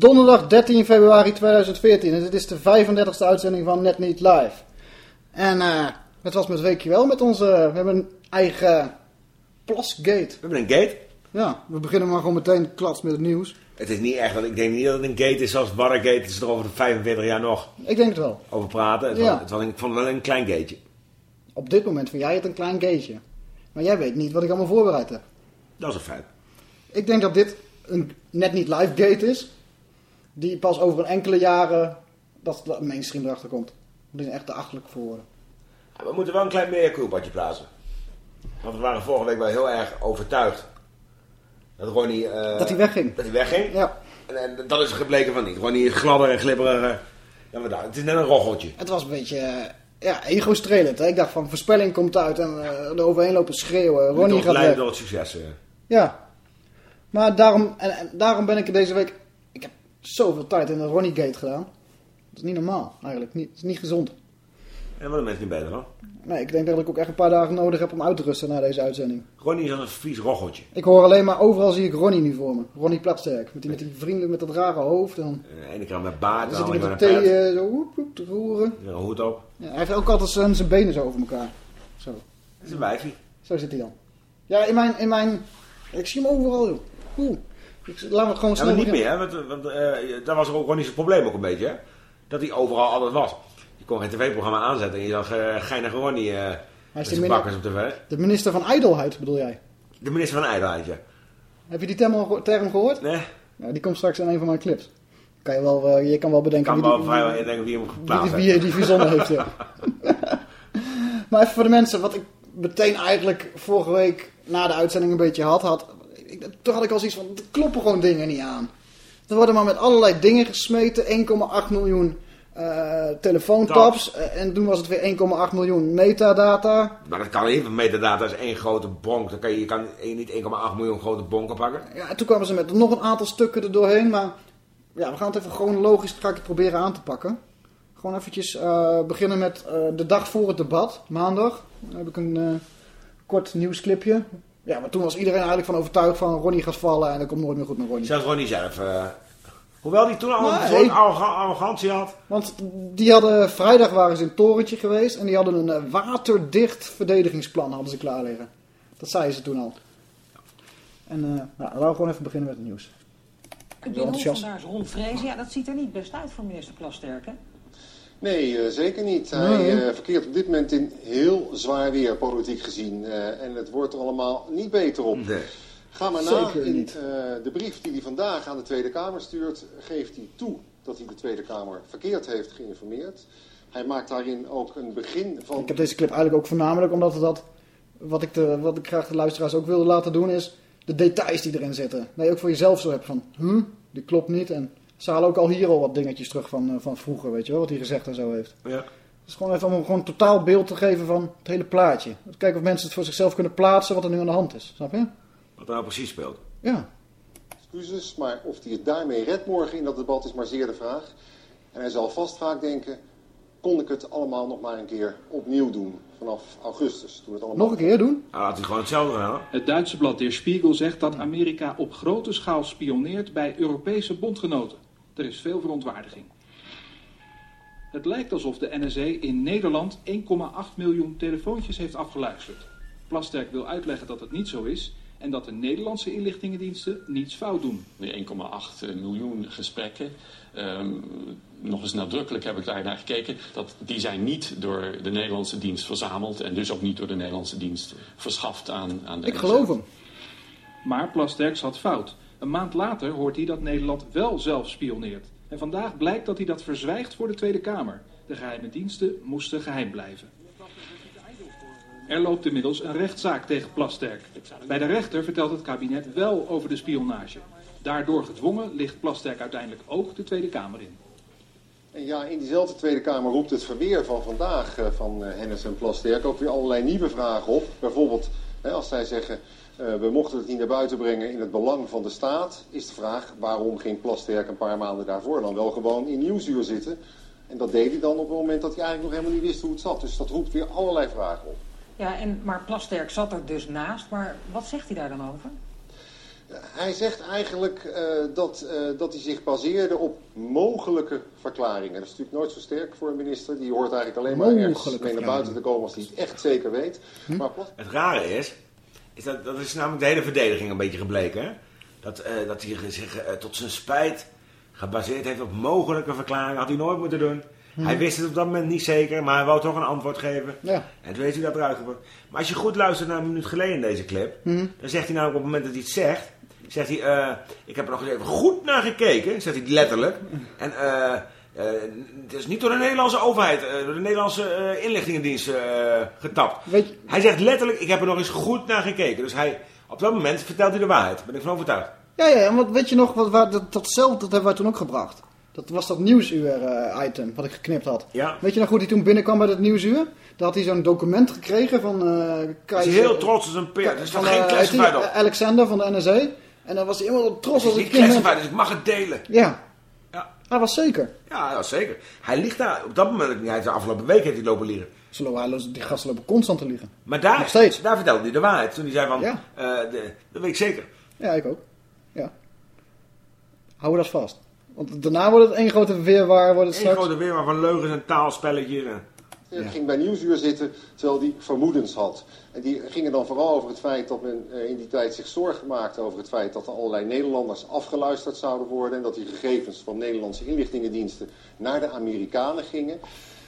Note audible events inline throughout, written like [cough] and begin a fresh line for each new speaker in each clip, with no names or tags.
donderdag 13 februari 2014 en dit is de 35e uitzending van Net Niet Live. En eh, het was met weekje wel met onze, we hebben een eigen plasgate.
We hebben een gate.
Ja, we beginnen maar gewoon meteen klats met het nieuws.
Het is niet echt, want ik denk niet dat het een gate is zoals. Het is er over de 45 jaar nog
Ik denk het wel.
over praten. Het
Ja.
was, het was een, ik vond het wel een klein gateje.
Op dit moment vind jij het een klein gateje. Maar jij weet niet wat ik allemaal voorbereid heb.
Dat is een feit.
Ik denk dat dit een net niet live gate is. Die pas over een enkele jaren dat de mainstream erachter komt. Die is echt te achterlijk voor.
Ja, we moeten wel een klein meerkoelpadje plaatsen. Want we waren vorige week wel heel erg overtuigd. Dat Ronnie... eh,
Dat hij wegging.
Dat hij wegging.
Ja,
En, en dat is gebleken van niet. Ronnie is gladder en glibberiger. dan we dachten. Het is net een rocheltje.
het was een beetje eh, ja, ego-strelend. Ik dacht van voorspelling komt uit en eh er overheen lopen schreeuwen. Ronnie gaat weg.
door het succes. eh.
Ja. Maar daarom, en, en daarom ben ik er deze week... Ik zoveel tijd in de Ronnie Gate gedaan. Dat is niet normaal eigenlijk. Niet, het is niet gezond.
En worden mensen niet beter van.
Nee, ik denk dat ik ook echt een paar dagen nodig heb om uit te rusten na deze uitzending.
Ronnie is als een vies rocheltje.
Ik hoor alleen maar, overal zie ik Ronnie nu voor me. Ronnie Platsterk. Met die, met die vrienden met dat rare hoofd. En
De ene keer met baard,
dan zit hij met de thee eh, zo woep, woep, te roeren.
Een hoed op.
Ja, hij heeft ook altijd zijn, zijn benen zo over elkaar. Zo.
Dat is een wijfie.
Zo zit hij dan. Ja, in mijn... In mijn ik zie hem overal, joh. Oeh. Laat me het gewoon
Ja,
snel
maar niet meer, hè? Want, want eh, dat was ook Ronnie's probleem ook een beetje, hè? Dat hij overal altijd was. Je kon geen tv-programma aanzetten en je zag uh, Ronnie eh
Hij
met
is de,
bakkers op tv.
de minister van ijdelheid, bedoel jij?
De minister van Ijdelheid, ja.
Heb je die term, al- term gehoord?
Nee,
Ja, die komt straks in een van mijn clips. Kan je, wel, je kan wel bedenken
kan
wie,
wel
die,
vrijwel
wie,
indenken wie hem
wie,
geplaatst
wie,
heeft.
die verzonnen heeft. Ja. [laughs] maar even voor de mensen, wat ik meteen eigenlijk vorige week na de uitzending een beetje had. had ik, toen had ik al zoiets van, er kloppen gewoon dingen niet aan. Er worden maar met allerlei dingen gesmeten. 1,8 miljoen eh telefoontaps. Eh, en toen was het weer 1,8 miljoen metadata.
Maar dat kan niet, want metadata is één grote bonk. Dan kan je, je kan niet 1,8 miljoen grote bonken pakken.
Ja, en toen kwamen ze met nog een aantal stukken er doorheen. Maar ja, we gaan het even chronologisch ga ik het proberen aan te pakken. Gewoon eventjes eh, beginnen met de dag voor het debat, maandag. Dan heb ik een kort nieuwsclipje. Ja, maar toen was iedereen eigenlijk van overtuigd van Ronnie gaat vallen en dat komt nooit meer goed met Ronnie.
Zelfs Ronnie zelf. eh, hoewel die toen al
Nee.
een arroga- arrogantie had.
Want die hadden, vrijdag waren ze in het torentje geweest en die hadden een eh, waterdicht verdedigingsplan hadden ze klaar liggen. Dat zeiden ze toen al. En eh nou, laten we gewoon even beginnen met het nieuws.
Ik
Zo enthousiast.
vandaag Ron Vrezen. Ja, dat ziet er niet best uit voor minister Plasterk, hè?
Nee, eh, zeker niet. Hij eh, verkeert op dit moment in heel zwaar weer, politiek gezien. Eh, en het wordt er allemaal niet beter op.
Nee.
Ga maar na. In de brief die hij vandaag aan de Tweede Kamer stuurt, geeft hij toe dat hij de Tweede Kamer verkeerd heeft geïnformeerd. Hij maakt daarin ook een begin van...
Ik heb deze clip eigenlijk ook voornamelijk omdat dat, wat ik, de, wat ik graag de luisteraars ook wilde laten doen, is de details die erin zitten. Dat je ook voor jezelf zo hebt van, hm, die klopt niet. En ze halen ook al hier al wat dingetjes terug van, eh, van vroeger, weet je wel, wat hij gezegd en zo heeft.
Ja.
Dus gewoon even om gewoon een totaal beeld te geven van het hele plaatje. Kijken of mensen het voor zichzelf kunnen plaatsen wat er nu aan de hand is. Snap je?
Wat er nou precies speelt.
Ja.
excuses, maar of hij het daarmee redt morgen in dat debat is maar zeer de vraag. En hij zal vast vaak denken, kon ik het allemaal nog maar een keer opnieuw doen vanaf augustus. Toen het allemaal
Nog een keer doen.
Nou, had hij gewoon hetzelfde gedaan.
Het Duitse blad Der Spiegel zegt dat Amerika op grote schaal spioneert bij Europese bondgenoten. Er is veel verontwaardiging. Het lijkt alsof de NSA in Nederland 1,8 miljoen telefoontjes heeft afgeluisterd. Plasterk wil uitleggen dat het niet zo is en dat de Nederlandse inlichtingendiensten niets fout doen.
Die 1,8 miljoen gesprekken. ehm, nog eens nadrukkelijk heb ik daar naar gekeken. Dat die zijn niet door de Nederlandse dienst verzameld. En dus ook niet door de Nederlandse dienst verschaft aan, aan de
Ik
NSA.
geloof hem.
Maar Plasterk zat fout. Een maand later hoort hij dat Nederland wel zelf spioneert. En vandaag blijkt dat hij dat verzwijgt voor de Tweede Kamer. De geheime diensten moesten geheim blijven. Er loopt inmiddels een rechtszaak tegen Plasterk. Bij de rechter vertelt het kabinet wel over de spionage. Daardoor gedwongen ligt Plasterk uiteindelijk ook de Tweede Kamer in.
En ja, in diezelfde Tweede Kamer roept het verweer van vandaag uh, van uh, Hennis en Plasterk ook weer allerlei nieuwe vragen op. Bijvoorbeeld als zij zeggen, we mochten het niet naar buiten brengen in het belang van de staat, is de vraag waarom ging Plasterk een paar maanden daarvoor dan wel gewoon in Nieuwsuur zitten. En dat deed hij dan op het moment dat hij eigenlijk nog helemaal niet wist hoe het zat. Dus dat roept weer allerlei vragen op.
Ja, en, maar Plasterk zat er dus naast. Maar wat zegt hij daar dan over?
Hij zegt eigenlijk uh, dat, uh, dat hij zich baseerde op mogelijke verklaringen. Dat is natuurlijk nooit zo sterk voor een minister. Die hoort eigenlijk alleen maar ergens mee naar buiten te komen als hij het echt zeker weet.
Hm? Maar het rare is, is dat, dat is namelijk de hele verdediging een beetje gebleken. Hè? Dat, uh, dat hij zich tot zijn spijt gebaseerd heeft op mogelijke verklaringen. Had hij nooit moeten doen. Hm. Hij wist het op dat moment niet zeker, maar hij wou toch een antwoord geven.
Ja.
En toen heeft hij dat eruit gebracht. Maar als je goed luistert naar een minuut geleden in deze clip,
hm.
dan zegt hij namelijk op het moment dat hij het zegt, zegt hij, uh, ik heb er nog eens even goed naar gekeken, zegt hij letterlijk. En uh, uh, het is niet door de Nederlandse overheid, door de Nederlandse inlichtingendienst getapt.
Weet...
Hij zegt letterlijk, ik heb er nog eens goed naar gekeken. Dus hij, op dat moment vertelt hij de waarheid, ben ik van overtuigd.
Ja, ja, want weet je nog, wat, wat, dat, datzelfde dat hebben wij toen ook gebracht. Dat was dat nieuwsuur-item wat ik geknipt had.
Ja.
Weet je nog hoe hij toen binnenkwam bij dat nieuwsuur? Daar had hij zo'n document gekregen van uh,
keizer... Is heel trots als een peer. Er is van, geen classified op.
Alexander van de NSA. En dan was hij helemaal trots als
een kind. classified, dus ik mag het delen.
Ja. Hij was zeker.
Ja, hij was zeker. Hij ligt daar op dat moment. Hij de afgelopen week heeft hij lopen liegen.
Die gasten lopen constant te liegen.
Maar daar,
Nog steeds.
daar vertelde hij de waarheid. Toen hij zei van,
ja.
uh, de, dat weet ik zeker.
Ja, ik ook. Ja. Hou dat vast. Want daarna wordt het één grote weerwaar. Wordt het
Eén
straks...
grote weerwaar van leugens en taalspelletjes. En...
Hij ging bij Nieuwsuur zitten terwijl hij vermoedens had. En die gingen dan vooral over het feit dat men in die tijd zich zorgen maakte over het feit dat er allerlei Nederlanders afgeluisterd zouden worden. En dat die gegevens van Nederlandse inlichtingendiensten naar de Amerikanen gingen.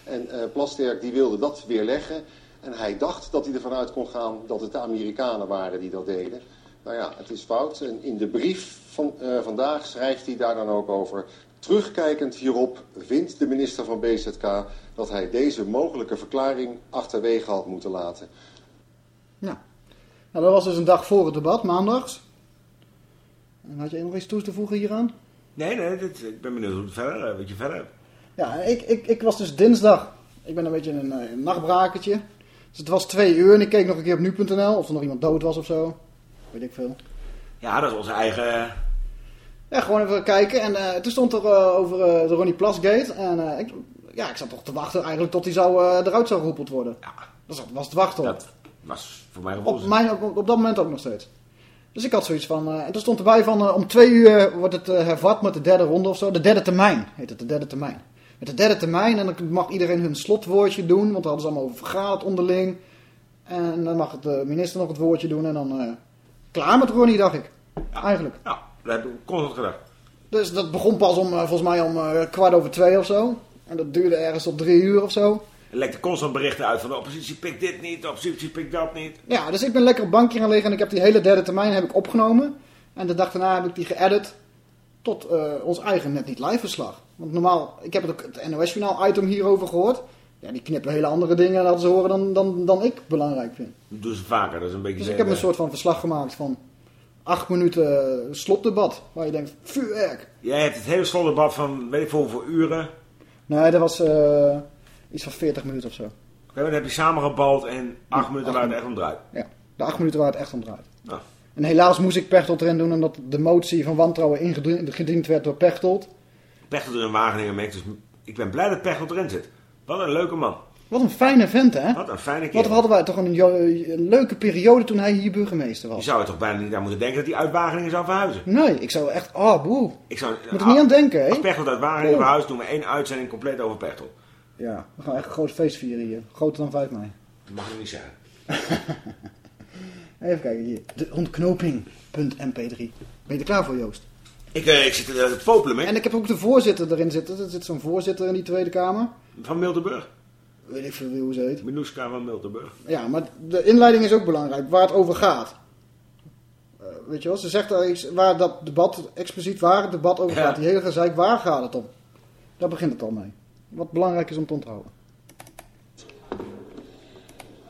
En uh, Plasterk die wilde dat weerleggen. En hij dacht dat hij ervan uit kon gaan dat het de Amerikanen waren die dat deden. Nou ja, het is fout. En in de brief van uh, vandaag schrijft hij daar dan ook over. Terugkijkend hierop vindt de minister van BZK dat hij deze mogelijke verklaring achterwege had moeten laten.
Ja. Nou, dat was dus een dag voor het debat, maandags. En had je nog iets toe te voegen hieraan?
Nee, nee, dit, ik ben benieuwd hoe het verder, wat je verder hebt.
Ja, ik, ik, ik was dus dinsdag. Ik ben een beetje een, een nachtbrakertje. Dus het was twee uur en ik keek nog een keer op nu.nl of er nog iemand dood was of zo. Weet ik veel.
Ja, dat is onze eigen...
Ja, gewoon even kijken. En uh, toen stond er uh, over uh, de Ronnie Plasgate. En ik, ja, ik zat toch te wachten eigenlijk tot hij zou, eruit zou geroepeld worden.
Ja.
Dat was te wachten op.
Dat was voor mij
op, mijn, op, op, dat moment ook nog steeds. Dus ik had zoiets van... en toen stond erbij van om twee uur wordt het hervat met de derde ronde of zo. De derde termijn heet het, de derde termijn. Met de derde termijn en dan mag iedereen hun slotwoordje doen. Want daar hadden ze allemaal over vergaderd onderling. En dan mag de minister nog het woordje doen en dan... klaar met Ronnie, dacht ik.
Ja.
Eigenlijk.
Ja, dat heb ik constant gedacht.
Dus dat begon pas om, volgens mij om uh, kwart over twee of zo. En dat duurde ergens tot drie uur of zo.
Er lekte constant berichten uit van de oppositie pikt dit niet, de oppositie pikt dat niet.
Ja, dus ik ben lekker op bankje gaan liggen en ik heb die hele derde termijn heb ik opgenomen. En de dag daarna heb ik die geëdit tot uh, ons eigen net niet live verslag. Want normaal, ik heb het ook het NOS-finaal item hierover gehoord. Ja, die knippen hele andere dingen laten ze horen dan, dan, dan ik belangrijk vind.
Dat doen ze vaker, dat is een beetje...
Dus ik heb een soort van verslag gemaakt van acht minuten slotdebat. Waar je denkt, vuurwerk.
Jij hebt het hele slotdebat van, weet ik veel, hoeveel uren.
Nee, dat was uh, iets van 40 minuten of zo. Oké,
okay, dan heb je samengebald en acht ja, minuten waar het echt om draait.
Ja, de acht minuten waar het echt om draait.
Ah.
En helaas moest ik Pechtold erin doen, omdat de motie van wantrouwen ingediend werd door Pechtold.
Pechtold er in Wageningen mee, dus ik ben blij dat Pechtold erin zit. Wat een leuke man.
Wat een fijne vent, hè?
Wat een fijne kerel.
Wat hadden wij toch een, een, leuke periode toen hij hier burgemeester was.
Je zou er toch bijna niet aan moeten denken dat hij uit Wageningen zou verhuizen.
Nee, ik zou echt... Oh, boe.
Ik zou,
Moet er niet aan denken, hè?
Als Pechtold uit Wageningen verhuist, doen we één uitzending compleet over Pechtold.
Ja, we gaan echt een groot feest vieren hier. Groter dan 5 mei.
Dat mag ik niet zeggen. [laughs]
Even kijken hier. De ontknoping.mp3. Ben je er klaar voor, Joost?
Ik, uh, ik zit er te popelen mee.
En ik heb ook de voorzitter erin zitten. Er zit zo'n voorzitter in die Tweede Kamer.
Van Miltenburg.
Weet ik veel hoe ze heet.
Minuska van Miltenburg.
Ja, maar de inleiding is ook belangrijk. Waar het over gaat. Uh, weet je wel, ze zegt daar iets waar dat debat, expliciet waar het debat over
Ja.
gaat. Die hele gezeik, waar gaat het om? Daar begint het al mee. Wat belangrijk is om te onthouden.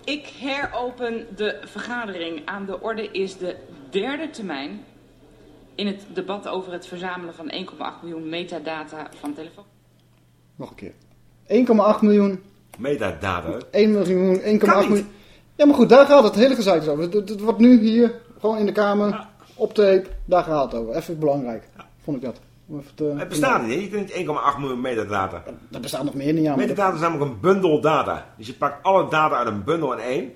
Ik heropen de vergadering. Aan de orde is de derde termijn in het debat over het verzamelen van 1,8 miljoen metadata van telefoon.
Nog een keer. 1,8 miljoen,
Metadata.
1 miljoen, 1,8
Kan niet.
miljoen. Ja, maar goed, daar gaat het hele gezeik over. Het, wordt nu hier, gewoon in de kamer, op tape, daar gaat het over. Even belangrijk, vond ik dat.
Het bestaat niet, je kunt niet 1,8 miljoen metadata.
Er bestaat nog meer niet dat-
Metadata is namelijk een bundel data. Dus je pakt alle data uit een bundel in één.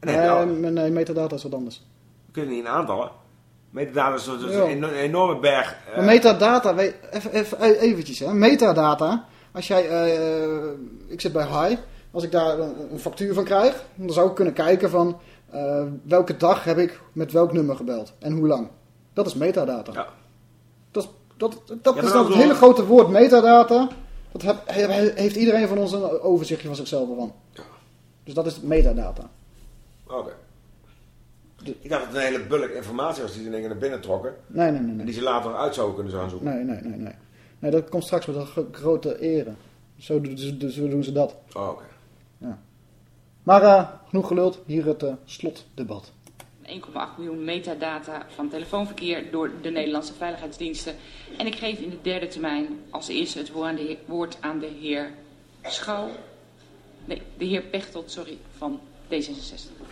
En
Nee,
al.
nee, metadata is wat anders.
We kunnen niet in aantallen. Metadata is dus
Ja.
een, enorme berg. eh,
Maar metadata, even, even, eventjes hè. Metadata, als jij, eh, ik zit bij High, als ik daar een, een factuur van krijg, dan zou ik kunnen kijken van eh, welke dag heb ik met welk nummer gebeld en hoe lang. Dat is metadata.
Ja.
Dat, is- dat, dat is
dan zo-
hele grote woord metadata. Dat heb- he- heeft iedereen van ons een overzichtje van zichzelf ervan. Dus dat is metadata.
Oké. Ik dacht dat het een hele bulk informatie was die ze in naar binnen trokken.
Nee, nee, nee.
En die ze later uit zouden kunnen gaan zoeken.
Nee, nee, nee, nee. Nee, dat komt straks met een gro- grote ere. Zo doen ze, zo doen ze dat.
Oh, oké.
Maar eh, genoeg geluld, hier het eh, slotdebat.
1,8 miljoen metadata van telefoonverkeer door de Nederlandse veiligheidsdiensten. En ik geef in de derde termijn als eerste het woord aan de heer, woord aan de heer Schouw. Nee, de heer Pechtold, sorry, van D66.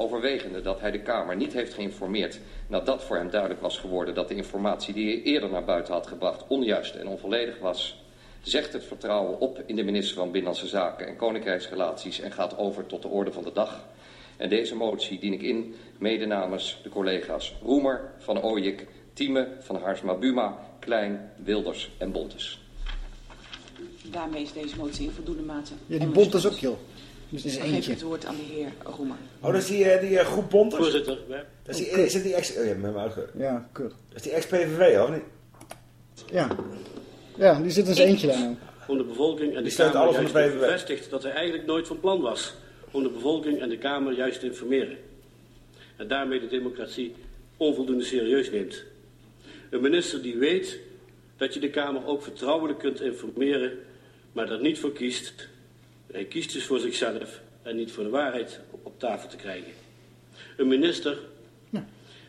Overwegende dat hij de Kamer niet heeft geïnformeerd nadat voor hem duidelijk was geworden dat de informatie die hij eerder naar buiten had gebracht onjuist en onvolledig was, zegt het vertrouwen op in de minister van Binnenlandse Zaken en Koninkrijksrelaties en gaat over tot de orde van de dag. En deze motie dien ik in mede namens de collega's Roemer, Van Ooyik, Tieme, Van Haarsma Buma, Klein, Wilders en Bontes.
Daarmee is deze motie in voldoende mate
Ja, die
ondersteund.
bont is ook, joh. Dus het is
geef ik
eentje.
het woord aan de heer Roemer.
Oh, dat is die, eh, die eh, groep Ponters?
Voorzitter,
Dat is, die, is het die ex... Oh, je hebt me uitge...
Ja, kut.
Dat is die ex-PVV, of niet?
Ja. Ja, die zit in zijn eentje daar nou.
om de bevolking en de Kamer
alles van
juist
de
te
PVV.
bevestigt dat hij eigenlijk nooit van plan was om de bevolking en de Kamer juist te informeren. En daarmee de democratie onvoldoende serieus neemt. Een minister die weet dat je de Kamer ook vertrouwelijk kunt informeren, maar daar niet voor kiest. Hij kiest dus voor zichzelf en niet voor de waarheid op tafel te krijgen. Een minister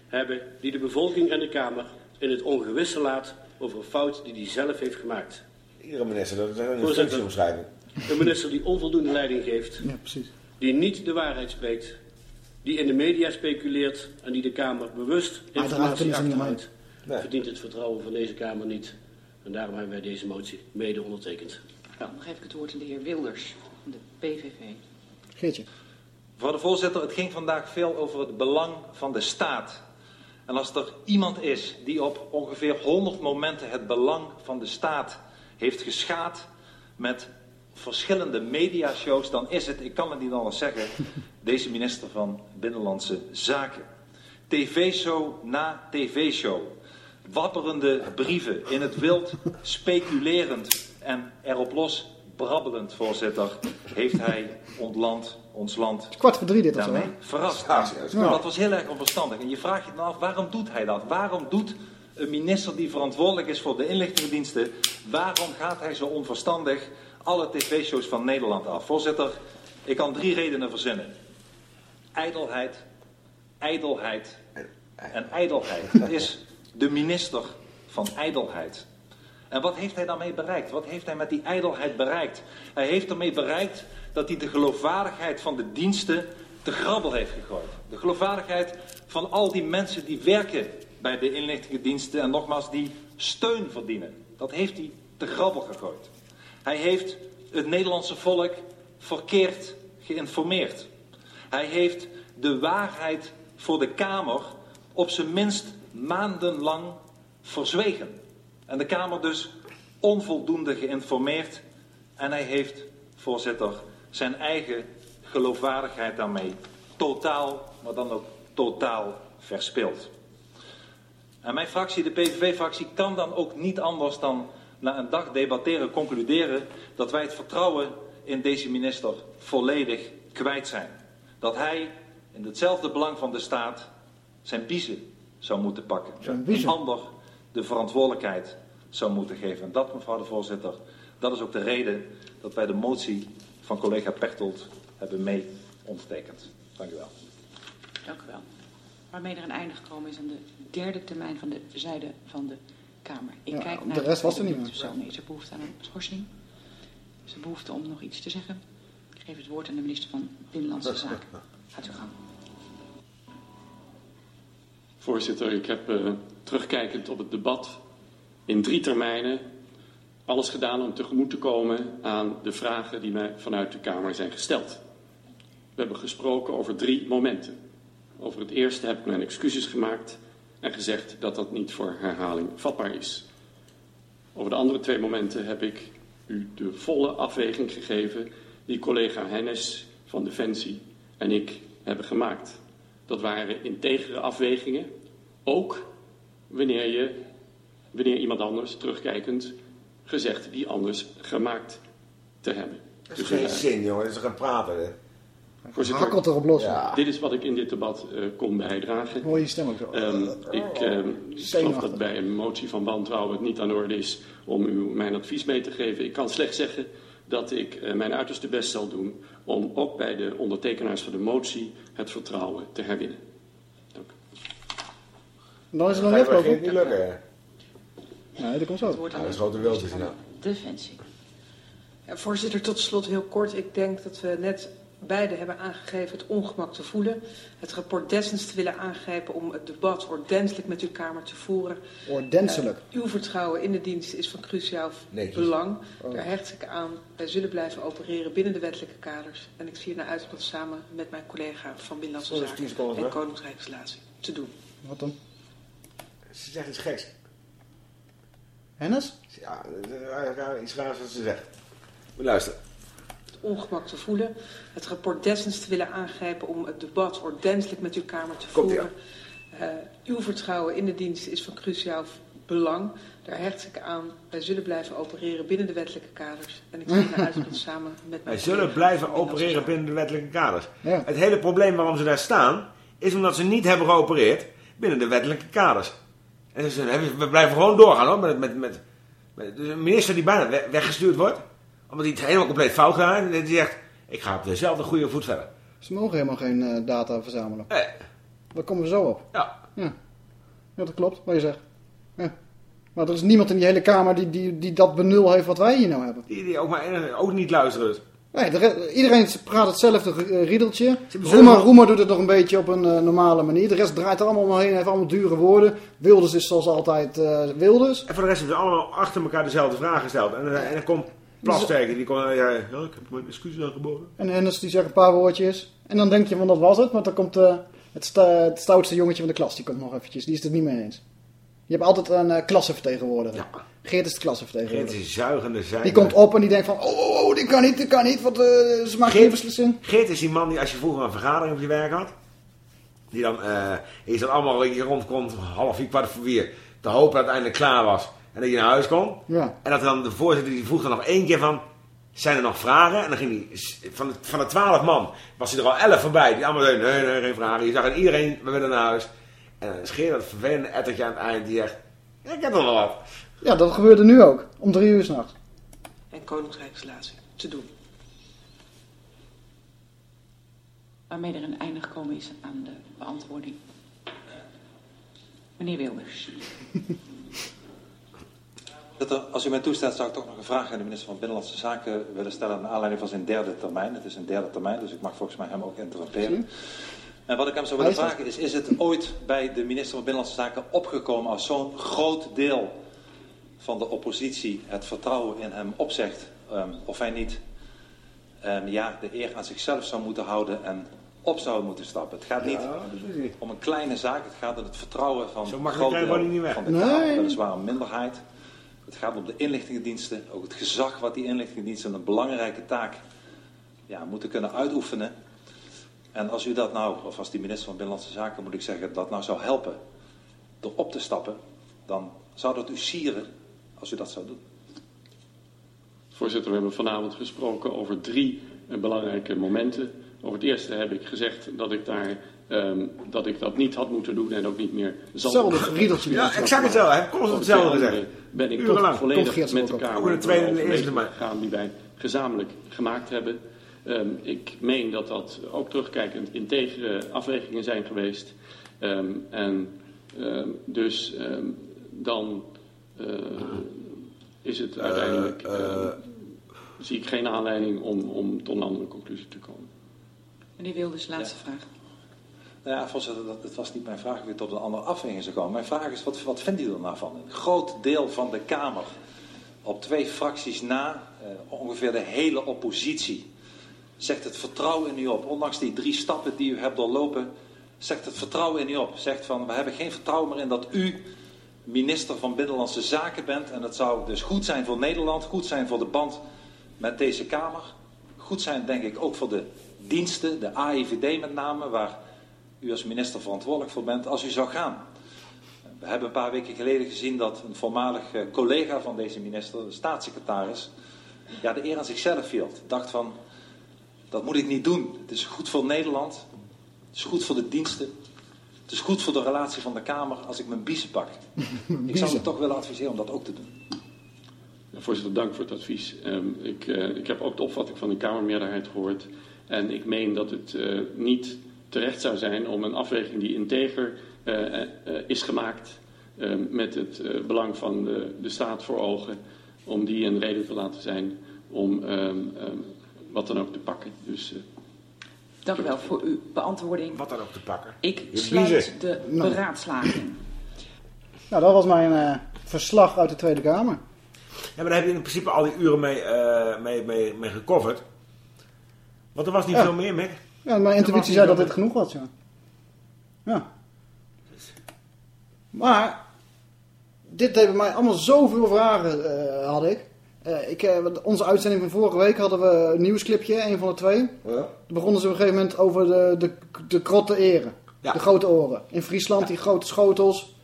hebben die de bevolking en de Kamer in het ongewisse laat over een fout die hij zelf heeft gemaakt.
Iedere minister, dat is een functieomschrijving.
Een minister die onvoldoende leiding geeft,
Ja, precies.
die niet de waarheid spreekt, die in de media speculeert en die de Kamer bewust informatie achterhoudt,
Nee.
verdient het vertrouwen van deze Kamer niet. En daarom hebben wij deze motie mede ondertekend.
Dan geef ik het woord aan de heer Wilders de PVV.
Geertje.
Mevrouw de voorzitter, het ging vandaag veel over het belang van de staat. En als er iemand is die op ongeveer 100 momenten het belang van de staat heeft geschaad met verschillende mediashows, dan is het, ik kan het niet anders zeggen, [laughs] deze minister van Binnenlandse Zaken. TV-show na TV-show. Wapperende brieven in het wild, [laughs] speculerend en erop los brabbelend, voorzitter, heeft hij ons land, ons land
Kwart voor drie dit of zo. hè?
verrast.
Ja, ja, Dat
was heel erg onverstandig. En je vraagt je dan af, waarom doet hij dat? Waarom doet een minister die verantwoordelijk is voor de inlichtingendiensten, waarom gaat hij zo onverstandig alle tv-shows van Nederland af? Voorzitter, ik kan drie redenen verzinnen. Ijdelheid, ijdelheid en ijdelheid. [laughs] Dat is de minister van ijdelheid. En wat heeft hij daarmee bereikt? Wat heeft hij met die ijdelheid bereikt? Hij heeft ermee bereikt dat hij de geloofwaardigheid van de diensten te grabbel heeft gegooid. De geloofwaardigheid van al die mensen die werken bij de inlichtingendiensten en nogmaals die steun verdienen. Dat heeft hij te grabbel gegooid. Hij heeft het Nederlandse volk verkeerd geïnformeerd. Hij heeft de waarheid voor de Kamer op zijn minst maandenlang verzwegen. En de Kamer dus onvoldoende geïnformeerd. En hij heeft, voorzitter, zijn eigen geloofwaardigheid daarmee totaal, maar dan ook totaal verspild. En mijn fractie, de PVV-fractie, kan dan ook niet anders dan na een dag debatteren concluderen dat wij het vertrouwen in deze minister volledig kwijt zijn. Dat hij in hetzelfde belang van de staat zijn biezen zou moeten pakken.
Zijn biezen.
Een ander de verantwoordelijkheid zou moeten geven. En dat, mevrouw de voorzitter, dat is ook de reden dat wij de motie van collega Pechtold hebben mee ondertekend. Dank u wel.
Dank u wel. Waarmee er een einde gekomen is aan de derde termijn van de zijde van de Kamer. Ik
Ja,
kijk
de
naar
rest was er niet meer.
Nee, is er behoefte aan een schorsing? Heeft u behoefte om nog iets te zeggen? Ik geef het woord aan de minister van Binnenlandse Zaken. Gaat u gang.
Voorzitter, ik heb uh, terugkijkend op het debat in drie termijnen alles gedaan om tegemoet te komen aan de vragen die mij vanuit de Kamer zijn gesteld. We hebben gesproken over drie momenten. Over het eerste heb ik mijn excuses gemaakt en gezegd dat dat niet voor herhaling vatbaar is. Over de andere twee momenten heb ik u de volle afweging gegeven die collega Hennis van Defensie en ik hebben gemaakt. Dat waren integere afwegingen, ook wanneer, je, wanneer iemand anders terugkijkend gezegd die anders gemaakt te hebben.
Dat is dus geen zin, jongen. Dat is gaan praten. Hè?
Voorzitter, Hakkelt erop los.
Ja. Dit is wat ik in dit debat uh, kon bijdragen.
Hoor je stem ook zo.
Um, ik um, geloof dat bij een motie van wantrouwen het niet aan de orde is om u mijn advies mee te geven. Ik kan slechts zeggen dat ik uh, mijn uiterste best zal doen om ook bij de ondertekenaars van de motie het vertrouwen te herwinnen.
Dan is het nog net
Dat gaat niet lukken, hè?
Nee, dat komt zo.
Dat is grote wilde. Nou.
Defensie.
Ja, voorzitter, tot slot heel kort. Ik denk dat we net beide hebben aangegeven het ongemak te voelen. Het rapport Dessens te willen aangrijpen om het debat ordentelijk met uw Kamer te voeren.
Ordentelijk?
Uh, uw vertrouwen in de dienst is van cruciaal belang.
Oh.
Daar hecht ik aan. Wij zullen blijven opereren binnen de wettelijke kaders. En ik zie er naar uit om dat samen met mijn collega van Binnenlandse Zaken en? Koninkrijksrelatie te doen.
Wat dan?
Ze zegt iets geks.
Hennis?
Ja, eh, iets raars wat ze zegt. Maar luister.
Het ongemak te voelen. Het rapport Dessens te willen aangrijpen om het debat ordentelijk met uw Kamer te
Komt-ie
voeren. Uh, uw vertrouwen in de dienst is van cruciaal belang. Daar hecht ik aan. Wij zullen blijven opereren binnen de wettelijke kaders. En ik zie naar uit dat samen met mijn
Wij zullen blijven opereren binnen de wettelijke kaders.
Ja.
Het hele probleem waarom ze daar staan, is omdat ze niet hebben geopereerd binnen de wettelijke kaders. En dus, eh, we blijven gewoon doorgaan hoor, met, met, met, met dus een minister die bijna we- weggestuurd wordt, omdat hij het helemaal compleet fout gedaan heeft. En die zegt, ik ga op dezelfde goede voet verder.
Ze mogen helemaal geen eh, data verzamelen.
Nee,
Daar komen we zo op.
ja.
Ja. ja, dat klopt, wat je zegt. Ja. Maar er is niemand in die hele Kamer die, die, die dat benul heeft wat wij hier nou hebben.
Die, die ook, maar, enig- ook niet luisteren dus.
Nee, iedereen praat hetzelfde eh, riedeltje. Roemer, doet het nog een beetje op een eh, normale manier. De rest draait er allemaal omheen, heeft allemaal dure woorden. Wilders is zoals altijd eh, Wilders.
En voor de rest hebben ze allemaal achter elkaar dezelfde vragen gesteld. En, en dan komt Plasterk, die komt, ja, ja, ik heb mijn excuses aangeboden.
En Hennis die zegt een paar woordjes. En dan denk je van dat was het, want dan komt het, sta- het stoutste jongetje van de klas, die komt nog eventjes. Die is het niet mee eens. Je hebt altijd een uh, klassenvertegenwoordiger.
Ja.
Geert is de
Geert
klassenvertegenwoordiger.
is zuigende zijn.
Die komt op en die denkt van, oh, oh, oh, dit kan niet, dit kan niet, want eh, ze maken geen
Geert-
beslissing.
Geert is die man die als je vroeger een vergadering op je werk had. Die dan, eh is dan allemaal rondkomt, half vier, kwart voor vier. Te hopen dat het eindelijk klaar was. En dat je naar huis kon.
Ja.
En dat dan de voorzitter die vroeg dan nog één keer van... Zijn er nog vragen? En dan ging hij... Van de, van de twaalf man was hij er al elf voorbij. Die allemaal zeiden, nee, nee, geen vragen. Je zag aan iedereen, we willen naar huis. En dan scheerde dat vervelende ettertje aan het eind. Die zegt, ja, ik heb nog wel wat.
Ja, dat gebeurde nu ook. Om drie uur s'nachts.
en Koninkrijksrelatie te doen.
Waarmee er een einde gekomen is aan de beantwoording. Meneer Wilders. [laughs]
Voorzitter, Als u mij toestaat, zou ik toch nog een vraag aan de minister van Binnenlandse Zaken willen stellen. Naar aanleiding van zijn derde termijn. Het is een derde termijn, dus ik mag volgens mij hem ook interromperen. En wat ik hem zou willen vragen is: is het ooit bij de minister van Binnenlandse Zaken opgekomen als zo'n groot deel van de oppositie het vertrouwen in hem opzegt, ehm, of hij niet ehm, ja, de eer aan zichzelf zou moeten houden en op zou moeten stappen? Het gaat niet
Ja,
om een kleine zaak, het gaat om het vertrouwen van
Zo
een groot deel
die niet weg.
van de Kamer,
Nee.
weliswaar een minderheid. Het gaat om de inlichtingendiensten, ook het gezag wat die inlichtingendiensten een belangrijke taak ja, moeten kunnen uitoefenen. En als u dat nou, of als die minister van Binnenlandse Zaken moet ik zeggen, dat nou zou helpen door op te stappen, dan zou dat u sieren als u dat zou doen.
Voorzitter, we hebben vanavond gesproken over drie eh, belangrijke momenten. Over het eerste heb ik gezegd dat ik, daar, ehm, dat, ik dat niet had moeten doen en ook niet meer zal doen.
Hetzelfde riedeltje.
Ja, exact hetzelfde. Hij constant hetzelfde gezegd.
Ben ik
Urenlang.
toch volledig met
in de tweede en de eerste, maar-
gegaan die wij gezamenlijk gemaakt hebben. Ehm, ik meen dat dat ook terugkijkend integere afwegingen zijn geweest. Ehm, en ehm, dus ehm, dan eh, is het uiteindelijk...
eh,
zie ik geen aanleiding om, om tot een andere conclusie te komen.
Meneer Wilders, laatste vraag.
Nou ja, voorzitter, dat, het was niet mijn vraag of u tot een andere afweging zou komen. Mijn vraag is, wat, wat vindt u er nou van? Een groot deel van de Kamer, op twee fracties na, eh, ongeveer de hele oppositie, zegt het vertrouwen in u op. Ondanks die drie stappen die u hebt doorlopen, zegt het vertrouwen in u op. Zegt van, we hebben geen vertrouwen meer in dat u minister van Binnenlandse Zaken bent. En dat zou dus goed zijn voor Nederland, goed zijn voor de band met deze Kamer. Goed zijn, denk ik, ook voor de diensten, de AIVD met name, waar u als minister verantwoordelijk voor bent, als u zou gaan. We hebben een paar weken geleden gezien dat een voormalig eh, collega van deze minister, de staatssecretaris, ja, de eer aan zichzelf hield. Dacht van, dat moet ik niet doen. Het is goed voor Nederland, het is goed voor de diensten, het is goed voor de relatie van de Kamer als ik mijn biezen pak. [laughs] ik zou u toch willen adviseren om dat ook te doen.
Ja, voorzitter, dank voor het advies. Ehm, ik, eh, ik heb ook de opvatting van de Kamermeerderheid gehoord. En ik meen dat het eh, niet terecht zou zijn om een afweging die integer eh, eh, is gemaakt eh, met het eh, belang van de, de staat voor ogen, om die een reden te laten zijn om ehm, ehm, wat dan ook te pakken. Dus, eh,
Dank u wel voor uw beantwoording.
Wat dan ook te pakken.
Ik sluit de
Nou.
beraadslaging.
Nou, dat was mijn eh, verslag uit de Tweede Kamer.
Ja, maar daar heb je in principe al die uren mee, eh mee, mee, mee gecoverd. Want er was niet
Ja.
veel meer, Mick.
Ja, mijn intuïtie zei dat dit genoeg was, ja. Ja. Maar, dit deed bij mij allemaal zoveel vragen, eh, had ik. Eh, ik eh, onze uitzending van vorige week hadden we een nieuwsclipje, een van de twee.
Ja.
Toen begonnen ze op een gegeven moment over de, de, de krotte eren.
Ja.
De grote oren. In Friesland, die grote schotels.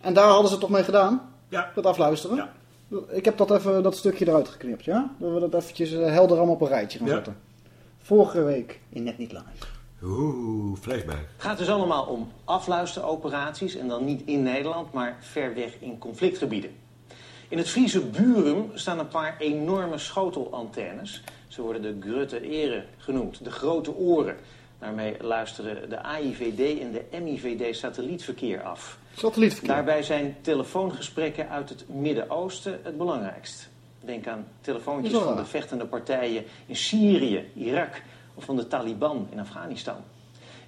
En daar hadden ze het toch mee gedaan?
Ja.
Dat afluisteren?
Ja.
Ik heb dat, even, dat stukje eruit geknipt, ja? Dat we dat eventjes eh, helder allemaal op een rijtje gaan
Ja.
zetten. Vorige week in Net Niet Live.
Oeh, flashback.
Het gaat dus allemaal om afluisteroperaties en dan niet in Nederland, maar ver weg in conflictgebieden. In het Friese Burum staan een paar enorme schotelantennes. Ze worden de Grutte Eren genoemd, de grote oren. Daarmee luisteren de AIVD en de MIVD satellietverkeer af.
Satellietverkeer.
Daarbij zijn telefoongesprekken uit het Midden-Oosten het belangrijkst. Denk aan telefoontjes van de vechtende partijen in Syrië, Irak of van de Taliban in Afghanistan.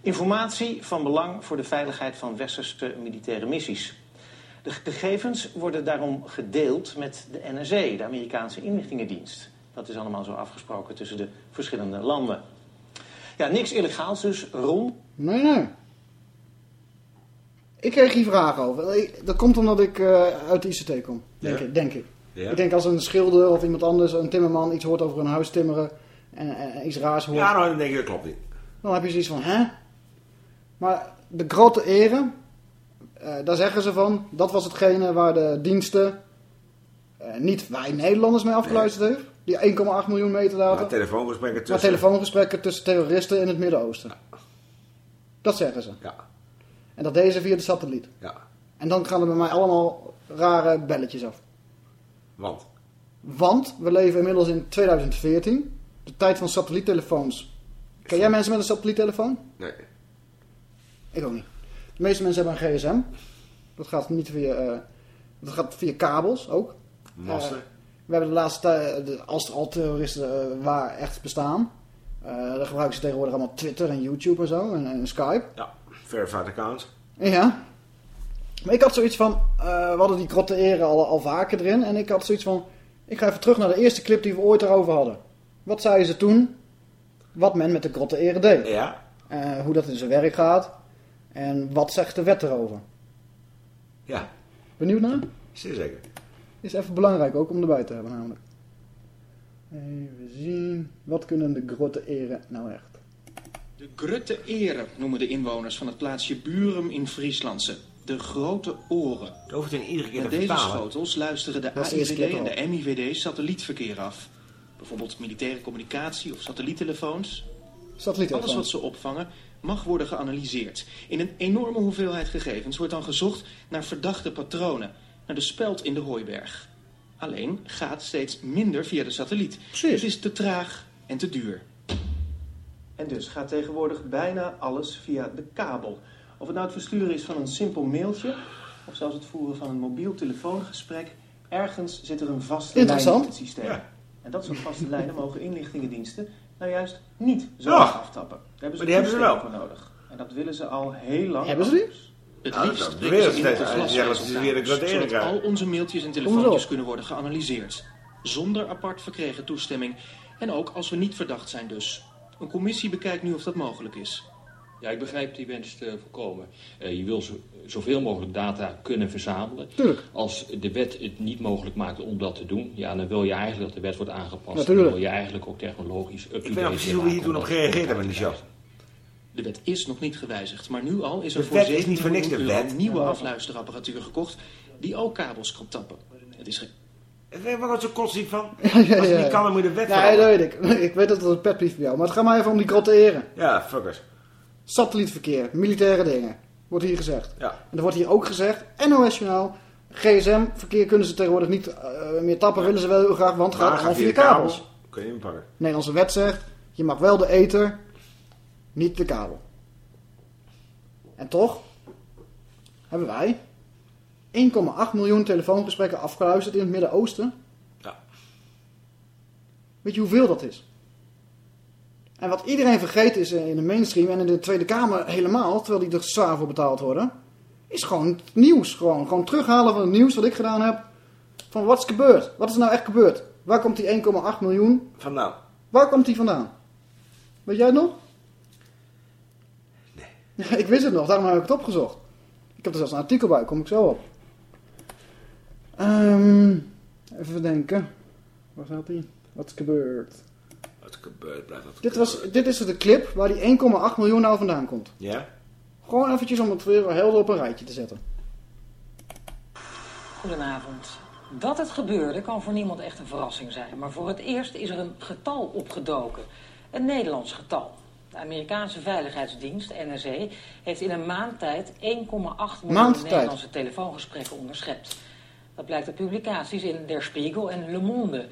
Informatie van belang voor de veiligheid van westerse militaire missies. De gegevens worden daarom gedeeld met de NSA, de Amerikaanse inlichtingendienst. Dat is allemaal zo afgesproken tussen de verschillende landen. Ja, niks illegaals dus. Ron,
Nee, nee. Ik kreeg hier vragen over. Dat komt omdat ik eh, uit de ICT kom. Denk,
Ja.
ik, denk ik.
Ja.
Ik denk als een schilder of iemand anders, een timmerman, iets hoort over een huis timmeren en, en iets raars hoort,
Ja, nou, dan denk ik, dat klopt niet.
dan heb je zoiets van, hè? Maar de grote eren, eh, daar zeggen ze van, dat was hetgene waar de diensten eh, niet wij Nederlanders mee afgeluisterd heeft. Die 1,8 miljoen metadata.
Maar telefoongesprekken
Maar
tussen...
telefoongesprekken tussen terroristen in het Midden-Oosten. Dat zeggen ze.
Ja,
En dat deden ze via de satelliet.
ja.
En dan gaan er bij mij allemaal rare belletjes af.
Want?
Want we leven inmiddels in 2014. De tijd van satelliettelefoons. Ken jij mensen met een satelliettelefoon?
Nee.
Ik ook niet. De meeste mensen hebben een gsm. Dat gaat niet via... eh, dat gaat via kabels ook. Eh, we hebben de laatste tijd... de- Als er al terroristen eh, waar echt bestaan... eh, dan gebruiken ze tegenwoordig allemaal Twitter en YouTube en zo. En, en Skype.
ja, verified account.
Ja. Maar ik had zoiets van, eh, we hadden die krotte eren al, al vaker erin. En ik had zoiets van, ik ga even terug naar de eerste clip die we ooit erover hadden. Wat zeiden ze toen? Wat men met de krotte eren deed.
Ja.
Eh, hoe dat in zijn werk gaat. En wat zegt de wet erover.
Ja,
Benieuwd naar?
zeer zeker.
Is even belangrijk ook om erbij te hebben namelijk. Even zien. Wat kunnen de grote eren nou echt?
De Grutte Eren noemen de inwoners van het plaatsje Burum in Friesland ze. De grote oren.
Dat hoeft in iedere keer
Met deze
vertalen.
schotels luisteren de AIVD en de MIVD satellietverkeer af. Bijvoorbeeld militaire communicatie of satelliettelefoons. Alles wat ze opvangen mag worden geanalyseerd. In een enorme hoeveelheid gegevens wordt dan gezocht naar verdachte patronen. Naar de speld in de hooiberg. Alleen gaat steeds minder via de satelliet.
Precies.
Het is te traag en te duur. En dus gaat tegenwoordig bijna alles via de kabel. Of het nou het versturen is van een simpel mailtje... of zelfs het voeren van een mobiel telefoongesprek... ergens zit er een vaste lijn in het systeem.
Ja.
En dat soort vaste lijnen mogen inlichtingendiensten nou juist niet zo
Ja.
aftappen. Daar hebben ze
Maar die hebben ze wel.
voor nodig. En dat willen ze al heel lang.
Hebben ze die?
Het
Nou,
liefst
dat
in de
weer kwarteren
zodat al onze mailtjes en telefoontjes kunnen worden geanalyseerd. Zonder apart verkregen toestemming. En ook als we niet verdacht zijn dus. Een commissie bekijkt nu of dat mogelijk is.
Ja, ik begrijp die wens te voorkomen. Eh, je wil zo, zoveel mogelijk data kunnen verzamelen.
Tuurlijk.
Als de wet het niet mogelijk maakt om dat te doen, ja, dan wil je eigenlijk dat de wet wordt aangepast.
Natuurlijk.
Dan wil je eigenlijk ook technologisch up-to-date
Ik weet nog precies hoe we hier toen op gereageerd hebben in de show.
De wet is nog niet gewijzigd, maar nu al is er
De
voor
wet is
7
niet voor niks de wet.
nieuwe afluisterapparatuur gekocht die ook kabels kan tappen. Het is geen...
Ik weet wat zo van. [laughs]
Ja, ja,
Als
ja.
niet kan, dan moet je de wet
Nee, dat weet ik. [laughs] Ik weet dat het een petbrief bij jou. Maar het gaat maar even om die grote eren.
Ja, fuckers.
Satellietverkeer, militaire dingen. Wordt hier gezegd.
Ja.
En er wordt hier ook gezegd, NOS-journaal, GSM-verkeer kunnen ze tegenwoordig niet eh, meer tappen, willen ze wel heel graag, want het gaat via
de
kabels.
kabels. Kun je.
Nederlandse wet zegt, je mag wel de ether, niet de kabel. En toch hebben wij 1,8 miljoen telefoongesprekken afgeluisterd in het Midden-Oosten.
Ja.
Weet je hoeveel dat is? En wat iedereen vergeet is eh, in de mainstream en in de Tweede Kamer helemaal, terwijl die er zwaar voor betaald worden, is gewoon het nieuws. Gewoon, gewoon terughalen van het nieuws wat ik gedaan heb. Van wat is gebeurd? Wat is nou echt gebeurd? Waar komt die 1,8 miljoen?
Vandaan.
Waar komt die vandaan? Weet jij het nog? Nee. [laughs] ik wist het nog, daarom heb ik het opgezocht. Ik heb er zelfs een artikel bij, kom ik zo op. Ehm, even denken. Waar staat die? Wat is gebeurd?
Wat gebeurt, blijft dat
Dit, was, dit is de clip waar die 1,8 miljoen nou vandaan komt.
Ja?
Gewoon eventjes om het weer helder op een rijtje te zetten.
Goedenavond. Dat het gebeurde kan voor niemand echt een verrassing zijn. Maar voor het eerst is er een getal opgedoken. Een Nederlands getal. De Amerikaanse Veiligheidsdienst, NSE, heeft in een maand tijd 1,8 miljoen
Maand tijd.
Nederlandse telefoongesprekken onderschept. Dat blijkt uit publicaties in Der Spiegel en Le Monde.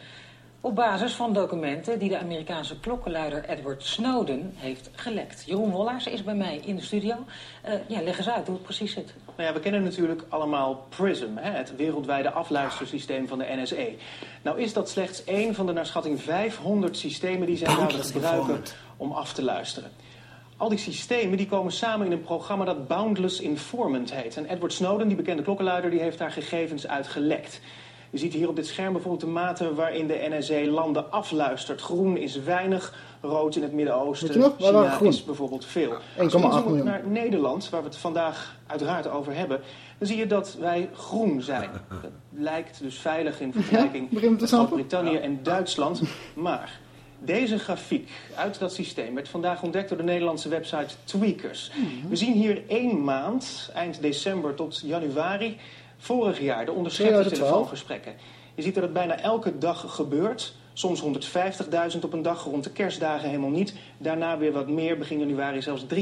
Op basis van documenten die de Amerikaanse klokkenluider Edward Snowden heeft gelekt. Jeroen Wollaars is bij mij in de studio. Eh, ja, leg eens uit hoe het precies zit.
Nou ja, we kennen natuurlijk allemaal PRISM, hè, het wereldwijde afluistersysteem van de NSE. Nou is dat slechts één van de naar schatting 500 systemen die zij zouden gebruiken om af te luisteren. Al die systemen die komen samen in een programma dat Boundless Informant heet. En Edward Snowden, die bekende klokkenluider, die heeft daar gegevens uit gelekt. Je ziet hier op dit scherm bijvoorbeeld de mate waarin de NSE landen afluistert. Groen is weinig, rood in het Midden-Oosten. China
groen?
is bijvoorbeeld veel.
1,8
Als we inzoomen
miljoen.
naar Nederland, waar we het vandaag uiteraard over hebben... dan zie je dat wij groen zijn. Dat lijkt dus veilig in vergelijking met. Groot-Brittannië en Duitsland. Maar deze grafiek uit dat systeem werd vandaag ontdekt door de Nederlandse website Tweakers.
Mhm.
We zien hier één maand, eind december tot januari, vorig jaar, de onderschepte
2012.
telefoongesprekken. Je ziet dat het bijna elke dag gebeurt. Soms 150.000 op een dag, rond de kerstdagen helemaal niet. Daarna weer wat meer, begin januari zelfs 350.000.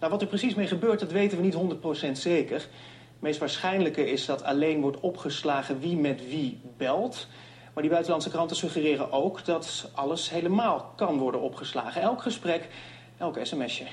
Nou, wat er precies mee gebeurt, dat weten we niet 100% zeker. Het meest waarschijnlijke is dat alleen wordt opgeslagen wie met wie belt. Maar die buitenlandse kranten suggereren ook dat alles helemaal kan worden opgeslagen. Elk gesprek, elk sms'je.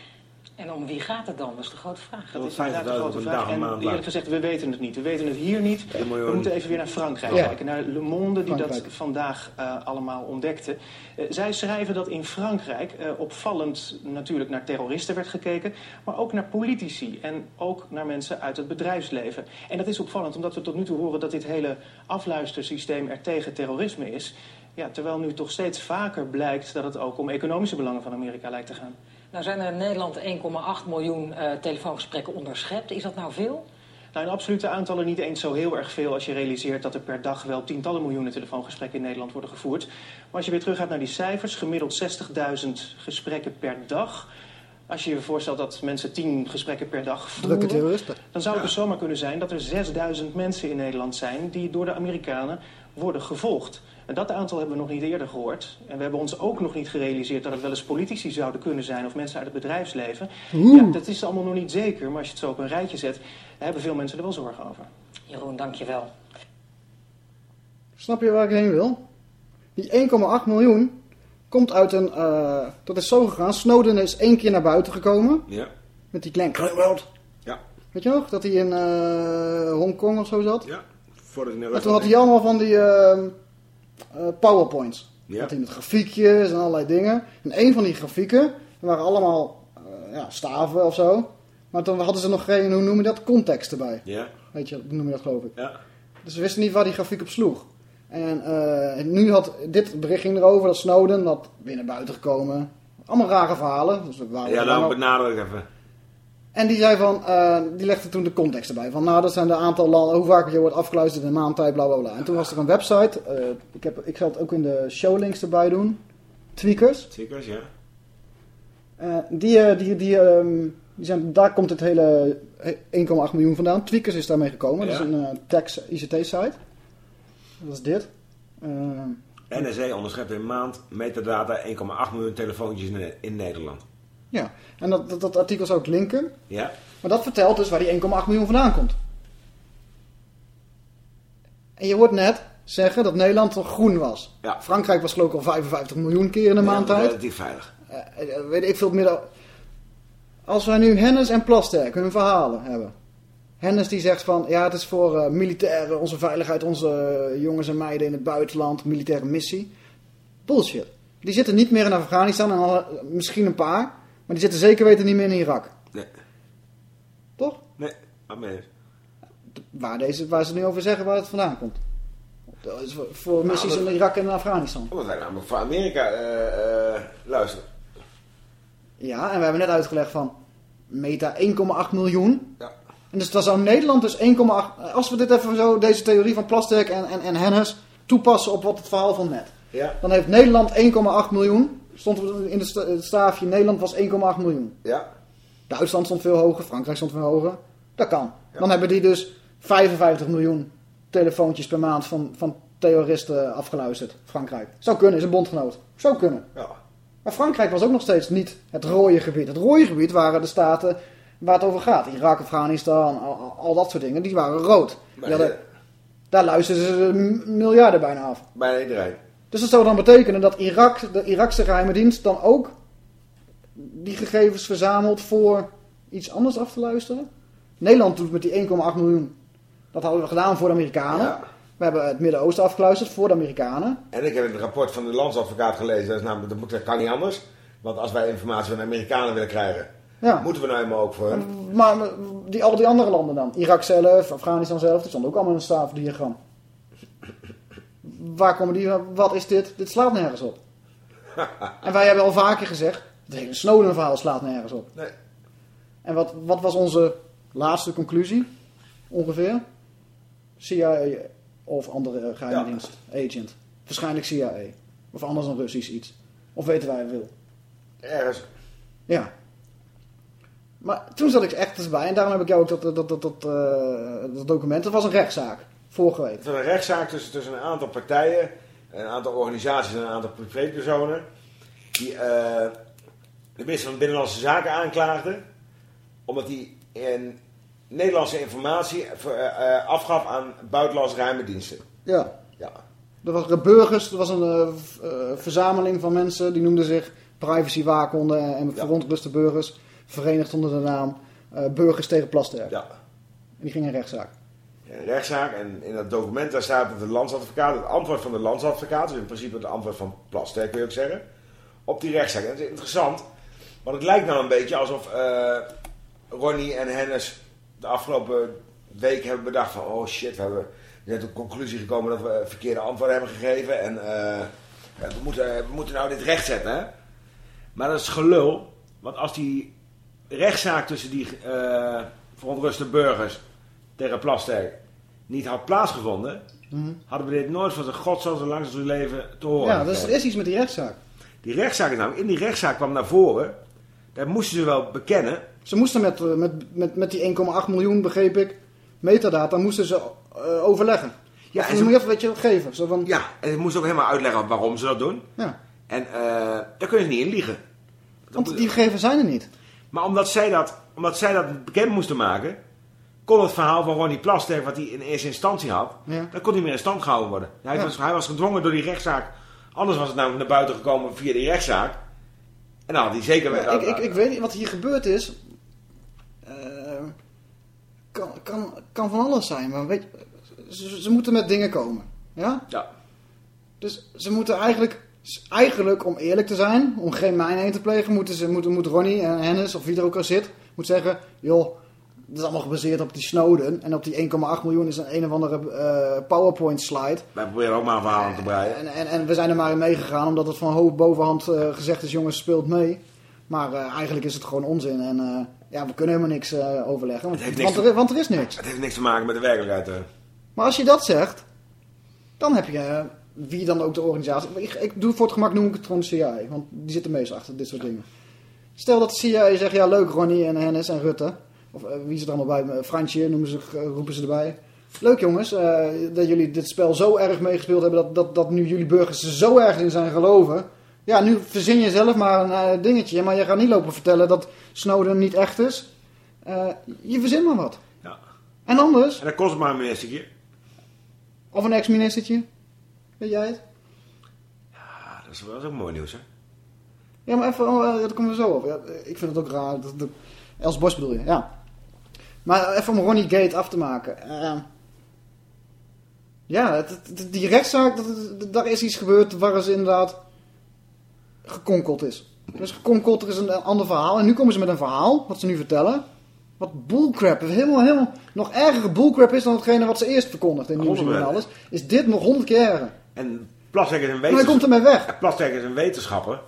En om wie gaat het dan? Dat is de grote vraag.
Dat is
50.000
inderdaad de grote vraag. En eerlijk gezegd, we weten het niet. We weten het hier niet. We moeten even weer naar Frankrijk
Ja.
kijken. Naar Le Monde, die dat vandaag eh, allemaal ontdekte. Eh, zij schrijven dat in Frankrijk eh, opvallend natuurlijk naar terroristen werd gekeken. Maar ook naar politici en ook naar mensen uit het bedrijfsleven. En dat is opvallend omdat we tot nu toe horen dat dit hele afluistersysteem er tegen terrorisme is. Ja, terwijl nu toch steeds vaker blijkt dat het ook om economische belangen van Amerika lijkt te gaan.
Nou zijn er in Nederland 1,8 miljoen eh, telefoongesprekken onderschept. Is dat nou veel?
Nou, in absolute aantallen niet eens zo heel erg veel als je realiseert dat er per dag wel tientallen miljoenen telefoongesprekken in Nederland worden gevoerd. Maar als je weer teruggaat naar die cijfers, gemiddeld 60.000 gesprekken per dag. Als je je voorstelt dat mensen 10 gesprekken per dag voeren, dan zou het dus zomaar kunnen zijn dat er 6000 mensen in Nederland zijn die door de Amerikanen worden gevolgd. En dat aantal hebben we nog niet eerder gehoord. En we hebben ons ook nog niet gerealiseerd dat het wel eens politici zouden kunnen zijn of mensen uit het bedrijfsleven. Ja, dat is allemaal nog niet zeker, maar als je het zo op een rijtje zet, daar hebben veel mensen er wel zorgen over.
Jeroen, dankjewel.
Snap je waar ik heen wil? Die 1,8 miljoen komt uit een... eh, dat is zo gegaan. Snowden is één keer naar buiten gekomen.
Ja.
Met die klein World.
Ja.
Weet je nog? Dat hij in eh Hongkong of zo zat.
Ja. Naar
En toen had hij allemaal van die... eh, eh, powerpoints.
Ja.
Dat hij met grafiekjes en allerlei dingen. En een van die grafieken waren allemaal eh, ja, staven of zo. Maar toen hadden ze nog geen, hoe noem je dat, context erbij.
Ja.
Weet je, hoe noem je dat geloof ik.
Ja.
Dus we wisten niet waar die grafiek op sloeg. En eh, nu had dit bericht ging erover dat Snowden dat binnen buiten gekomen. Allemaal rare verhalen. Dus we waren
Ja, dan benadruk even.
En die zei van, eh, die legde toen de context erbij. Van nou, dat zijn de aantal landen, hoe vaak je wordt afgeluisterd in een maand tijd, bla bla bla. En toen was er een website, eh, ik, heb, ik zal het ook in de showlinks erbij doen. Tweakers.
Tweakers, ja.
Eh, die, die, die, ehm, die zijn, daar komt het hele eh, 1,8 miljoen vandaan. Tweakers is daarmee gekomen. Dat
Ja.
is een tax ICT-site. Dat is dit.
NSE onderschept in een maand metadata 1,8 miljoen telefoontjes in, in Nederland.
Ja, en dat, dat, dat artikel zou ik linken.
Ja?
Maar dat vertelt dus waar die 1,8 miljoen vandaan komt. En je hoort net zeggen dat Nederland toch groen was.
Ja.
Frankrijk was geloof ik al 55 miljoen keer in een maand tijd.
Relatief veilig.
Eh, eh, weet ik veel meer. Als wij nu Hennis en Plasterk hun verhalen hebben. Hennis die zegt van, ja het is voor eh, militairen, onze veiligheid, onze jongens en meiden in het buitenland, militaire missie. Bullshit. Die zitten niet meer in Afghanistan en al, misschien een paar, die zitten zeker weten niet meer in Irak.
Nee.
Toch?
Nee, eens.
Waar, deze, waar ze nu over zeggen waar het vandaan komt. Dat is voor- voor missies in Irak en Afghanistan.
Omdat wij namelijk voor Amerika eh, eh, luisteren.
Ja, en we hebben net uitgelegd van meta 1,8 miljoen.
Ja.
En dus dan zou Nederland dus 1,8... Als we dit even zo, deze theorie van Plasterk en, en, en Hennis toepassen op wat het verhaal van net.
Ja.
Dan heeft Nederland 1,8 miljoen. Stond in het staafje, Nederland was 1,8 miljoen.
Ja.
Duitsland stond veel hoger, Frankrijk stond veel hoger. Dat kan. Dan hebben die dus 55 miljoen telefoontjes per maand van, van terroristen afgeluisterd. Frankrijk. Zou kunnen, is een bondgenoot. Zou kunnen.
Ja.
Maar Frankrijk was ook nog steeds niet het rode gebied. Het rode gebied waren de staten waar het over gaat. Irak, Afghanistan, al, al- dat soort dingen. Die waren rood. Die
Maar,
hadden- daar luisterden ze miljarden bijna af.
Bijna iedereen.
Dus dat zou dan betekenen dat Irak, de Irakse geheime dienst dan ook die gegevens verzamelt voor iets anders af te luisteren. Nederland doet met die 1,8 miljoen. Dat hadden we gedaan voor de Amerikanen.
Ja.
We hebben het Midden-Oosten afgeluisterd voor de Amerikanen.
En ik heb het rapport van de landsadvocaat gelezen. Dat, is namelijk, dat, kan niet anders. Want als wij informatie van de Amerikanen willen krijgen,
Ja.
moeten we nou helemaal ook voor.
Maar maar die, al die andere landen dan? Irak zelf, Afghanistan zelf, die stonden ook allemaal in een staafdiagram. Waar komen die, wat is dit? Dit slaat nergens op. [laughs] En wij hebben al vaker gezegd, het hele Snowden verhaal slaat nergens op.
Nee.
En wat, wat was onze laatste conclusie? Ongeveer? CIA of andere eh, geheime
Ja.
dienst, agent. Waarschijnlijk CIA. Of anders een Russisch iets. Of weten wij veel.
Ergens.
Ja. Maar toen zat ik echt eens bij. En daarom heb ik jou ook dat, dat, dat, dat, eh, dat document. Dat was een rechtszaak. Vorige week.
Het was een rechtszaak tussen, tussen een aantal partijen, een aantal organisaties en een aantal privépersonen. Die eh, de minister van Binnenlandse Zaken aanklaagden. Omdat hij in Nederlandse informatie eh, eh, afgaf aan buitenlandse geheime diensten.
Ja.
Ja.
Er waren burgers. Er was een verzameling van mensen. Die noemden zich privacywaakhonderen en verontruste burgers. Verenigd onder de naam Burgers tegen Plasterk.
Ja.
En die gingen in rechtszaak.
Een rechtszaak en in dat document daar staat dat de landsadvocaat, het antwoord van de landsadvocaat, dus in principe het antwoord van Plasterk wil ik zeggen, op die rechtszaak. En dat is interessant, want het lijkt nou een beetje alsof eh, Ronnie en Hennis de afgelopen week hebben bedacht van, oh shit, we hebben zijn tot de conclusie gekomen dat we verkeerde antwoorden hebben gegeven en eh, we, moeten, moeten nou dit rechtzetten. Hè? Maar dat is gelul, want als die rechtszaak tussen die eh verontruste burgers tegen Plasterk niet had plaatsgevonden,
Mhm.
hadden we dit nooit van zijn god zo lang als we leven te horen.
Ja, dus er is iets met die rechtszaak.
Die rechtszaak is namelijk, in die rechtszaak kwam naar voren, daar moesten ze wel bekennen.
Ze moesten met, eh, met, met, met die 1,8 miljoen, begreep ik, metadata, moesten ze eh, overleggen. Ja,
en ze-
moet je even weet je, geven. Zo van,
Ja, en ze moesten ook helemaal uitleggen waarom ze dat doen.
Ja.
En eh, daar kunnen ze niet in liegen.
Want die gegevens zijn er niet.
Maar omdat zij, dat, omdat zij dat bekend moesten maken, kon het verhaal van Ronnie Plasterk, wat hij in eerste instantie had,
Ja.
dat kon niet meer in stand gehouden worden. Hij,
Ja.
was, hij was gedwongen door die rechtszaak. Anders was het namelijk naar buiten gekomen via die rechtszaak. En dan had hij zeker...
Ja, ik, ik, ik weet niet wat hier gebeurd is. Eh, kan, kan, kan van alles zijn, maar weet je, ze, ze moeten met dingen komen. Ja?
Ja.
Dus ze moeten eigenlijk, eigenlijk om eerlijk te zijn, om geen mijn heen te plegen, moeten ze, moeten, moet Ronnie en Hennis, of wie er ook al zit, moet zeggen, joh, dat is allemaal gebaseerd op die Snowden. En op die 1,8 miljoen is een een of andere eh, PowerPoint slide.
Wij proberen ook maar een verhaal aan te breien.
En, en, en we zijn er maar in meegegaan, omdat het van hoog bovenhand eh, gezegd is, jongens, speelt mee. Maar eh, eigenlijk is het gewoon onzin. En ja, we kunnen helemaal niks overleggen, want,
niks
want, er, want er is niks.
Het heeft niks te maken met de werkelijkheid. eh.
Maar als je dat zegt, dan heb je, wie dan ook de organisatie... Ik, ik doe voor het gemak noem ik het gewoon CIA, want die zitten meestal achter dit soort dingen. Stel dat de CIA zegt, ja leuk Ronnie en Hennis en Rutte. Of eh, wie zit er allemaal bij? Fransje noemen ze, eh, roepen ze erbij. Leuk jongens, eh, dat jullie dit spel zo erg meegespeeld hebben dat, dat, dat nu jullie burgers er zo erg in zijn geloven. Ja, nu verzin je zelf maar een eh, dingetje, maar je gaat niet lopen vertellen dat Snowden niet echt is. Eh, je verzint maar wat.
Ja.
En anders,
En dat kost maar een ministertje.
of een ex-ministertje, weet jij het?
Ja, dat is wel dat is ook mooi nieuws, hè?
Ja, maar even, oh, eh, daar komen we zo op. Ja, ik vind het ook raar. Dat, dat, Els Bos bedoel je, ja. Maar even om Ronnie Gate af te maken. Eh, ja, het- het- die rechtszaak, dat, daar is iets gebeurd waar ze inderdaad gekonkeld is. Dus gekonkeld, er is een ander verhaal. En nu komen ze met een verhaal, wat ze nu vertellen. Wat bullcrap, helemaal, helemaal nog ergere bullcrap is dan hetgene wat ze eerst verkondigd in Nieuwsuur en alles. Is dit nog honderd keer erger.
En Plastek is een
Maar hij komt
wetenschapper.
ermee weg.
Plastek is een wetenschapper.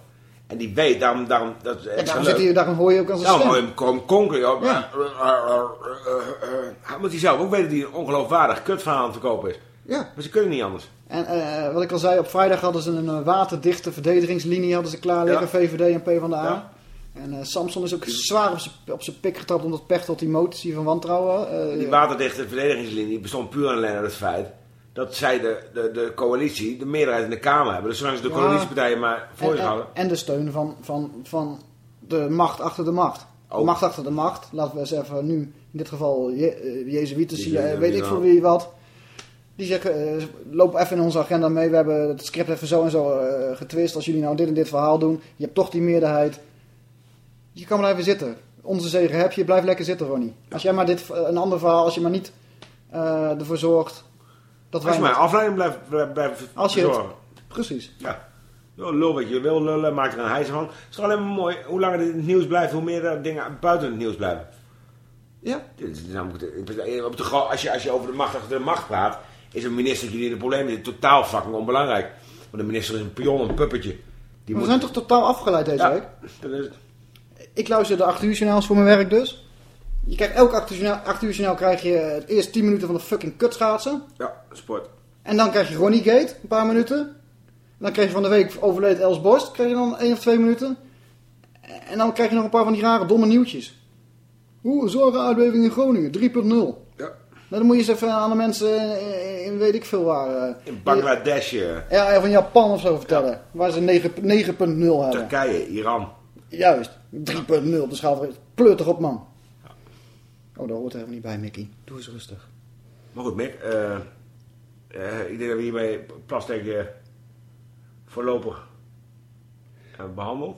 En die weet, daarom, daarom dat is
En daarom, zit hij, daarom hoor je ook aan zijn
Nou,
stem.
hem komen konken, joh.
Ja.
Eh, eh, eh, moet hij zelf ook weten dat hij een ongeloofwaardig kutverhaal aan het verkopen is.
Ja.
Maar ze kunnen niet anders.
En wat ik al zei, op vrijdag hadden ze een waterdichte verdedigingslinie hadden ze klaar liggen, VVD en PvdA.
Ja.
En eh, Samson is ook zwaar op zijn- pik getrapt omdat Pechtold die motie van wantrouwen... eh,
Die waterdichte verdedigingslinie bestond puur en alleen uit het feit dat zij de, de, de coalitie, de meerderheid in de Kamer hebben. Dus zolang ze de
Ja.
coalitiepartijen maar voor
en,
zich
en,
houden.
en de steun van, van, van de macht achter de macht. De macht achter de macht. Laten we eens even nu, in dit geval, Je, eh, Jezuïeten,
Die
zie je,
zeggen,
weet ik voor wie wat. Die zeggen, eh, loop even in onze agenda mee. We hebben het script even zo en zo eh, getwist. Als jullie nou dit en dit verhaal doen, je hebt toch die meerderheid. Je kan blijven zitten. Onze zegen heb je, blijf lekker zitten Ronnie. Als jij maar dit, een ander verhaal, als je maar niet eh, ervoor zorgt dat
Als je maar afleiding blijft, blijft, blijft
Als je het-. Precies.
Ja. Lul wat je wil lullen, maak er een hijs van. Het is alleen maar mooi. Hoe langer dit in het nieuws blijft, hoe meer er dingen buiten het nieuws blijven.
Ja.
De- op de Als je, als je over de macht achter de macht praat, is een minister die in de problemen zit totaal fucking onbelangrijk. Want een minister is een pion, een puppetje. Die
We
moet-
zijn toch totaal afgeleid deze
Ja,
week?
dat is het.
Ik luister de 8 uur journaals voor mijn werk dus. Je krijgt elk 8 uur, journaal, 8 uur journaal krijg je het eerst 10 minuten van de fucking kutschaatsen.
Ja, sport.
En dan krijg je Ronnie Gate, een paar minuten. Dan krijg je van de week overleed Els Borst, krijg je dan 1 of 2 minuten. En dan krijg je nog een paar van die rare domme nieuwtjes. Oeh, zware aardbeving in Groningen, 3.0.
Ja.
Nou, dan moet je eens even aan de mensen in, in weet ik veel waar. eh,
In Bangladesh, eh,
ja, van Japan of zo vertellen. Waar ze 9 9.0 hebben.
Turkije, Iran.
Juist, 3.0 op de schaal. Pleur toch op, man. Oh, daar hoort er helemaal niet bij, Mickey. Doe eens rustig.
Maar goed, Mick. eh, eh, ik denk dat we hiermee plastic eh, voorlopig hebben behandeld.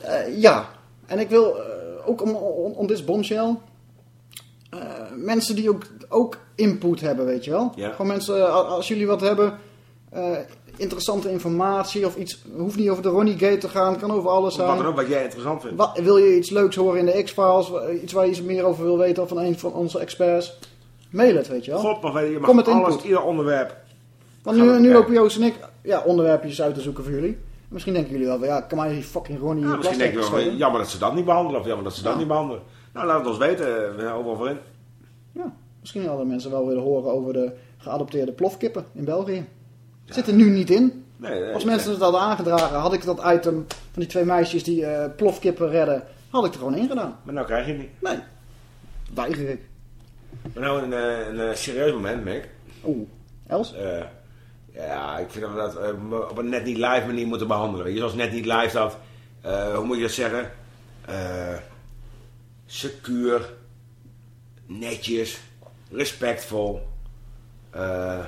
Eh, ja, en ik wil eh, ook om, om, om dit bombshell... eh, mensen die ook, ook input hebben, weet je wel.
Ja.
Gewoon mensen, eh, als jullie wat hebben... interessante informatie of iets... hoeft niet over de Ronnie Gate te gaan, kan over alles
Of wat ook, wat jij interessant vindt.
Wat, wil je iets leuks horen in de X-Files? Iets waar je iets meer over wil weten of van een van onze experts? Mail het, weet je wel.
God, mag weten, je
Kom met
mag alles,
input.
ieder onderwerp.
Want
Gaan we
nu, nu lopen Joost en ik ja, onderwerpjes uit te zoeken voor jullie. Misschien denken jullie wel, van, ja, kan mij die fucking Ronnie
Ja, misschien
plastic
denk je wel, jammer dat ze dat niet behandelen. Of jammer dat ze dat niet behandelen. Nou, laat het ons weten. We zijn overal voor in.
Ja, misschien hadden mensen wel willen horen over de geadopteerde plofkippen in België. Zit er nu niet in.
Nee, nee,
Als mensen het hadden aangedragen, had ik dat item van die twee meisjes die eh, plofkippen redden, had ik er gewoon in gedaan.
Maar nou krijg je het niet.
Nee, weiger ik.
Maar nou een, eh, een, eh, serieus moment, Mick.
Oeh, Els?
Eh, ja, ik vind dat we dat eh, op een net niet live manier moeten behandelen. Weet je, zoals net niet live dat, eh, hoe moet je dat zeggen? Eh secuur, netjes, respectvol, eh,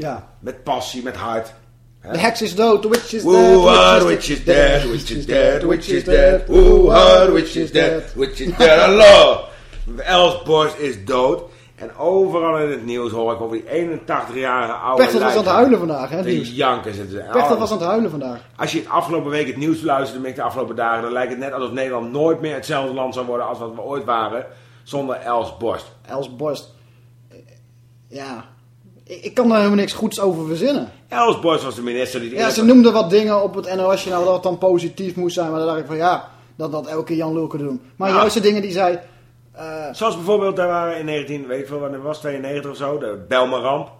Ja.
met passie, met hart.
De heks is dood, the witch is dead.
are which is dead, which is dead, which is dead, are which is dead, which is dead, Allah! Els Borst is dood. En overal in het nieuws hoor ik over die 81-jarige oude
Pechtold was aan het huilen vandaag, hè, nieuws.
janken zitten ze.
Pechtold
Oh,
was aan het huilen vandaag.
Als je het afgelopen week het nieuws luisterde, met de afgelopen dagen, dan lijkt het net alsof Nederland nooit meer hetzelfde land zou worden als wat we ooit waren, zonder Els Borst.
Els Borst. Ja, ik, kan daar helemaal niks goeds over verzinnen.
Els Borst was de minister die...
Ja, ze noemde wat dingen op het NOS-journaal dat het dan positief moest zijn. Maar dan dacht ik van ja, dat dat elke keer Jan Lulke doen. Maar
Ja.
juist de dingen die zij...
Zoals bijvoorbeeld, daar waren in 19, weet ik veel wanneer was, 92 of zo, de Belmer-ramp.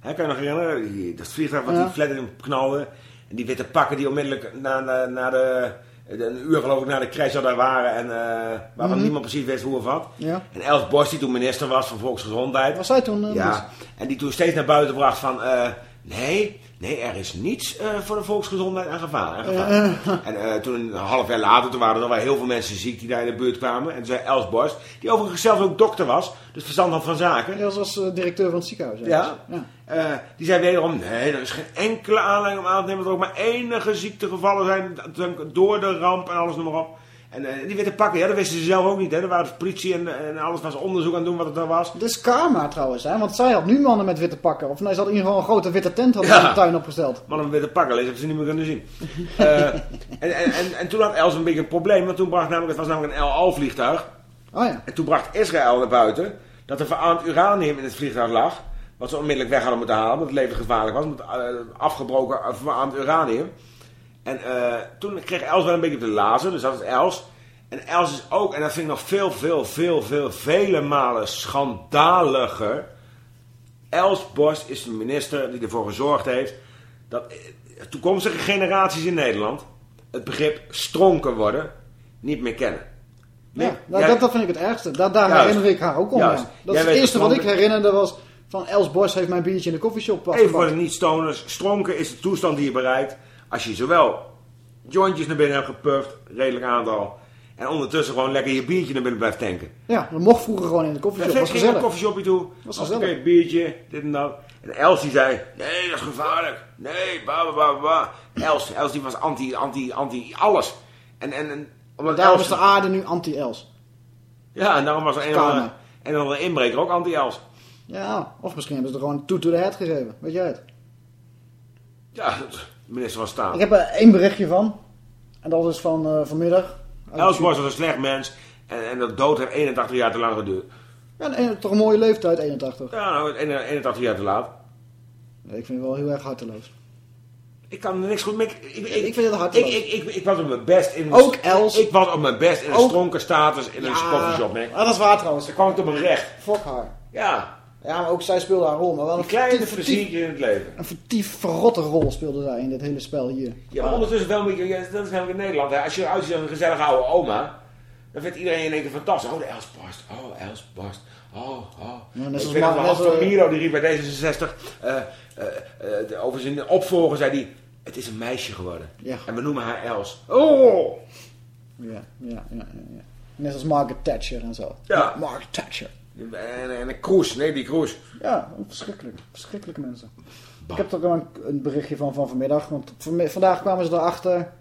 Hè, kan je nog herinneren? Die, dat vliegtuig wat
Ja.
die flat in knalde. En die witte pakken die onmiddellijk na, na, na de... Een uur geloof ik na de crash al daar waren en eh, waarvan
Mhm.
niemand precies wist hoe of wat.
Ja.
En Els Borst, die toen minister was van Volksgezondheid.
Was zij toen... eh,
Ja,
minister?
en die toen steeds naar buiten bracht van... eh, nee, nee, er is niets eh, voor de volksgezondheid aan gevaar. aan gevaar.
Eh.
En eh, toen, een half jaar later, toen waren er nog wel heel veel mensen ziek die daar in de buurt kwamen. En toen zei Els Borst, die overigens zelf ook dokter was, dus verstand had van zaken.
Zoals eh, directeur van het ziekenhuis.
Ja.
ja.
Eh, die zei wederom, nee, er is geen enkele aanleiding om aan te nemen dat er ook maar enige ziektegevallen zijn door de ramp en alles noem maar op. En eh, die witte pakken, ja, dat wisten ze zelf ook niet. Hè. Er waren de politie en, en alles was onderzoek aan het doen wat het nou was.
Het is karma trouwens, hè? want zij had nu mannen met witte pakken. Of nee, ze had in ieder geval een grote witte tent had
Ja.
in de tuin opgesteld.
Mannen met witte pakken, heb ze niet meer kunnen zien. Eh, [laughs] en, en, en, en toen had Els een beetje een probleem, want toen bracht namelijk, het was namelijk een El Al vliegtuig.
Oh ja.
En toen bracht Israël naar buiten dat er verarmd uranium in het vliegtuig lag. Wat ze onmiddellijk weg hadden moeten halen, omdat het levensgevaarlijk was. Met eh, afgebroken verarmd uranium. En eh, toen kreeg Els wel een beetje op de lazer, dus dat is Els. En Els is ook, en dat vind ik nog veel, veel, veel, veel, vele malen schandaliger. Els Borst is de minister die ervoor gezorgd heeft dat eh, toekomstige generaties in Nederland het begrip stronken worden niet meer kennen.
Ja, nou,
Jij-
dat, dat vind ik het ergste. Da daar
Juist.
herinner ik haar ook om.
Juist.
Dat is het eerste wat ik herinnerde was van Els Bos heeft mijn biertje in de koffieshop
Even voor de niet-stoners. Stronken is de toestand die je bereikt als je zowel jointjes naar binnen hebt gepuft, redelijk aantal, en ondertussen gewoon lekker je biertje naar binnen blijft tanken.
Ja, dat mocht vroeger gewoon in de koffieshop.
Perfect,
was
ging naar een
gezellig.
koffieshopje toe.
Was gezellig.
Oké, biertje, dit en dat. En Els die zei, nee, dat is gevaarlijk. Nee, ba, ba, ba, ba. Els, Els die was anti, anti, anti alles. En, en, en omdat
Daarom
Els-
is de aarde nu anti-Els.
Ja, en daarom was er een andere, een of andere inbreker ook anti-Els.
Ja, of misschien hebben ze er gewoon toe to the head gegeven. Weet jij het?
Ja, de minister van Staat.
Ik heb er één berichtje van. En dat is van eh, vanmiddag.
Els was een slecht mens. En, en dat dood heeft 81 jaar te lang geduurd.
Ja, en, toch een mooie leeftijd, 81.
Ja, nou, 81 jaar te laat.
Nee, ik vind het wel heel erg harteloos.
Ik kan er niks goed mee. Ik, ik,
Ik vind het harteloos.
ik, ik, ik was op mijn best in
Ook Els.
Ik was op mijn best in een
Ook-
stronken status in een
Ja,
koffieshop. Nee.
ah, dat is waar trouwens.
Ze kwam ik op mijn recht.
Fuck haar.
Ja,
Ja, maar ook zij speelde haar rol. Maar wel
een
een
kleine pleziertje in het leven.
een vertief verrotte rol speelde zij in dit hele spel hier.
Ja, maar ondertussen wel een beetje, ja, dat is namelijk in Nederland. Hè. Als je eruit ziet als een gezellige oude oma, dan vindt iedereen in één keer fantastisch. Oh, de Els Borst. Oh, Els Borst. Oh, oh.
Ja, net zoals net
Hans van Miro, die riep bij D66, eh, eh, eh, de- over zijn opvolger zei hij, het is een meisje geworden.
Ja.
En we noemen haar Els. Oh!
Ja, ja, ja, ja. Net als Margaret Thatcher en zo.
Ja.
Margaret Thatcher.
En, en een Kroes, nee, die Kroes.
Ja, verschrikkelijk. Verschrikkelijke mensen. Ik heb er wel een, een berichtje van van vanmiddag. Want vandaag kwamen ze erachter.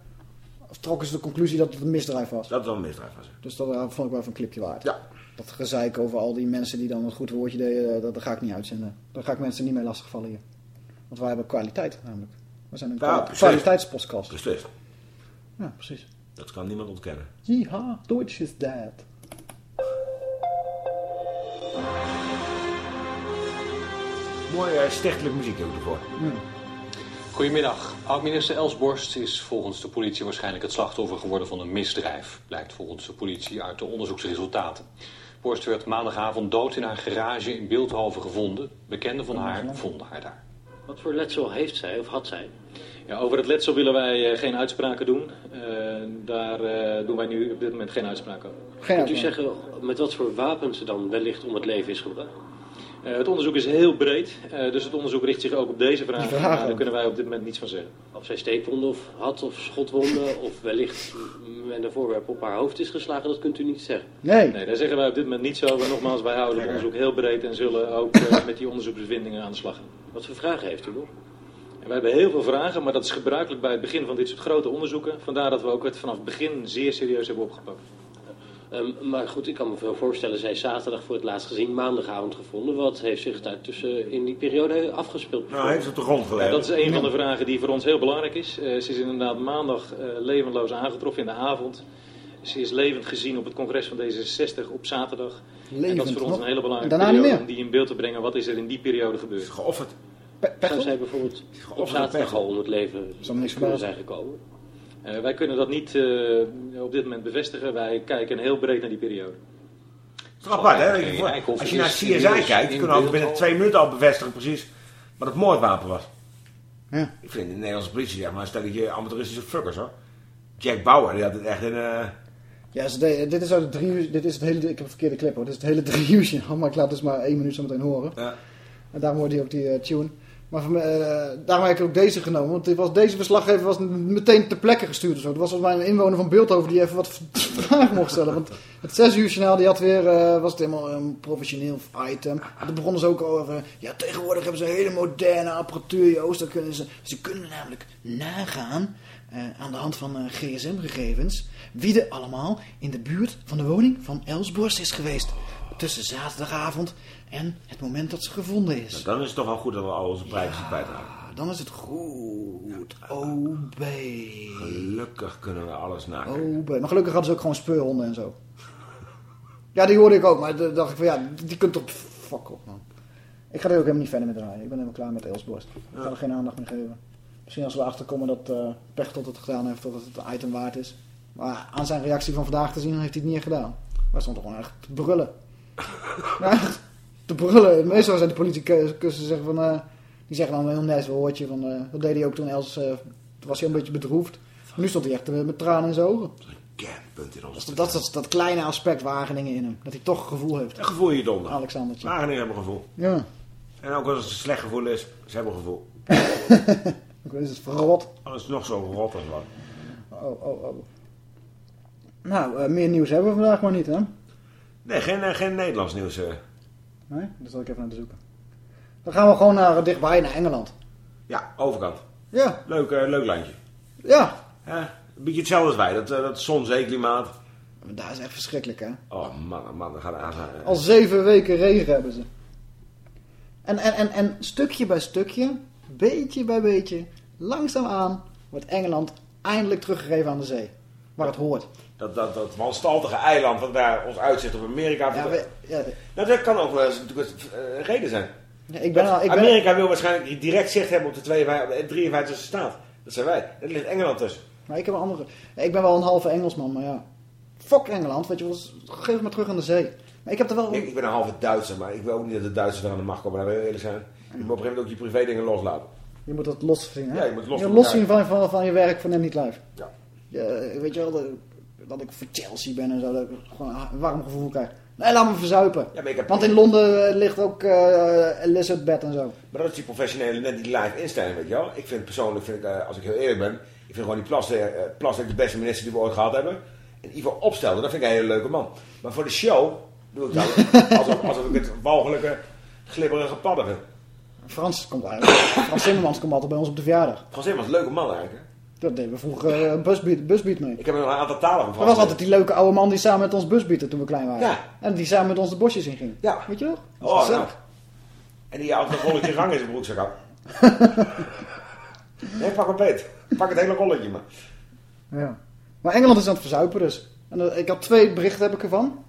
Of trokken ze de conclusie dat het een misdrijf was.
Dat is wel een misdrijf was.
Dus dat eh, vond ik wel even een clipje waard.
Ja.
Dat gezeik over al die mensen die dan een goed woordje deden, dat, dat ga ik niet uitzenden. Daar ga ik mensen niet mee lastigvallen hier. Want wij hebben kwaliteit namelijk. We zijn een
Ja, precies.
kwaliteitspodcast.
Beslist.
Ja, precies.
Dat kan niemand ontkennen.
Yeehaw, Deutsch is dead.
Mooi uh, stichtelijk muziek ook ervoor.
Goedemiddag. Oud-minister Els Borst is volgens de politie waarschijnlijk het slachtoffer geworden van een misdrijf. Blijkt volgens de politie uit de onderzoeksresultaten. Borst werd maandagavond dood in haar garage in Beeldhoven gevonden. Bekenden van haar vonden haar daar.
Wat voor letsel heeft zij of had zij?
Ja, over het letsel willen wij eh, geen uitspraken doen. Eh, daar eh, doen wij nu op dit moment geen uitspraken over.
Kunt u zeggen met wat voor wapens ze dan wellicht om het leven is gebracht?
Eh, het onderzoek is heel breed, eh, dus het onderzoek richt zich ook op deze Maar daar kunnen wij op dit moment niets van zeggen.
Of zij steekwonden of had of schotwonden of wellicht met een voorwerp op haar hoofd is geslagen, dat kunt u niet zeggen.
Nee.
Nee, daar zeggen wij op dit moment niets over. Nogmaals, wij houden het onderzoek heel breed en zullen ook eh, met die onderzoeksbevindingen aan de slag gaan.
Wat voor vragen heeft u nog?
En wij hebben heel veel vragen, maar dat is gebruikelijk bij het begin van dit soort grote onderzoeken. Vandaar dat we ook het vanaf het begin zeer serieus hebben opgepakt.
Ehm, maar goed, ik kan me veel voorstellen, zij is zaterdag voor het laatst gezien, maandagavond gevonden. Wat heeft zich daartussen in die periode afgespeeld?
Nou, hij heeft op de grond
Ja, dat is een van de vragen die voor ons heel belangrijk is. Eh, ze is inderdaad maandag eh, levenloos aangetroffen in de avond. Ze is levend gezien op het congres van D66 op zaterdag. en dat
Levend
is voor ons
nog?
een hele belangrijke periode om die in beeld te brengen. Wat is er in die periode gebeurd?
Geofferd.
Zou zij bijvoorbeeld op zaterdag al om het leven kunnen zijn gekomen?
Eh, wij kunnen dat niet eh, op dit moment bevestigen. Wij kijken heel breed naar die periode.
Het is apart, hè? Je Als je naar
is
CSI kijkt,
in
kunnen we binnen twee minuten al bevestigen precies wat het moordwapen was.
Ja.
Ik vind de Nederlandse politie, zeg maar, een stelletje amateuristische fuckers, hoor. Jack Bauer, die had het echt in... eh,
Ja, ze de- dit is uit het drie uur, dit is het hele, ik heb een verkeerde clip hoor, dit is het hele [laughs] drie uur, ja, maar ik laat dus maar één minuut zo meteen horen.
Ja.
En daarom hoorde hij ook die tune. Maar eh, daarom heb ik ook deze genomen, want dit was, deze verslaggever was meteen ter plekke gestuurd zo. Er was volgens mij een inwoner van Beeldhoven die even wat [laughs] vragen mocht stellen. Want het zes uur journaal, die had weer, eh, was het helemaal een professioneel item. En begonnen ze ook over, ja tegenwoordig hebben ze hele moderne apparatuur, Joost. Kunnen ze, ze kunnen namelijk nagaan eh, aan de hand van gsm-gegevens wie er allemaal in de buurt van de woning van Elsborst is geweest. Tussen zaterdagavond en het moment dat ze gevonden is.
nou, dan is het toch wel goed dat we al onze privacy kwijtraken.
Ah, Dan is het goed. OB.
Gelukkig kunnen we alles nagaan.
OB. Maar gelukkig hadden ze ook gewoon speurhonden en zo. Ja, die hoorde ik ook. Maar toen dacht ik van ja, die kunt toch... Fuck op man. Ik ga er ook helemaal niet verder mee draaien. Ik ben helemaal klaar met Elsborst. Ik ga er geen aandacht meer geven. Misschien als we erachter komen dat eh Pechtold het gedaan heeft, dat het het item waard is. Maar aan zijn reactie van vandaag te zien, heeft hij het niet gedaan. Wij stonden gewoon echt te brullen. [laughs] te brullen. Meestal zijn de politiekussen zeggen van... eh, die zeggen dan een heel nice woordje. Van, eh, dat deed hij ook toen Els... eh, toen was hij een beetje bedroefd. Maar nu stond hij echt eh, met tranen in zijn ogen.
Kernpunt in ons.
Dat, dat, dat, dat kleine aspect Wageningen in hem. Dat hij toch een gevoel heeft.
Een gevoel je donder.
Alexandertje.
Wageningen hebben gevoel.
Ja.
En ook als het een slecht gevoel is, ze hebben gevoel. [laughs]
Ik weet het verrot.
Alles is nog zo rot als wat.
Oh, oh, oh. Nou, eh, meer nieuws hebben we vandaag maar niet, hè?
Nee, geen, eh, geen Nederlands nieuws. eh.
Nee? Dat zal ik even aan te zoeken. Dan gaan we gewoon naar eh, dichtbij, naar Engeland.
Ja, overkant.
Ja.
Leuk, eh, leuk landje.
Ja.
Ja, een beetje hetzelfde als wij. Dat, eh, dat zon, zee, klimaat.
Maar daar is echt verschrikkelijk, hè?
Oh man, oh, man, dan gaat aan.
Al zeven weken regen hebben ze. En, en, en, en stukje bij stukje, beetje bij beetje, langzaamaan wordt Engeland eindelijk teruggegeven aan de zee. Waar het hoort.
Dat, dat, dat wanstaltige eiland wat daar ons uitzicht op Amerika.
Ja, we- ja,
nou, dat kan ook wel eens een eh, reden zijn.
Ja, ik ben al- ik ben-
Amerika wil waarschijnlijk direct zicht hebben op de 52 de 53 staat. Dat zijn wij. Dat ligt Engeland tussen.
Maar ik heb een andere. Ik ben wel een halve Engelsman, maar ja. Fuck Engeland, weet je wel. Geef me terug aan de zee. Maar ik heb er wel.
Ik, ik ben een halve Duitser, maar ik wil ook niet dat de Duitsers aan de macht komen. Laten we eerlijk zijn. Je moet op een gegeven moment ook je privé dingen loslaten.
Je moet dat los zien, hè?
Ja, je moet los
je
van
loszien van, van, van je werk van hem niet live.
Ja.
Ja, weet je wel, dat, dat ik voor Chelsea ben en zo. Dat ik gewoon een warm gevoel krijg. Nee, laat me verzuipen.
Ja, maar ik heb-
Want in Londen eh, ligt ook eh Elizabeth bed en zo.
Maar dat is die professionele, net die live instelling, weet je wel. Ik vind persoonlijk, vind ik, eh, als ik heel eerlijk ben, ik vind gewoon die Plaster de beste minister die we ooit gehad hebben. En Ivo Opstelden, dat vind ik een hele leuke man. Maar voor de show doe ik dat [laughs] alsof, alsof ik het walgelijke, glibberige padden.
Frans komt eigenlijk. Frans Timmermans komt altijd bij ons op de verjaardag.
Frans Timmermans, een leuke man eigenlijk. hè.
Dat deden we vroeger eh, busbeat, busbeat mee.
Ik heb nog een aantal talen van
Er
Frans.
was altijd die leuke oude man die samen met ons busbieten toen we klein waren.
Ja.
En die samen met ons de bosjes in ging.
Ja.
Weet je nog? Dat
Oh, nou. En die altijd een rolletje [laughs] rang in zijn broekzak had. [laughs] Nee, pak een peet. Pak het hele rolletje maar.
Ja. Maar Engeland is aan het verzuipen dus. En eh, ik had twee berichten heb ik ervan.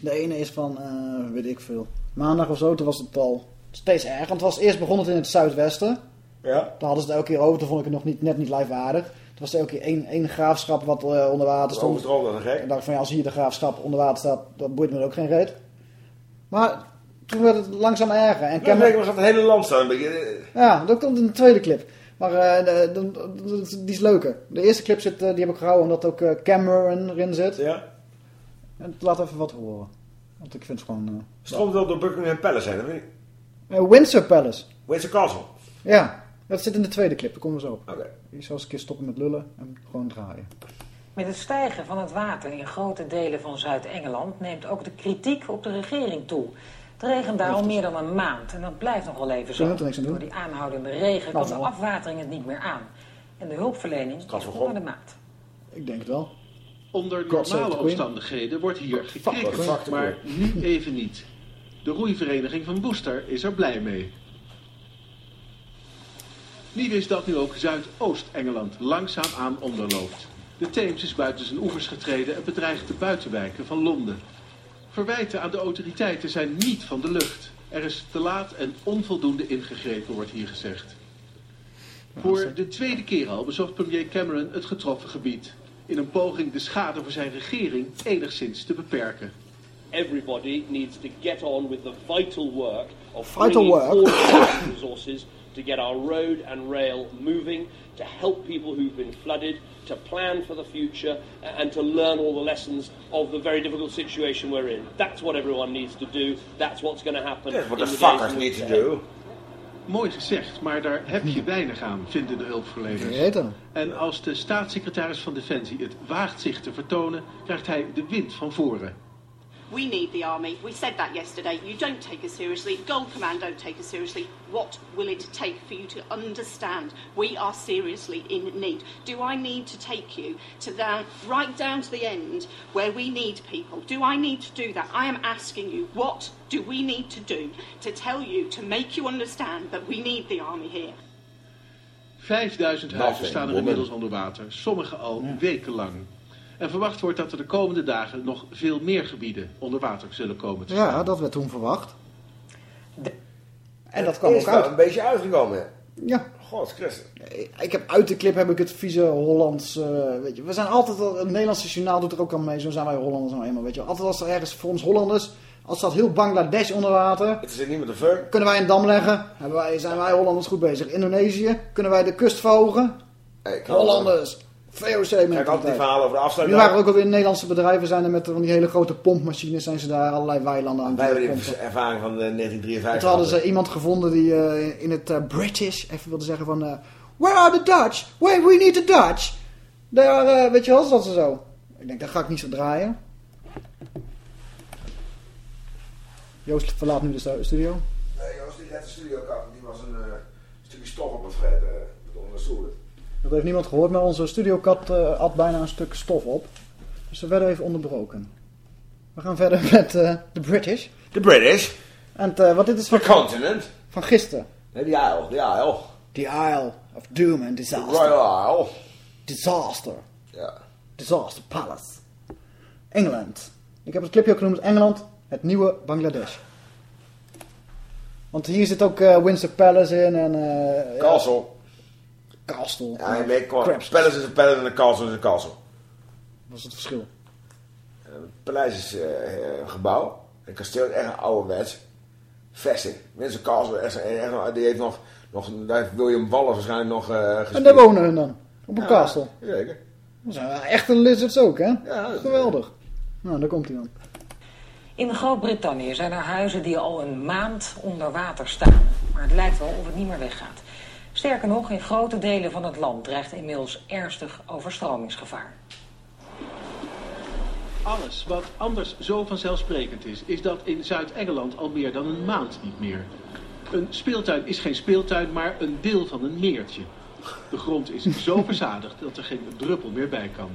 De ene is van, eh, weet ik veel, maandag of zo. Toen was het al steeds erger. Want het was eerst begon het in het zuidwesten.
Ja.
Daar hadden ze het elke keer over. Toen vond ik het nog niet, net niet lijfwaardig. Toen was er elke keer één, één graafschap wat eh, onder water stond.
Als een gek.
Ik dacht van ja, als hier de graafschap onder water staat, dat boeit me ook geen reet. Maar toen werd het langzaam erger. En
En
Cameron-
Cameron gaat het hele land staan
ja, dat komt in de tweede clip. Maar eh, de- de- de- die is leuker. De eerste clip zit, eh, die heb ik gehouden omdat ook Cameron erin zit.
Ja.
En laat even wat horen. Want ik vind het gewoon...
Stroomt wel door Buckingham Palace heen, of niet?
eh, Windsor Palace.
Windsor Castle.
Ja, dat zit in de tweede clip. Daar komen we zo op.
Oké.
Je zal eens een keer stoppen met lullen en gewoon draaien.
Met het stijgen van het water in grote delen van Zuid-Engeland neemt ook de kritiek op de regering toe. Het regent daar al meer dan een maand en dat blijft nog wel even zo.
Kunnen we er niks aan doen?
Door die aanhoudende regen
Nou,
kan de
wel.
afwatering het niet meer aan. En de hulpverlening is onder de maat.
Ik denk het wel.
Onder normale omstandigheden wordt hier gekeken, maar nu even niet. De roeivereniging van Worcester is er blij mee. Nieuw is dat nu ook Zuidoost-Engeland langzaam aan onderloopt. De Theems is buiten zijn oevers getreden en bedreigt de buitenwijken van Londen. Verwijten aan de autoriteiten zijn niet van de lucht. Er is te laat en onvoldoende ingegrepen, wordt hier gezegd. Voor de tweede keer al bezocht premier Cameron het getroffen gebied. In een poging de schade voor zijn regering enigszins te beperken.
Everybody needs to get on with the vital work of
Vital
bringing
work. [coughs]
resources to get our road and rail moving, to help people who've been flooded, to plan for the future, and to learn all the lessons of the very difficult situation we're in. That's what everyone needs to do. That's what's going to happen.
That's what the
the
fuckers need to do.
Mooi gezegd, maar daar heb je weinig aan, vinden de hulpverleners. En als de staatssecretaris van Defensie het waagt zich te vertonen, krijgt hij de wind van voren.
We need the army. We said that yesterday. You don't take us seriously. Gold Command don't take us seriously. What will it take for you to understand we are seriously in need? Do I need to take you to down, right down to the end where we need people? Do I need to do that? I am asking you, what do we need to do to tell you, to make you understand that we need the army here?
5000 huizen
Nothing,
staan er
woman.
inmiddels onder water, sommige al wekenlang. En verwacht wordt dat er de komende dagen nog veel meer gebieden onder water zullen komen te staan.
Ja, dat werd toen verwacht. En dat kwam
is
ook uit.
een beetje uitgekomen. hè.
Ja.
God, Christus.
Ik heb uit de clip heb ik het vieze Hollands, eh, weet je. We zijn altijd, al- het Nederlandse journaal doet er ook aan mee. Zo zijn wij Hollanders nou eenmaal, weet je. Altijd als er ergens voor ons Hollanders, als staat heel Bangladesh onder water.
Het is niet met de fuck.
Kunnen wij een dam leggen? Hebben wij, zijn wij Hollanders goed bezig. Indonesië, kunnen wij de kust verhogen?
Hey,
Hollanders. VOC
Kijk altijd die verhalen over de afsluit.
Nu waren ook alweer Nederlandse bedrijven zijn er met van die hele grote pompmachines zijn ze daar allerlei weilanden aan het
Wij hebben die ervaring van eh, 1953.
En toen hadden ze iemand gevonden die eh, in het eh, British even wilde zeggen van... eh, Where are the Dutch? Where we need the Dutch? Daar, eh, weet je wel, dat ze zo. Ik denk, dat ga ik niet zo draaien. Joost verlaat nu de stu- studio.
Nee, Joost, die net de studio kap, die was een eh, stukje stof op het vreten. uh, onder de.
Dat heeft niemand gehoord, maar onze studiokat eh at bijna een stuk stof op. Dus we werden even onderbroken. We gaan verder [laughs] met eh, de British.
De British?
En eh, wat dit is van...
The continent?
Van gisteren.
Nee, die Isle, die Isle.
The Isle of Doom and Disaster.
The Royal Isle.
Disaster.
Ja.
Disaster Palace. Engeland. Ik heb het clipje ook genoemd Engeland, het nieuwe Bangladesh. Want hier zit ook Windsor Palace in en... eh,
Castle.
Ja, castle.
Ja, je weet gewoon, palace is een palace en een castle is een castle.
Wat is het verschil?
Een paleis is eh, een gebouw. Een kasteel is echt een ouderwets. Vesting. Mensen Castle, echt, echt, nog- die heeft nog, nog daar heeft William Wallace waarschijnlijk nog eh
En daar wonen hun dan. Op een
Ja,
castle.
Zeker.
Dat zijn echte lizards ook, hè?
Ja, dat-
Geweldig. Nou, daar komt hij dan.
In Groot-Brittannië zijn er huizen die al een maand onder water staan. Maar het lijkt wel of het niet meer weggaat. Sterker nog, in grote delen van het land dreigt inmiddels ernstig overstromingsgevaar.
Alles wat anders zo vanzelfsprekend is, is dat in Zuid-Engeland al meer dan een maand niet meer. Een speeltuin is geen speeltuin, maar een deel van een meertje. De grond is zo [laughs] verzadigd dat er geen druppel meer bij kan.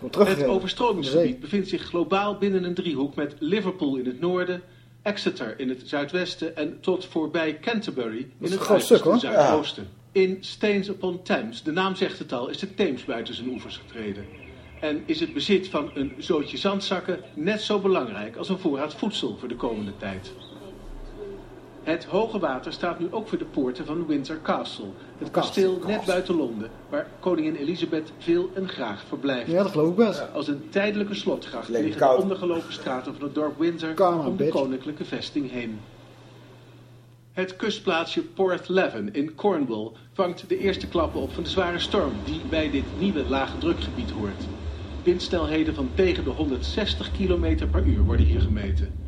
Het overstromingsgebied bevindt zich globaal binnen een driehoek met Liverpool in het noorden, Exeter in het zuidwesten en tot voorbij Canterbury in het uiterste zuidoosten. In Staines upon Thames, de naam zegt het al, is de Theems buiten zijn oevers getreden. En is het bezit van een zootje zandzakken net zo belangrijk als een voorraad voedsel voor de komende tijd. Het hoge water staat nu ook voor de poorten van Windsor Castle, het kasteel net buiten Londen, waar koningin Elisabeth veel en graag verblijft.
Ja, dat geloof ik best.
Als een tijdelijke slotgracht
Lekker
liggen
koud.
de ondergelopen straten van het dorp Windsor
Karma,
om de koninklijke vesting heen. Het kustplaatsje Porthleven in Cornwall vangt de eerste klappen op van de zware storm die bij dit nieuwe lage drukgebied hoort. Windsnelheden van tegen de 160 km per uur worden hier gemeten.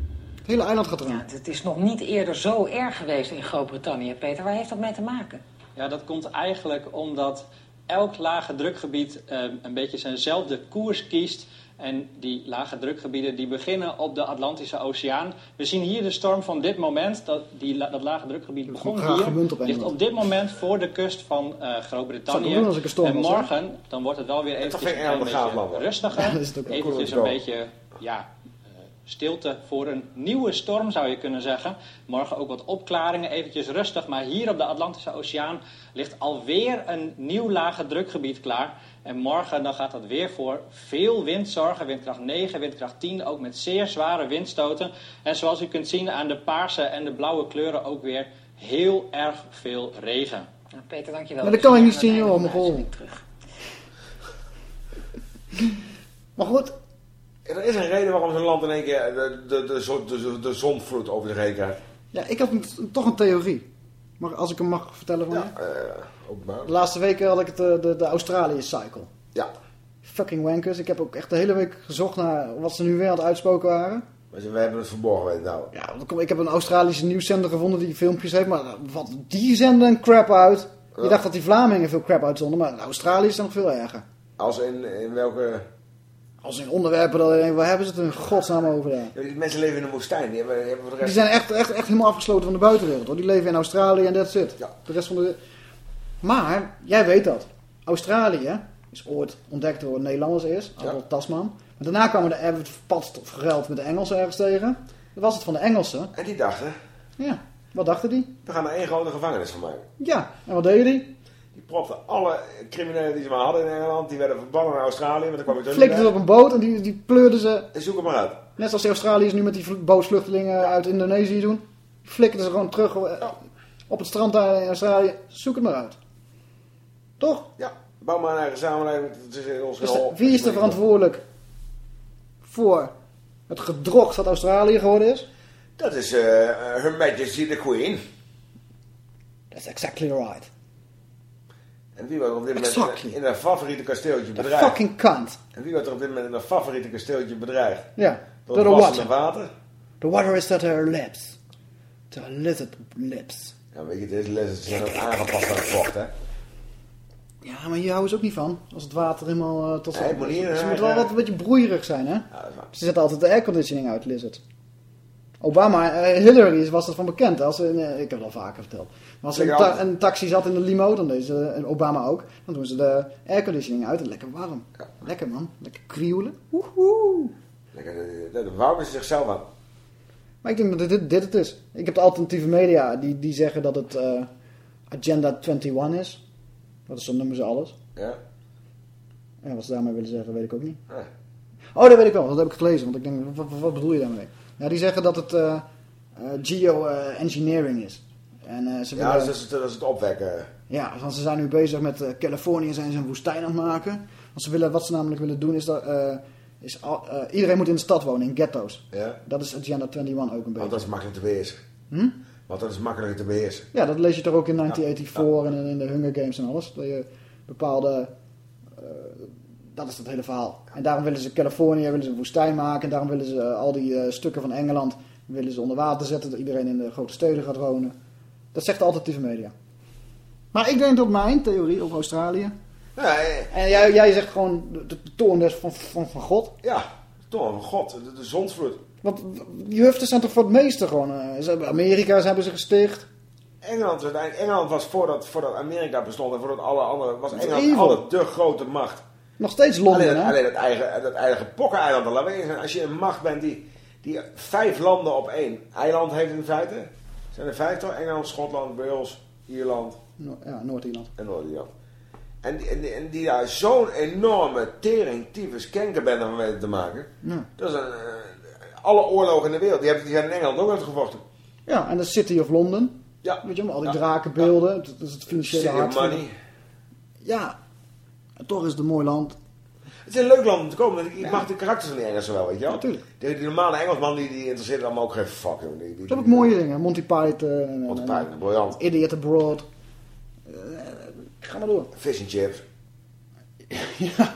Het hele eiland gaat eraan.
Het is nog niet eerder zo erg geweest in Groot-Brittannië, Peter. Waar heeft dat mee te maken?
Ja, dat komt eigenlijk omdat elk lage drukgebied eh, een beetje zijnzelfde koers kiest. En die lage drukgebieden die beginnen op de Atlantische Oceaan. We zien hier de storm van dit moment. Dat, die, dat lage drukgebied begon hier.
op
ligt op dit moment voor de kust van eh Groot-Brittannië.
doen als ik een storm
En morgen, dan wordt het wel weer eventjes
vind
een beetje rustiger.
Ja, dat is het ook wel.
eventjes een beetje ja, stilte voor een nieuwe storm zou je kunnen zeggen. Morgen ook wat opklaringen, eventjes rustig. Maar hier op de Atlantische Oceaan ligt alweer een nieuw lage drukgebied klaar. En morgen dan gaat dat weer voor veel wind zorgen. Windkracht 9, windkracht 10, ook met zeer zware windstoten. En zoals u kunt zien aan de paarse en de blauwe kleuren ook weer heel erg veel regen.
Nou, Peter, dankjewel.
Maar dat kan ik niet zien, joh,
terug.
Maar goed,
Er is een reden waarom zo'n land in één keer de, de, de, de, de, de zonvloed over zich heen krijgt.
ja, ik had een- toch een theorie. Maar als ik hem mag vertellen van je.
Eh, openbaar.
De laatste weken had ik het, eh, de, de Australië cycle.
Ja.
Fucking wankers. Ik heb ook echt de hele week gezocht naar wat ze nu weer aan het uitspoken waren.
Maar ze- we hebben het verborgen weten nou.
Ja, ik heb een Australische nieuwszender gevonden die filmpjes heeft. Maar wat, die zenden een crap uit. Je
Ja.
dacht dat die Vlamingen veel crap uitzonden. Maar de Australiërs zijn nog veel erger.
Als in, in welke...
Als in onderwerpen, dat denkt, waar hebben ze het in godsnaam over?
Ja, die mensen leven in een woestijn. Die hebben, die hebben
Die zijn echt, echt, echt helemaal afgesloten van de buitenwereld. Hoor. Die leven in Australië en that's it.
Ja.
De rest van de... Maar, jij weet dat. Australië is ooit ontdekt door Nederlanders eerst. Adolf Tasman. Maar daarna kwamen de hebben het pad vergeld met de Engelsen ergens tegen. Dat was het van de Engelsen.
En die dachten,
Ja, wat dachten die?
we gaan er één grote gevangenis van maken.
Ja, en wat deden die?
Die propten alle criminelen die ze maar hadden in Engeland, die werden verbannen naar Australië, want dan kwam ik
Flikten ze op een boot en die, die pleurden ze...
En zoek het maar uit.
Net zoals de Australiërs nu met die vl- bootvluchtelingen uit Indonesië doen. Flikten ze gewoon terug eh, op het strand daar in Australië. Zoek het maar uit. Toch?
Ja, bouw maar een eigen samenleving. Het is in ons
Dus de- wie is er verantwoordelijk voor het gedrocht dat Australië geworden is?
Dat is eh Her Majesty the Queen.
That's exactly right.
En wie wordt er op dit moment
Exactly.
in haar favoriete kasteeltje
The
bedreigd?
fucking kant.
En wie wordt er op dit moment in haar favoriete kasteeltje bedreigd?
Ja,
Door
door
het
de water.
water?
The water is at her lips. To her lizard lips.
Ja, weet je, deze lessen zijn ook aangepast aan het vocht, hè?
Ja, maar hier houden ze ook niet van. Als het water helemaal eh, tot
Nee,
Ze moet wel wat een beetje broeierig zijn, hè?
Ja, dat is waar.
Ze zetten altijd de airconditioning uit, Lizard. Obama, eh, Hillary was dat van bekend. Als ze, eh, ik heb het al vaker verteld. Maar als ta-
altijd.
een taxi zat in de limo, dan deed ze, en Obama ook, dan doen ze de airconditioning uit en lekker warm. Lekker man, lekker krioelen. Woehoe.
Lekker, de warmen ze zichzelf aan.
Maar ik denk dat dit, dit het is. Ik heb de alternatieve media die, die zeggen dat het eh, Agenda 21 is. Dat is, zo noemen ze alles.
Ja.
En wat ze daarmee willen zeggen, weet ik ook niet.
Nee.
Oh, dat weet ik wel, dat heb ik gelezen. Want ik denk, wat bedoel je daarmee? Ja, die zeggen dat het eh, eh, geo-engineering is. En eh, ze
Ja,
willen...
dus dat is, het, dat is het opwekken.
Ja, want ze zijn nu bezig met eh, Californië zijn ze een woestijn aan het maken. Want ze willen, wat ze namelijk willen doen is dat eh, is, al- eh, iedereen moet in de stad wonen, in ghetto's.
Ja.
Dat is Agenda 21 ook een beetje.
Want dat is makkelijk te beheersen.
Hm?
Want dat is makkelijker te beheersen.
Ja, dat lees je toch ook in 1984 en in de Hunger Games en alles. Dat je bepaalde... eh, dat is het hele verhaal. En daarom willen ze Californië willen ze een woestijn maken. En daarom willen ze eh, al die eh, stukken van Engeland willen ze onder water zetten. Dat iedereen in de grote steden gaat wonen. Dat zegt de alternatieve media. Maar ik denk dat mijn theorie over Australië...
Ja, eh,
En jij, jij zegt gewoon de, de toorn des van, van, van God.
ja toch van God, de, de zonsvloed.
Want die huften zijn toch voor het meeste gewoon... eh, ze hebben, Amerika's hebben ze gesticht.
Engeland, Engeland was voordat, voordat Amerika bestond en voordat alle andere, was Engeland altijd de grote macht.
Nog steeds Londen,
alleen, dat-
hè?
alleen dat eigen, dat eigen pokkeneiland, laten we eerlijk zijn, als je een macht bent die, die vijf landen op één eiland heeft in feite, zijn er vijf toch? Engeland, Schotland, Wales, Ierland
No- ja, Noord-Ierland.
en Noord-Ierland. En, die- en, die- en die daar zo'n enorme tering, tyfus, kenkerbende van weten te maken.
Ja.
Dat is een, eh, alle oorlogen in de wereld, die, hebben, die zijn in Engeland ook uitgevochten.
Ja, en de City of London.
Ja.
Weet je al die
Ja.
drakenbeelden. Dat is het financiële
City
hart.
money.
Ja. En toch is het een mooi land.
Het is een leuk land om te komen. Ik ik mag de karakters van die Engelsen wel, weet je wel.
Natuurlijk.
Die, die normale Engelsman, die, die interesseert allemaal ook geen fuck. Die, die,
Ze hebben ook mooie dingen. Monty Python.
Monty Python, briljant.
Idiot Abroad. Eh, ga maar door.
Fish and chips. [laughs]
ja.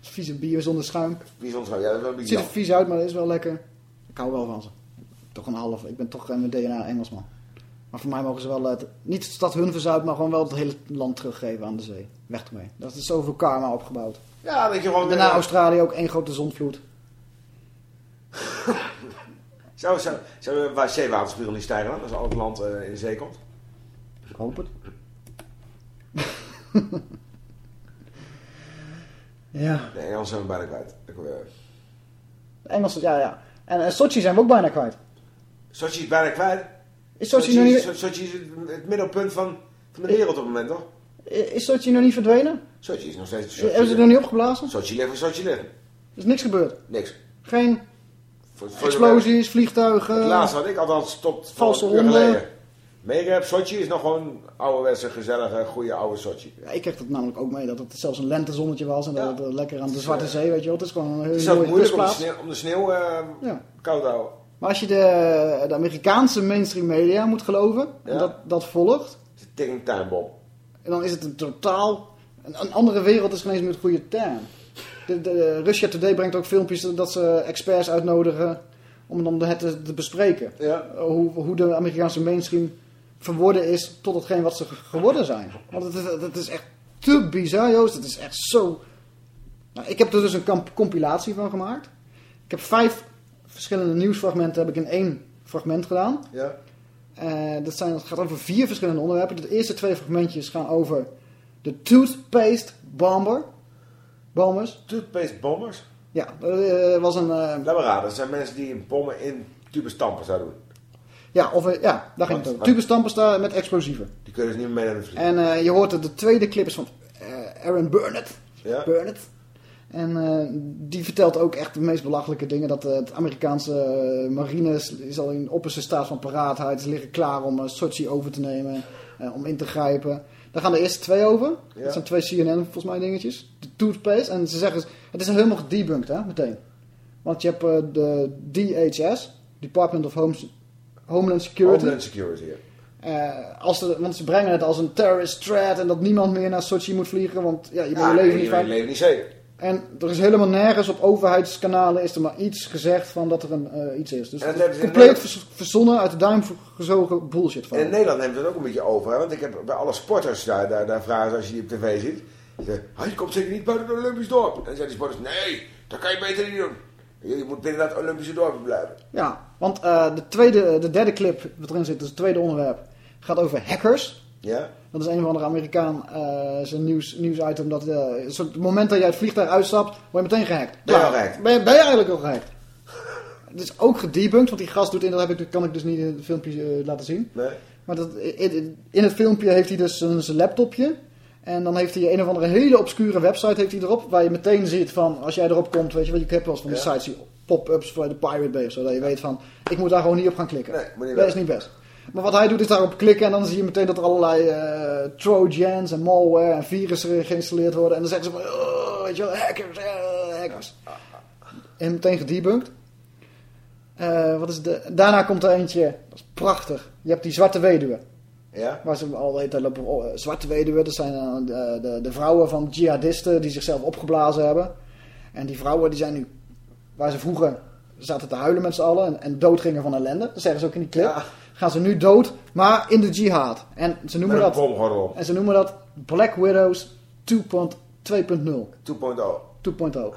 Vieze bier zonder schuim.
Bijzonder, ja, dat is wel een
Het ziet er vies uit, maar dat is wel lekker. Ik hou wel van ze. Toch een half. Ik ben toch mijn DNA Engelsman. Maar voor mij mogen ze wel, het, niet de stad hun verzuid, maar gewoon wel het hele land teruggeven aan de zee. Weg ermee. Dat is zoveel karma opgebouwd.
Ja, weet je gewoon...
Daarna
eh,
Australië ook één grote zondvloed. [laughs]
Zou, zou, zou de wa- zeewaterspiegel niet stijgen dan, als al het land eh, in de zee komt?
Ik hoop het. [laughs] ja.
De Engelsen zijn we bijna kwijt. Ik, eh,
De Engelsen, ja, ja. En uh, Sochi zijn we ook bijna kwijt.
Sochi is bijna kwijt.
Is Sochi nog niet-
So- Sochi is het, het middelpunt van, van de wereld op het moment, toch?
Is Sochi nog niet verdwenen?
Sochi is nog steeds... Sochi
Hebben ze het nog niet opgeblazen?
Sochi waar Sochi ligt.
Er is niks gebeurd.
Niks.
Geen
Voor- voor de-
explosies, vliegtuigen.
Het laatste wat ik althans tot
Valse honden.
heb, Sochi is nog gewoon ouderwetse, gezellige, goede oude Sochi.
Ja, ik kreeg dat namelijk ook mee, dat het zelfs een lentezonnetje was en dat het lekker aan de Zwarte Zee, weet je wel. Het is gewoon een
Het is ook
mooie
moeilijk om de sneeuw, om de sneeuw eh,
Ja.
koud te houden.
Maar als je de, de Amerikaanse mainstream media moet geloven, en dat, dat volgt,
Het is een ticking time bomb.
en dan is het een totaal... Een, een andere wereld is geen eens meer het goede term. De, de, Russia Today brengt ook filmpjes dat ze experts uitnodigen om dan het te, te bespreken.
Ja.
Hoe, hoe de Amerikaanse mainstream verworden is tot hetgeen wat ze ge- geworden zijn. Want het, is- het is echt te bizar, Joost. Het is echt zo... Nou, ik heb er dus een compilatie van gemaakt. Ik heb vijf verschillende nieuwsfragmenten heb ik in één fragment gedaan.
Ja.
Eh, dat, zijn, dat gaat over vier verschillende onderwerpen. De eerste twee fragmentjes gaan over de toothpaste bomber. Bombers.
Toothpaste bombers?
Ja, dat eh, was een... eh,
Laat maar raden, dat zijn mensen die bommen in tube stampen zouden doen.
ja, of, ja, daar ging het over. Tubestampers daar met explosieven.
Die kunnen ze niet meer mee naar de vlieg.
En je hoort dat de tweede clip is van Aaron Burnett.
Ja.
Burnett. En eh, die vertelt ook echt de meest belachelijke dingen. Dat eh, het Amerikaanse eh, marine is, al in opperste staat van paraatheid. Ze liggen klaar om Sochi over te nemen. om in te grijpen. Daar gaan de eerste twee over.
Ja.
Dat zijn twee CNN volgens mij dingetjes. De toothpaste. En ze zeggen, het is helemaal gedebunked hè, meteen. Want je hebt de DHS. Department of Homeland Security.
Homeland Security, ja.
Als de, want ze brengen het als een terrorist threat en dat niemand meer naar Sochi moet vliegen, want ja, je bent
Ja,
je leven
nee,
niet
je leven niet zeker.
En er is helemaal nergens op overheidskanalen is er maar iets gezegd van dat er een, eh, iets is. Dus
En dat
is
hebben
compleet
Nederland-
verzonnen, uit de duim gezogen bullshit van.
En in Nederland neemt het ook een beetje over. Hè? Want ik heb bij alle sporters daar, daar, daar vragen ze als je die op tv ziet. Ze zeggen, "Ah, je komt zeker niet buiten het Olympisch dorp. En dan zeggen die sporters, nee, dat kan je beter niet doen. Je, je moet binnen dat Olympische dorp blijven.
Ja, want eh, de, tweede, de derde clip wat erin zit, dus het tweede onderwerp, gaat over hackers.
Ja?
Dat is een of andere Amerikaan, eh zijn nieuws, nieuwsitem. Dat, zo- het moment dat jij het vliegtuig uitstapt, word je meteen gehackt.
Ben je al gehackt?
Ben je, ben je eigenlijk al gehackt? Het is ook gedebunked, want die gast doet in, dat heb ik, kan ik dus niet in het filmpje eh, laten zien.
Nee.
Maar dat, in, in het filmpje heeft hij dus zijn, laptopje. En dan heeft hij een of andere hele obscure website heeft hij erop. Waar je meteen ziet van, als jij erop komt, weet je wel, je hebt wel eens van
Ja.
sites, die pop-ups voor de Pirate Bay of zo. Dat je weet van, ik moet daar gewoon niet op gaan klikken.
Nee,
dat is niet best. Maar wat hij doet is daarop klikken en dan zie je meteen dat er allerlei eh, trojans en malware en virussen geïnstalleerd worden. En dan zeggen ze van, oh, weet je wel, hackers, eh, hackers. En meteen gedebunked. Eh, wat is de, daarna komt er eentje, dat is prachtig. Je hebt die zwarte weduwe.
Ja?
Waar ze al tijd lopen, oh, zwarte weduwe, dat zijn de, de, de vrouwen van jihadisten die zichzelf opgeblazen hebben. En die vrouwen die zijn nu, waar ze vroeger zaten te huilen met z'n allen en, en doodgingen van ellende. Dat zeggen ze ook in die clip. Gaan ze nu dood, maar in de jihad. En ze noemen dat, en ze noemen dat Black Widows 2.2.0.
2.0.
2.0.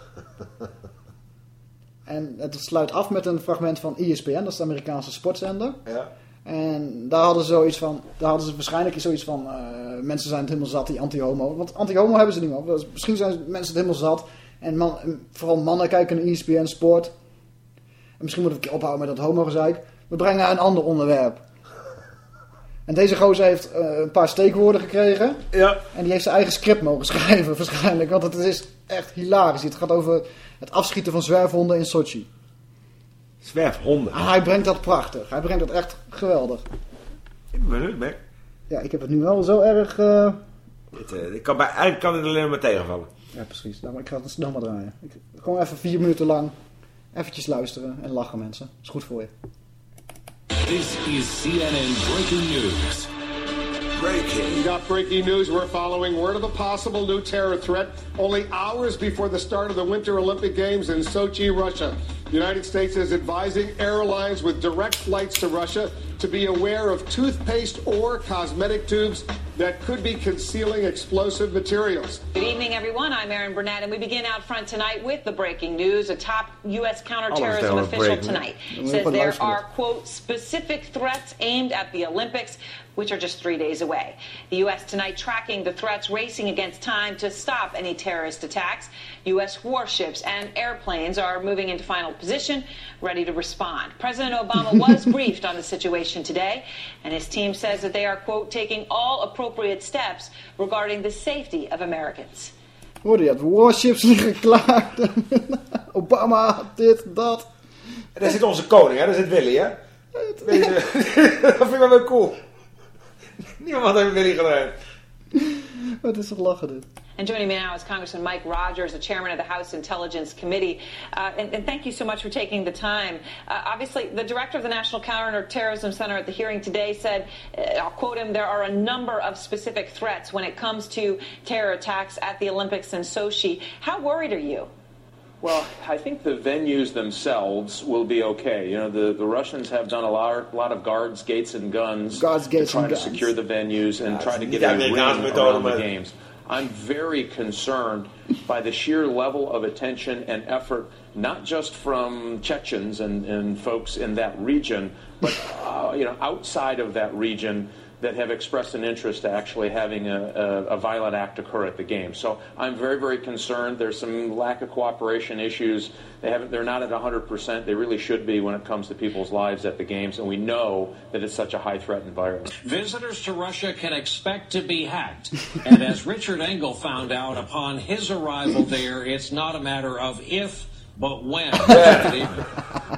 en het sluit af met een fragment van ESPN, dat is de Amerikaanse sportzender.
Ja.
En daar hadden ze zoiets van, daar hadden ze waarschijnlijk zoiets van, eh, mensen zijn het helemaal zat, die anti-homo. Want anti-homo hebben ze niet meer. Dus misschien zijn mensen het helemaal zat. En man, vooral mannen kijken naar ESPN Sport. En misschien moet ik ophouden met dat homo-gezeik. We brengen een ander onderwerp. En deze gozer heeft eh, een paar steekwoorden gekregen.
Ja.
En die heeft zijn eigen script mogen [laughs] schrijven waarschijnlijk. Want het is echt hilarisch. Het gaat over het afschieten van zwerfhonden in Sochi.
Zwerfhonden.
Ah, hij brengt dat prachtig. Hij brengt dat echt geweldig.
Ik ben benieuwd.
Ja, ik heb het nu wel zo erg... eh,
Dit, eh, ik kan bij, eigenlijk kan het alleen maar tegenvallen.
Ja, precies. Nou, maar ik ga het snel maar draaien. Ik, gewoon even vier minuten lang eventjes luisteren en lachen mensen. Is goed voor je.
This is CNN Breaking News.
Breaking.
We got breaking news. We're following word of a possible new terror threat only hours before the start of the Winter Olympic Games in Sochi, Russia. The United States is advising airlines with direct flights to Russia to be aware of toothpaste or cosmetic tubes that could be concealing explosive materials.
Good evening, everyone. I'm Erin Burnett, and we begin out front tonight with the breaking news. A top U.S. counterterrorism official
breaking.
tonight says there are, quote, specific threats aimed at the Olympics, which are just three days away. The U.S. tonight tracking the threats racing against time to stop any terrorist attacks. U.S. warships and airplanes are moving into final position, ready to respond. President Obama [laughs] was briefed on the situation today, and his team says that they are, quote, taking all appropriate steps regarding the safety of Americans.
Hoorde je het? Warships [laughs] liggen klaar. [laughs] Obama, dit, dat.
En daar zit onze koning, hè? Daar zit Willy, hè? Dat vind ik wel cool. Niemand heeft Willy gedaan.
Het is toch lachen dit.
And joining me now is Congressman Mike Rogers, the chairman of the House Intelligence Committee. Uh, and, and thank you so much for taking the time. Uh, obviously, the director of the National Counterterrorism Center at the hearing today said, uh, I'll quote him, there are a number of specific threats when it comes to terror attacks at the Olympics in Sochi. How worried are you?
Well, I think the venues themselves will be okay. You know, the, the Russians have done a lot, lot of guards, gates, and guns
Guards, gates,
to try
and
to
guns.
secure the venues and
Ja,
try to get
niet
a
Amerikaans
ring
methode,
around the games. I'm very concerned by the sheer level of attention and effort, not just from Chechens and, and folks in that region, but uh, you know, outside of that region that have expressed an interest to actually having a, a, a violent act occur at the game. So I'm very, very concerned. There's some lack of cooperation issues. They haven't, they're not at 100%. They really should be when it comes to people's lives at the games, and we know that it's such a high threat environment.
Visitors to Russia can expect to be hacked. [laughs] and as Richard Engel found out upon his arrival there, it's not a matter of if, but when. [laughs]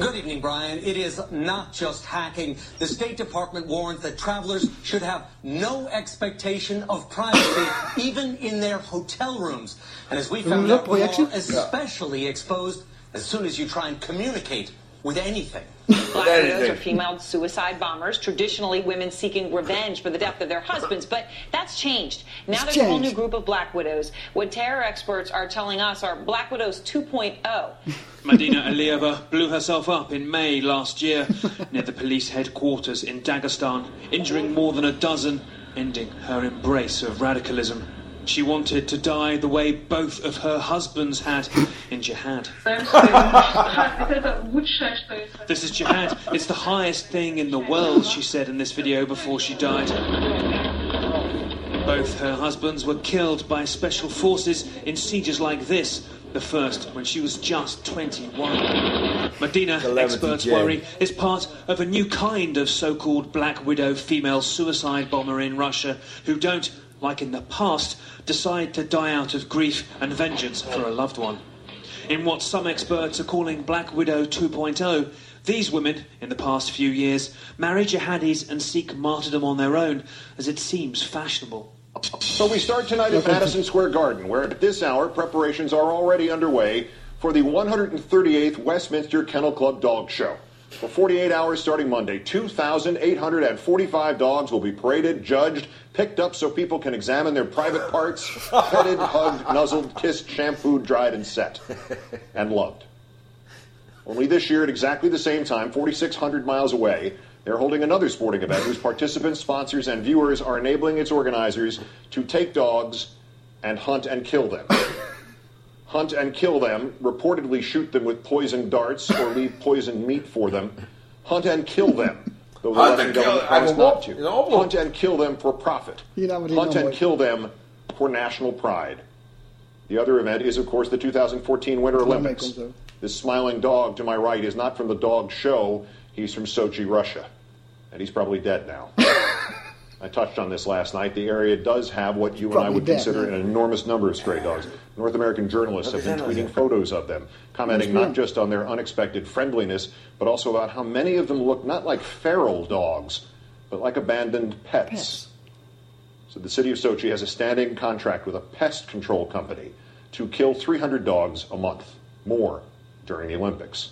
Good evening.
Brian. It is not just hacking. The State Department warns that travelers should have no expectation of privacy, [coughs] even in their hotel rooms. And as we found out, we are especially exposed as soon as you try and communicate with anything. [laughs]
Black widows are female suicide bombers, traditionally women seeking revenge for the death of their husbands, but that's changed. Now
It's
there's a whole new group of black widows. What terror experts are telling us are black widows oh. 2.0. [laughs]
Madina Alieva blew herself up in May last year [laughs] near the police headquarters in Dagestan, injuring more than a dozen, ending her embrace of radicalism. She wanted to die the way both of her husbands had in jihad. [laughs] This is jihad. It's the highest thing in the world, she said in this video before she died. Both her husbands were killed by special forces in sieges like this, the first when she was just 21. Medina, experts
Jane.
worry, is part of a new kind of so-called Black Widow female suicide bomber in Russia who don't, like in the past, decide to die out of grief and vengeance for a loved one. In what some experts are calling Black Widow 2.0, these women, in the past few years, marry jihadis and seek martyrdom on their own, as it seems fashionable.
So we start tonight at Madison Square Garden, where at this hour preparations are already underway for the 138th Westminster Kennel Club Dog Show. For 48 hours starting Monday, 2,845 dogs will be paraded, judged, picked up so people can examine their private parts, petted, [laughs] hugged, nuzzled, kissed, shampooed, dried, and set. And loved. Only this year, at exactly the same time, 4,600 miles away, they're holding another sporting event whose participants, sponsors, and viewers are enabling its organizers to take dogs and hunt and kill them. hunt and kill them, reportedly shoot them with poison darts or leave poisoned meat for them. Hunt and kill them, the
Hunt
Russian
and kill-
government promised
I'm
not
a-
to. Hunt and kill them for profit.
Hierna wordt hij
Hunt and
mooi.
kill them for national pride. The other event is, of course, the 2014 Winter Olympics. This smiling dog to my right is not from the dog show. He's from Sochi, Russia. And he's probably dead now. [laughs] I touched on this last night. The area does have what you and I would
dead,
consider
huh?
an enormous number of stray dogs. North American journalists have been tweeting photos of them, commenting not just on their unexpected friendliness, but also about how many of them look not like feral dogs, but like abandoned pets. So the city of Sochi has a standing contract with a pest control company to kill 300 dogs a month, more during the Olympics.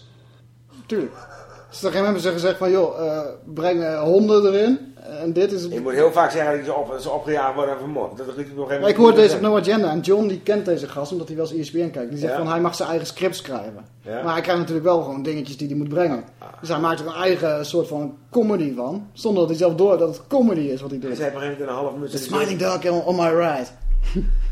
Tuurlijk. Dus op een gegeven moment hebben ze gezegd van, joh, eh, breng eh, honden erin. En dit is...
Je moet heel vaak zeggen dat ze, op, ze opgejaagd worden en vermoord. Dat nog even
ik hoor deze op No Agenda en John die kent deze gast omdat hij wel eens ESPN kijkt. Die zegt
Ja.
van hij mag zijn eigen script schrijven.
Ja.
Maar hij krijgt natuurlijk wel gewoon dingetjes die hij moet brengen. Dus hij maakt er een eigen soort van comedy van. Zonder dat hij zelf door dat het comedy is wat hij
Hij
doet.
zei op een gegeven moment in een halve minuut...
The smiling dog on, on my right.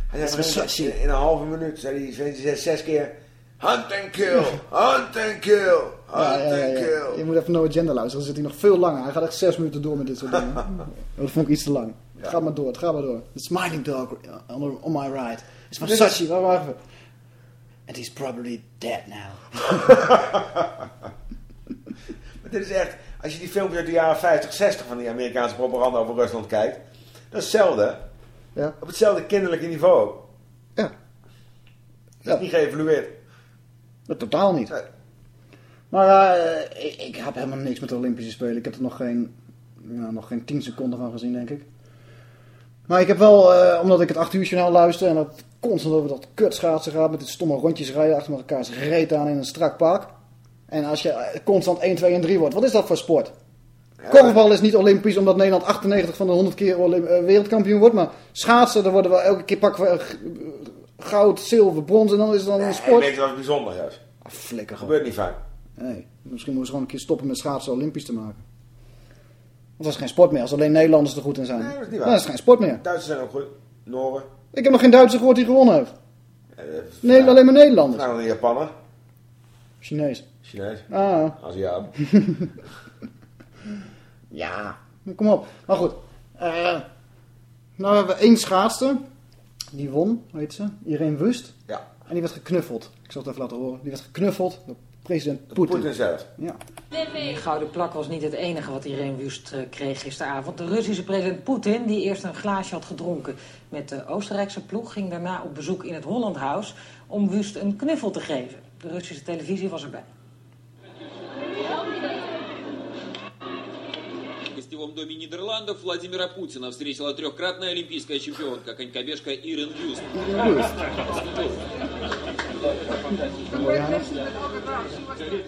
Hij zei in, in een halve minuut, zei hij, hij zes, keer... Hunt and kill, hunt and kill,
Ja, ja, ja, ja. Je moet even No Agenda luisteren, dan zit hij nog veel langer. Hij gaat echt zes minuten door met dit soort dingen. [laughs] dat vond ik iets te lang. Het gaat maar door, het gaat maar door. The smiling dog on, on my right. It's Versace, waar waren we? And he's probably dead now. [laughs]
Maar dit is echt, als je die filmpjes uit de jaren 50, 60 van die Amerikaanse propaganda over Rusland kijkt, dat is hetzelfde.
Ja.
Op hetzelfde kinderlijke niveau.
Ja.
Dat is niet geëvalueerd.
Dat totaal niet. Maar eh, ik, ik heb helemaal niks met de Olympische Spelen. Ik heb er nog geen, nou, nog geen 10 seconden van gezien, denk ik. Maar ik heb wel, eh, omdat ik het 8 uur journaal luister en dat constant over dat kutschaatsen gaat met dit stomme rondjes rijden achter elkaar reet aan in een strak park. En als je eh, constant 1, 2 en 3 wordt, wat is dat voor sport? Korfbal is niet olympisch omdat Nederland 98 van de 100 keer wereldkampioen wordt. Maar schaatsen, daar worden we elke keer pakken we goud, zilver, brons en dan is het dan een
En
sport.
weet je wat bijzonder juist?
Ah, flikker
gebeurt niet vaak.
Nee, misschien moeten we gewoon een keer stoppen met schaatsen olympisch te maken. Want dat is geen sport meer, als alleen Nederlanders er goed in zijn.
Nee, dat is niet
Dan
waar.
is het geen sport meer.
Duitsers zijn ook goed. Noren.
Ik heb nog geen Duitser gehoord die gewonnen heeft.
Eh,
Nee, alleen maar Nederlanders.
Nou, een Japaner.
Chinees.
Chinees.
Ah.
Aziat. [laughs]
Ja, kom op. Maar goed. eh nou hebben we één schaatster. Die won, weet ze. Irene Wust.
Ja.
En die werd geknuffeld. Ik zal het even laten horen. Die werd geknuffeld door president Poetin.
Poetin zelf.
Ja.
De gouden plak was niet het enige wat Irene Wust eh, kreeg gisteravond. De Russische president Poetin, die eerst een glaasje had gedronken met de Oostenrijkse ploeg, ging daarna op bezoek in het Holland House om Wust een knuffel te geven. De Russische televisie was erbij
В гостевом доме Нидерландов Владимира Путина встретила трехкратная олимпийская чемпионка, конькобежка Ирен Бюст.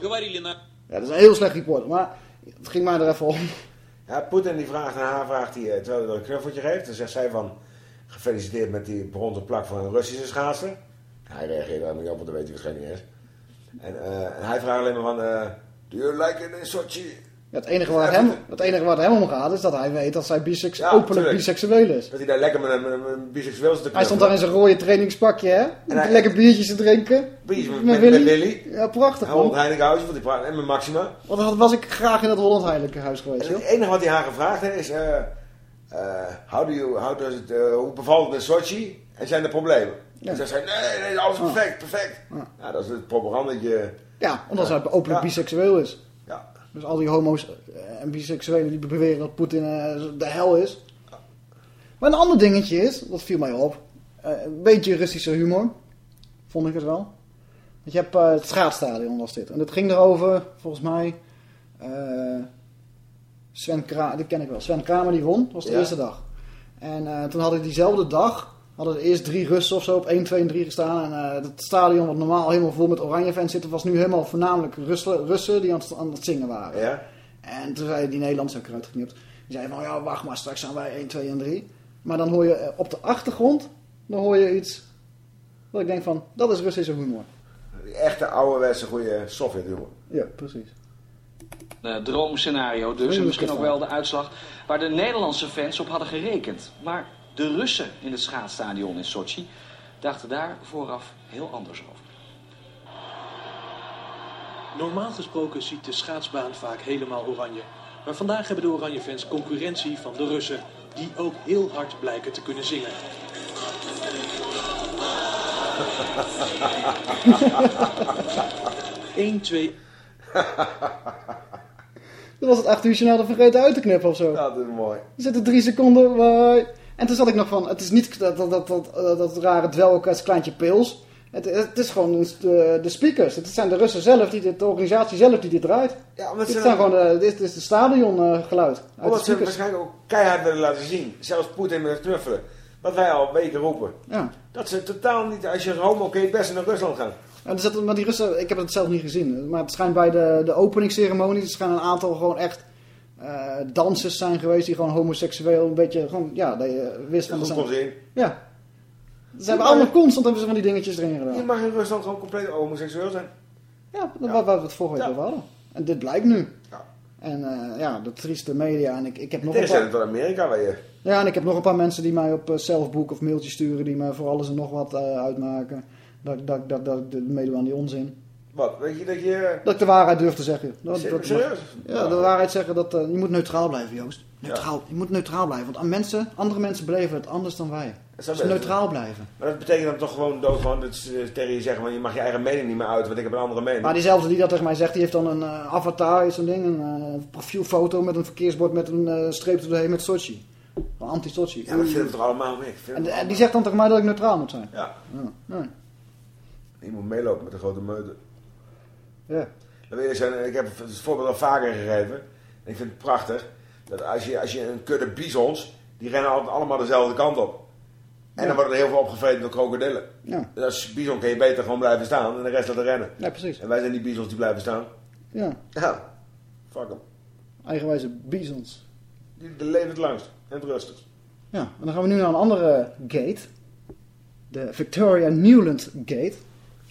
Говорили на...
Ja, dat is een heel slecht report. Maar het ging mij er even om.
Ja, Poetin die vraagt aan haar, vraagt hij, eh, terwijl hij er een knuffeltje geeft. Dan zegt zij van, gefeliciteerd met die bronzen plak van een Russische schaatser. Hij reageert daar niet op, want dat weet hij waarschijnlijk niet eens. En, eh, en hij vraagt alleen maar van, eh, do you like it in Sochi?
Ja, het, enige waar het, hem, het enige waar het hem om gaat is dat hij weet dat zij bisex,
Ja,
openlijk
tuurlijk.
biseksueel is.
Dat hij daar lekker met een, met een, biseksueel zit te
Hij stond daar in zijn rode trainingspakje, hè?
hij-
Lekker biertjes te drinken.
Biertjes met-
met Willy.
met Willy.
Ja, prachtig,
Holland die praat, en met Maxima.
Want dan was ik graag in dat Holland Heinekenhuis geweest,
En
joh.
het enige wat hij haar gevraagd heeft is, eh, eh, how do you, how does it, eh, hoe bevalt het in Sochi? En zijn er problemen?
Ja.
En zij zei, nee, nee, alles is
Ah.
perfect, perfect. Ja, dat is het propagandetje.
Ja, omdat hij openlijk biseksueel is. Dus al die homo's eh, en biseksuelen die beweren dat Poetin eh, de hel is. Maar een ander dingetje is, dat viel mij op. eh, een beetje Russische humor. Vond ik het wel. Want je hebt het schaatsstadion was dit. En het ging erover, volgens mij... eh, Sven Kramer, die ken ik wel. Sven Kramer die won, dat was de
Ja.
eerste dag. En toen hadden diezelfde dag, hadden er eerst drie Russen of zo op 1, 2 en 3 gestaan. En eh, het stadion wat normaal helemaal vol met oranje fans zitten, was nu helemaal voornamelijk Russen, Russen die aan het, aan het zingen waren.
Ja.
En toen zei die Nederlanders ook eruit geknipt. Die zei van, ja wacht maar, straks zijn wij 1, 2 en 3. Maar dan hoor je eh, op de achtergrond, dan hoor je iets, wat ik denk van, dat is Russische humor.
Die echte ouderwetse goede Sovjet-humor.
Ja, precies.
Eh, droomscenario dus. En misschien ook wel de uitslag waar de Nederlandse fans op hadden gerekend. Maar de Russen in het schaatsstadion in Sochi dachten daar vooraf heel anders over.
Normaal gesproken ziet de schaatsbaan vaak helemaal oranje. Maar vandaag hebben de oranje fans concurrentie van de Russen, die ook heel hard blijken te kunnen zingen. [laughs] Eén, twee.
Dat was het 8 uur journaal er vergeten uit te knippen of zo.
Dat is mooi.
Er zitten drie seconden bij. En toen zat ik nog van, het is niet dat, dat, dat, dat, eh, dat rare dwelkast kleintje pils. Het, het is gewoon de, de speakers. Het zijn de Russen zelf, die dit, de organisatie zelf die dit draait.
Ja,
dit,
ze
zijn gewoon de, dit is de stadiongeluid.
Omdat ze waarschijnlijk ook keihard willen laten zien. Zelfs Poetin met het knuffelen. Wat wij al weken roepen.
Ja.
Dat ze totaal niet, als je homo het beste naar Rusland gaan.
Ja, er zitten, maar die Russen, ik heb het zelf niet gezien. Maar het schijnt bij de, de openingsceremonie, er schijnen een aantal gewoon echt eh, dansers zijn geweest die gewoon homoseksueel een beetje, gewoon, ja, dat je wist van...
Goed
zijn-
zien.
Ja. Ze hebben allemaal constant hebben ze van die dingetjes erin gedaan.
Je mag in Rusland gewoon compleet homoseksueel zijn.
Ja, dat wat, wat we het vorige week
Ja.
over hadden. En dit blijkt nu.
Ja.
En eh, ja, de trieste media. En ik, ik heb nog een paar,
tot Amerika, waar je...
ja, en ik heb nog een paar mensen die mij op eh, zelfboek of mailtjes sturen. Die me voor alles en nog wat eh, uitmaken. Dat, dat, dat, dat ik meedoe aan die onzin.
Wat, weet je dat je...
Dat ik de waarheid durf te zeggen. Dat, dat-
serieus?
Ja, de waarheid zeggen dat eh, je moet neutraal blijven, Joost. Neutraal. Je moet neutraal blijven. Want mensen, andere mensen beleven het anders dan wij. Dus neutraal blijven.
Maar dat betekent dan toch gewoon dood gewoon dat ze tegen je zeggen, van, je mag je eigen mening niet meer uit, want ik heb een andere mening.
Maar diezelfde die dat tegen mij zegt, die heeft dan een eh, avatar, is zo'n ding, een eh, profielfoto met een verkeersbord met een eh, streep erdoorheen met Sochi. Anti-Sochi.
Ja, dat vinden we toch allemaal mee. Ik vind
En,
het
en die zegt dan tegen mij dat ik neutraal moet zijn.
Ja.
Ja. Nee.
Je moet meelopen met de grote meute.
Ja.
Dan wil je zijn, ik heb het voorbeeld al vaker gegeven. En ik vind het prachtig. Dat als je, als je een kudde bisons, die rennen altijd allemaal dezelfde kant op. En dan worden er heel veel opgevreten door krokodillen.
Ja.
Dus als bison kun je beter gewoon blijven staan en de rest laten rennen.
Ja, precies.
En wij zijn die bisons die blijven staan.
Ja.
Ja, fuck hem.
Eigenwijze bisons.
Die die leven het langst en het rustigst.
Ja, en dan gaan we nu naar een andere gate. De Victoria Newland Gate.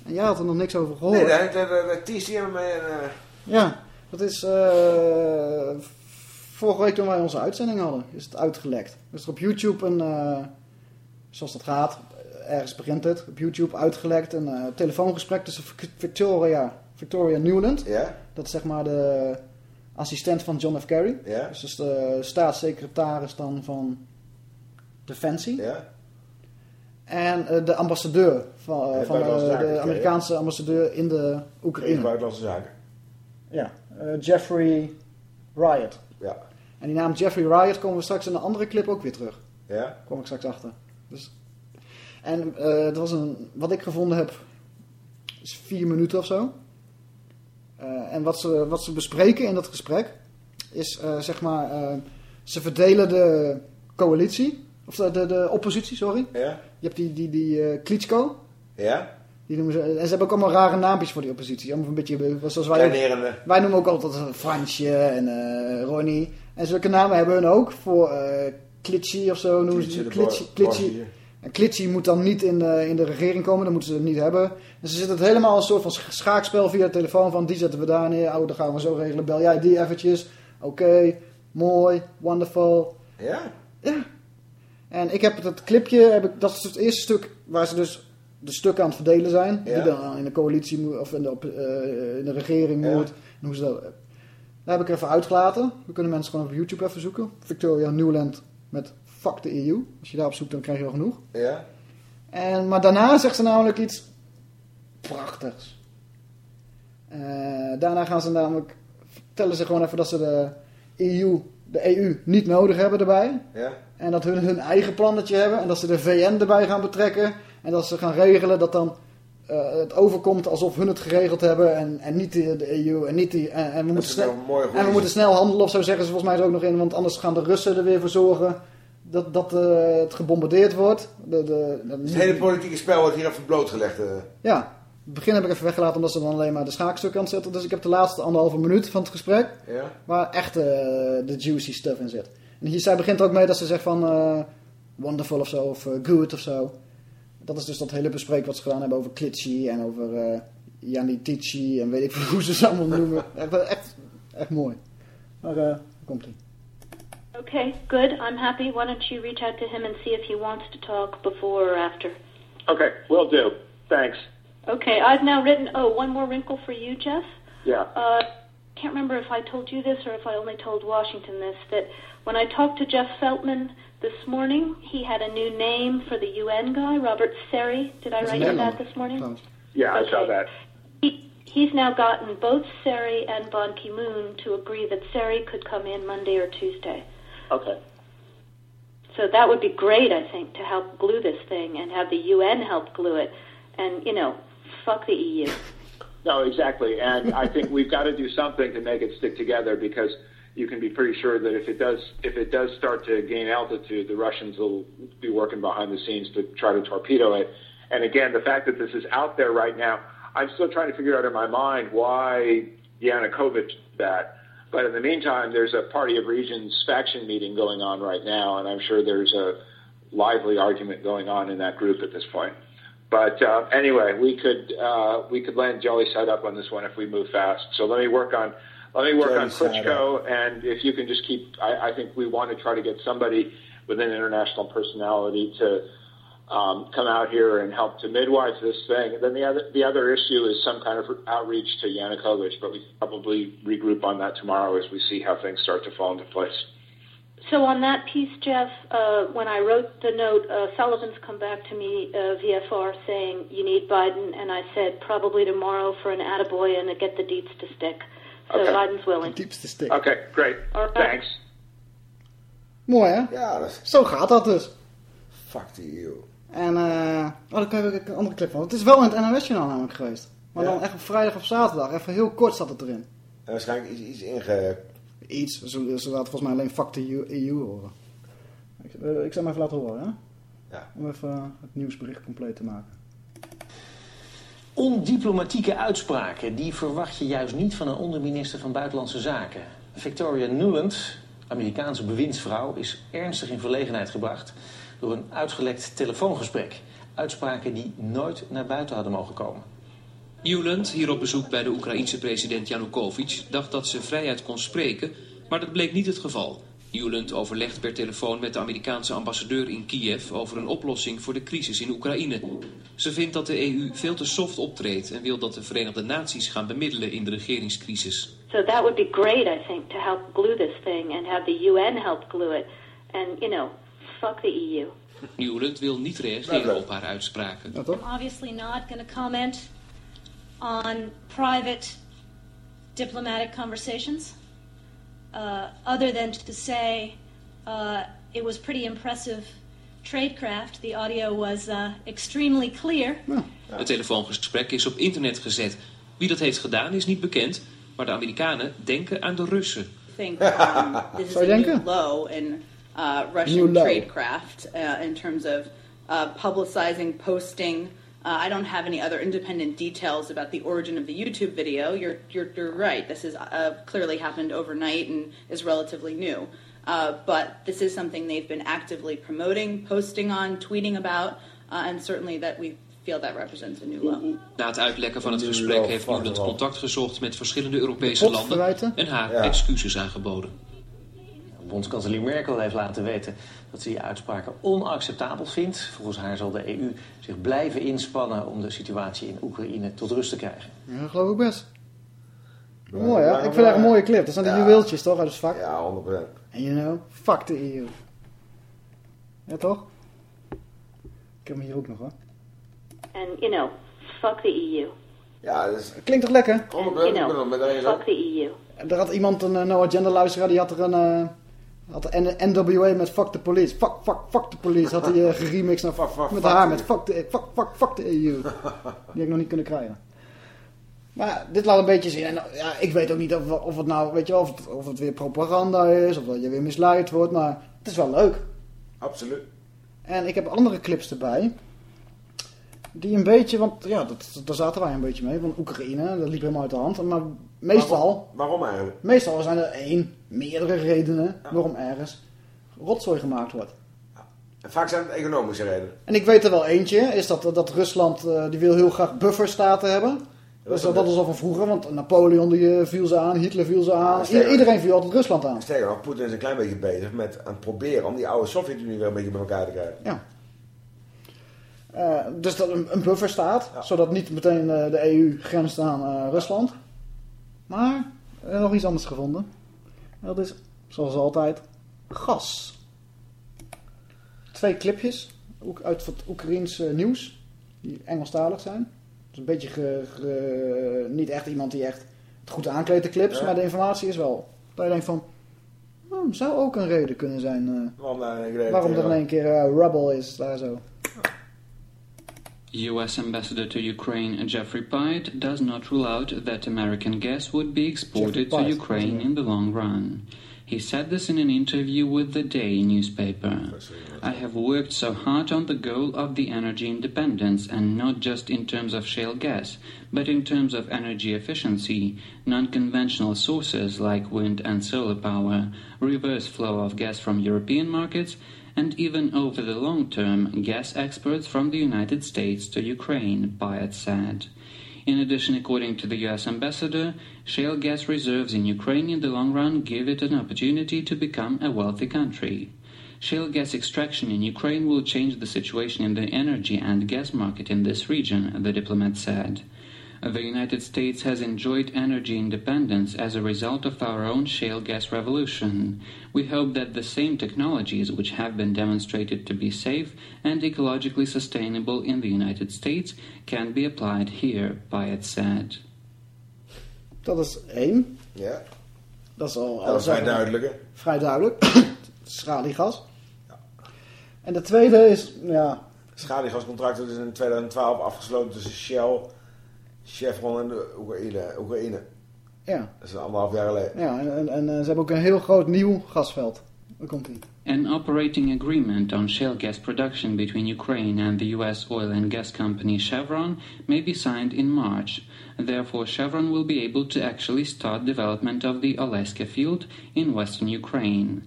En jij had er nog niks over gehoord.
Nee, daar hij me mee. En,
Ja, dat is eh, vorige week toen wij onze uitzending hadden, is het uitgelekt. Dus er op YouTube een, eh, zoals dat gaat, ergens begint het, op YouTube uitgelekt een eh, telefoongesprek tussen Vic- Victoria, Victoria Newland.
Ja.
Dat is zeg maar de assistent van John F. Kerry.
Ja.
Dus dat is de staatssecretaris dan van Defensie.
Ja.
En eh, de ambassadeur van, eh, van eh,
zaken,
de
ja.
Amerikaanse ambassadeur in de
in
Oekraïne.
buitenlandse zaken.
Ja, Jeffrey Riot.
Ja.
En die naam Jeffrey Riot komen we straks in een andere clip ook weer terug.
Ja.
Kom ik straks achter. Dus, en het was een, wat ik gevonden heb, is vier minuten of zo. En wat ze, wat ze bespreken in dat gesprek, is zeg maar, ze verdelen de coalitie, of de, de, de oppositie, sorry.
Ja.
Je hebt die, die, die eh, Klitschko.
Ja.
Die noemen ze, en ze hebben ook allemaal rare naampjes voor die oppositie. Allemaal een beetje, zoals wij ook, wij noemen ook altijd eh, Fransje en eh Ronnie. En zulke namen hebben hun ook voor eh Klitschy of zo. Noemen ze
Klitschy. Borgie.
En Klitschy moet dan niet in de, in de regering komen, dat moeten ze niet hebben. En ze zitten het helemaal een soort van sch- schaakspel via de telefoon van die zetten we daar neer. Oh, dat gaan we zo regelen. Bel jij die eventjes. Oké, mooi, wonderful.
Ja?
Ja. En ik heb het, het clipje, heb ik, dat is het eerste stuk waar ze dus de stukken aan het verdelen zijn.
Ja.
Die dan in de coalitie of in de, op, eh, in de regering
Ja.
moet. En hoe ze dat, daar heb ik even uitgelaten. We kunnen mensen gewoon op YouTube even zoeken. Victoria Newland met Fuck de EU. Als je daarop zoekt, dan krijg je al genoeg.
Ja.
En, maar daarna zegt ze namelijk iets prachtigs. Eh, daarna gaan ze namelijk, vertellen ze gewoon even dat ze de EU, de EU niet nodig hebben erbij.
Ja.
En dat hun hun eigen plannetje hebben. En dat ze de VN erbij gaan betrekken. En dat ze gaan regelen dat dan eh, het overkomt alsof hun het geregeld hebben. En, en niet de, de EU. En, niet die, en, en, we moeten snel, en we moeten snel handelen of zo zeggen ze volgens mij er ook nog in. Want anders gaan de Russen er weer voor zorgen dat, dat eh, het gebombardeerd wordt. De, de,
Het hele politieke spel wordt hier even blootgelegd. eh.
ja, het begin heb ik even weggelaten omdat ze dan alleen maar de schaakstukken aan zetten. Dus ik heb de laatste anderhalve minuut van het gesprek
Ja.
waar echt de juicy stuff in zit. En hier, zij begint ook mee dat ze zegt van eh, wonderful of zo, of eh, good of zo. Dat is dus dat hele bespreek wat ze gedaan hebben over Klitschy en over eh Janitici en weet ik veel [laughs] hoe ze ze allemaal noemen. Echt, echt, echt mooi. Maar eh, komt ie.
Okay, good. I'm happy. Why don't you reach out to him and see if he wants to talk before or after?
Okay, will do. Thanks.
Okay, I've now written. Oh, one more wrinkle for you, Jeff.
Yeah.
Uh, can't remember if I told you this or if I only told Washington this. That when I talked to Jeff Feltman this morning, he had a new name for the UN guy, Robert Seri. Did I
That's
write you that this morning?
Yeah, I saw that.
He, he's now gotten both Seri and Ban Ki moon to agree that Seri could come in Monday or Tuesday.
Okay.
So that would be great, I think, to help glue this thing and have the UN help glue it. And, you know, fuck the EU.
No, exactly. And I think we've got to do something to make it stick together because you can be pretty sure that if it does if it does start to gain altitude, the Russians will be working behind the scenes to try to torpedo it. And again, the fact that this is out there right now, I'm still trying to figure out in my mind why Yanukovych that.
But in the meantime, there's a Party of Regions faction meeting going on right now, and I'm sure there's a lively argument going on in that group at this point. But uh, anyway, we could uh, we could land Jelly side up on this one if we move fast. So let me work on let me work
Jelly
on Klitschko, and if you can just keep, I, I think we want to try to get somebody with an international personality to um, come out here and help to midwife this thing. And then the other the other issue is some kind of outreach to Yanukovych, but we probably regroup on that tomorrow as we see how things start to fall into place.
So on that piece, Jeff, uh, when I wrote the note, uh, Sullivan's come back to me uh, VFR saying you need Biden, and I said probably tomorrow for an attaboy and to get the deets to stick. So
Okay.
Biden's willing.
Diepste stick.
Okay, great. Thanks.
Mooi hè?
Ja, dat is...
Zo gaat dat dus.
Fuck the EU.
En, eh oh, daar kan ik een andere clip van. Het is wel in het NOS-journaal namelijk geweest. Maar
Ja.
dan echt op vrijdag of zaterdag. Even heel kort zat het erin.
En waarschijnlijk iets, iets inge...
Iets. Ze, ze laten volgens mij alleen fuck the EU, EU horen. Ik, eh, ik zal hem even laten horen, hè?
Ja.
Om even eh, het nieuwsbericht compleet te maken.
Ondiplomatieke uitspraken, die verwacht je juist niet van een onderminister van Buitenlandse Zaken. Victoria Nuland, Amerikaanse bewindsvrouw, is ernstig in verlegenheid gebracht door een uitgelekt telefoongesprek. Uitspraken die nooit naar buiten hadden mogen komen.
Newland, hier op bezoek bij de Oekraïense president Yanukovych, dacht dat ze vrijheid kon spreken, maar dat bleek niet het geval. Newland overlegt per telefoon met de Amerikaanse ambassadeur in Kiev over een oplossing voor de crisis in Oekraïne. Ze vindt dat de EU veel te soft optreedt en wil dat de Verenigde Naties gaan bemiddelen in de regeringscrisis.
So that would be great, I think, to help glue this thing and have the UN help glue it. And, you know, fuck the EU.
Newland wil niet reageren op haar uitspraken.
Obviously not going to comment on private diplomatic conversations, uh, other than to say uh, it was pretty impressive tradecraft. The audio was uh, extremely clear.
Het telefoongesprek is op internet gezet. Wie dat heeft gedaan is niet bekend, maar de Amerikanen denken aan de Russen.
think um, this is a new low in uh, Russian tradecraft uh, in terms of uh, publicizing, posting. Uh, I don't have any other independent details about the origin of the YouTube video. You're you're, you're right. This has uh, clearly happened overnight and is relatively new. Uh, but this is something they've been actively promoting, posting on, tweeting about, uh, and certainly that we feel that represents a new low.
Na het uitlekken van het gesprek heeft Newland contact gezocht met verschillende Europese landen en haar
Ja.
excuses aangeboden.
Bondskanselier Merkel heeft laten weten dat ze die uitspraken onacceptabel vindt. Volgens haar zal de EU zich blijven inspannen om de situatie in Oekraïne tot rust te krijgen.
Ja, dat geloof ik best. Mooi hè? Ik vind het echt een mooie clip. Dat zijn die juweeltjes toch uit het vak?
Ja, 100%.
En you know, fuck de EU. Ja toch? Ik heb hem hier ook nog hoor.
And, you know, fuck the EU.
Ja, dat is...
Klinkt toch lekker?
And, you know, fuck the EU.
Er had iemand, een eh, No Agenda luisteraar, die had er een... eh, had de NWA met Fuck the Police. Fuck, fuck, fuck the Police. Had hij eh, [laughs] geremixed naar
fuck,
met
fuck
haar
the-
met fuck, the, fuck, fuck, fuck the EU. [laughs] Die heb ik nog niet kunnen krijgen. Maar dit laat een beetje zien. En, nou, ja, ik weet ook niet of, of het nou, weet je wel, of het, of het weer propaganda is. Of dat je weer misleid wordt. Maar het is wel leuk.
Absoluut.
En ik heb andere clips erbij. Die een beetje, want ja, dat, daar zaten wij een beetje mee. Van Oekraïne, dat liep helemaal uit de hand. Maar meestal,
Waarom, waarom eigenlijk?
meestal zijn er één, meerdere redenen waarom ergens rotzooi gemaakt wordt.
En vaak zijn het economische redenen.
En ik weet er wel eentje, is dat, dat Rusland, eh, die wil heel graag bufferstaten hebben. Dus dat, dat is al van vroeger, want Napoleon die, eh, viel ze aan, Hitler viel ze aan. iedereen viel altijd Rusland aan.
Sterker nog, Poetin is een klein beetje bezig met aan het proberen om die oude Sovjet-Unie weer een beetje bij elkaar te krijgen.
Ja. Eh, dus dat een, een bufferstaat, zodat niet meteen de EU grenst aan Rusland. Maar eh, nog iets anders gevonden. Dat is, zoals altijd, gas. Twee clipjes ook uit het Oekraïense nieuws, die Engelstalig zijn. Dus een beetje ge- ge- niet echt iemand die echt het goed aankleedt de clips,
Ja.
maar de informatie is wel. Dat je denkt van, zou ook een reden kunnen zijn eh,
Waarom daar in één keer-
waarom er in één keer eh, rubble is daar zo.
U.S. Ambassador to Ukraine Jeffrey Pyatt does not rule out that American gas would be exported to Ukraine in the long run. He said this in an interview with The Day newspaper. I have worked so hard on the goal of the energy independence, and not just in terms of shale gas, but in terms of energy efficiency, non conventional sources like wind and solar power, reverse flow of gas from European markets, and even over the long term, gas exports from the United States to Ukraine, Pyatt said. In addition, according to the US ambassador, shale gas reserves in Ukraine in the long run give it an opportunity to become a wealthy country. Shale gas extraction in Ukraine will change the situation in the energy and gas market in this region, the diplomat said. Uh, the United States has enjoyed energy independence as a result of our own shale gas revolution. We hope that the same technologies which have been demonstrated to be safe and ecologically sustainable in the United States can be applied here, Pyatt said.
Dat is één.
Ja.
Dat is al,
Dat is vrij duidelijk, hè?
Vrij duidelijk. [clears throat] Schaliegas. En de tweede is, ja,
Schaliegascontract is in 2012 afgesloten tussen Shell, Chevron en de Oekraïne. Oekraïne.
ja.
Dat is anderhalf jaar geleden.
ja en, en, en, eh, ze hebben ook een heel groot nieuw gasveld. Daar komt ie.
An operating agreement on shale gas production between Ukraine and the US oil and gas company Chevron may be signed in March. Therefore, Chevron will be able to actually start development of the Alaska field in western Ukraine.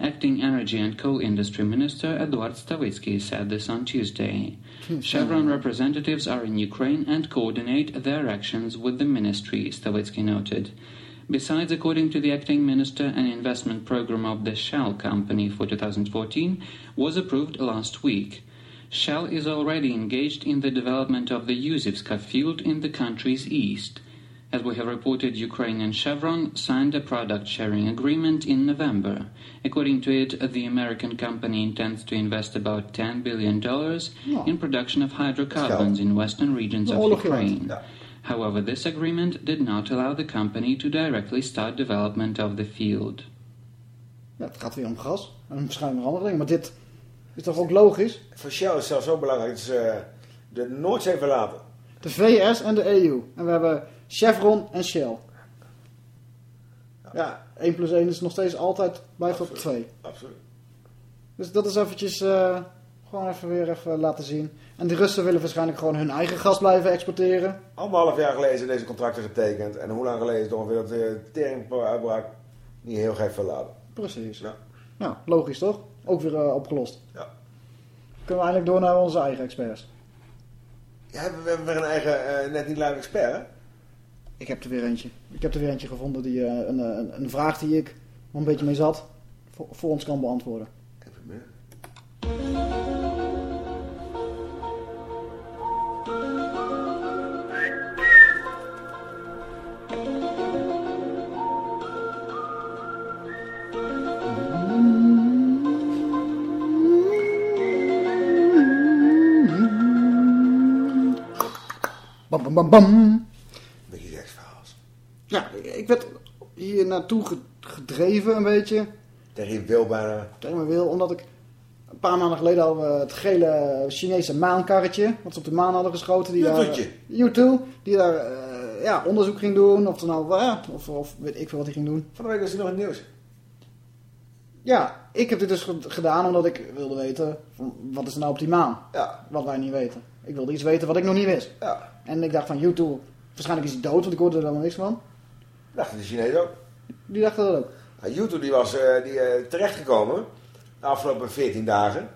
Acting Energy and Coal Industry Minister Eduard Stavitsky said this on Tuesday. Chevron representatives are in Ukraine and coordinate their actions with the ministry, Stavitsky noted. Besides, according to the acting minister, an investment program of the Shell company for 2014 was approved last week. Shell is already engaged in the development of the Yuzivska field in the country's east. As we have reported, Ukraine and Chevron signed a product sharing agreement in November. According to it, the American company intends to invest about $10 billion in production of hydrocarbons in western regions of Ukraine. However, this agreement did not allow the company to directly start development of the field.
Ja, het gaat weer om gas. En waarschijnlijk nog andere dingen. Maar dit is toch ook logisch?
Voor Shell is het zelfs zo belangrijk dat ze eh, de Noordzee verlaten.
De VS en de EU. En we hebben Chevron en Shell. Ja, 1 plus 1 is nog steeds altijd blijft op 2.
Absoluut.
Dus dat is eventjes eh, gewoon even weer even laten zien. En de Russen willen waarschijnlijk gewoon hun eigen gas blijven exporteren.
Anderhalf jaar geleden zijn deze contracten getekend. En hoe lang geleden is het ongeveer dat de teringuitbraak niet heel gek verlaten.
Precies.
Ja.
Nou, logisch toch? Ook weer eh, opgelost.
Ja.
Kunnen we eindelijk door naar onze eigen experts.
Ja, we hebben weer een eigen eh, net niet live expert, hè?
Ik heb er weer eentje. Ik heb er weer eentje gevonden die eh, een, eh, een, een vraag die ik nog een beetje mee zat, voor, voor ons kan beantwoorden.
Even meer.
Bam, bam, bam, bam. Ja, ik werd hier naartoe ge- gedreven een beetje.
Tegen je wil bijna.
Tegen mijn wil, omdat ik een paar maanden geleden we het gele Chinese maankarretje, wat ze op de maan hadden geschoten. Die daar,
U-toetje.
U2, die daar eh, ja, onderzoek ging doen, of, er nou, ja, of, of weet ik veel wat hij ging doen.
Van de week was hij nog in het nieuws.
Ja, ik heb dit dus ge- gedaan omdat ik wilde weten, van, wat is er nou op die maan?
Ja.
Wat wij niet weten. Ik wilde iets weten wat ik nog niet wist.
Ja.
En ik dacht van YouTube, waarschijnlijk is hij dood, want ik hoorde er helemaal niks van.
Dachten de Chinezen ook.
Die dachten dat ook.
Nou, YouTube die was eh, die, eh, terechtgekomen de afgelopen 14 dagen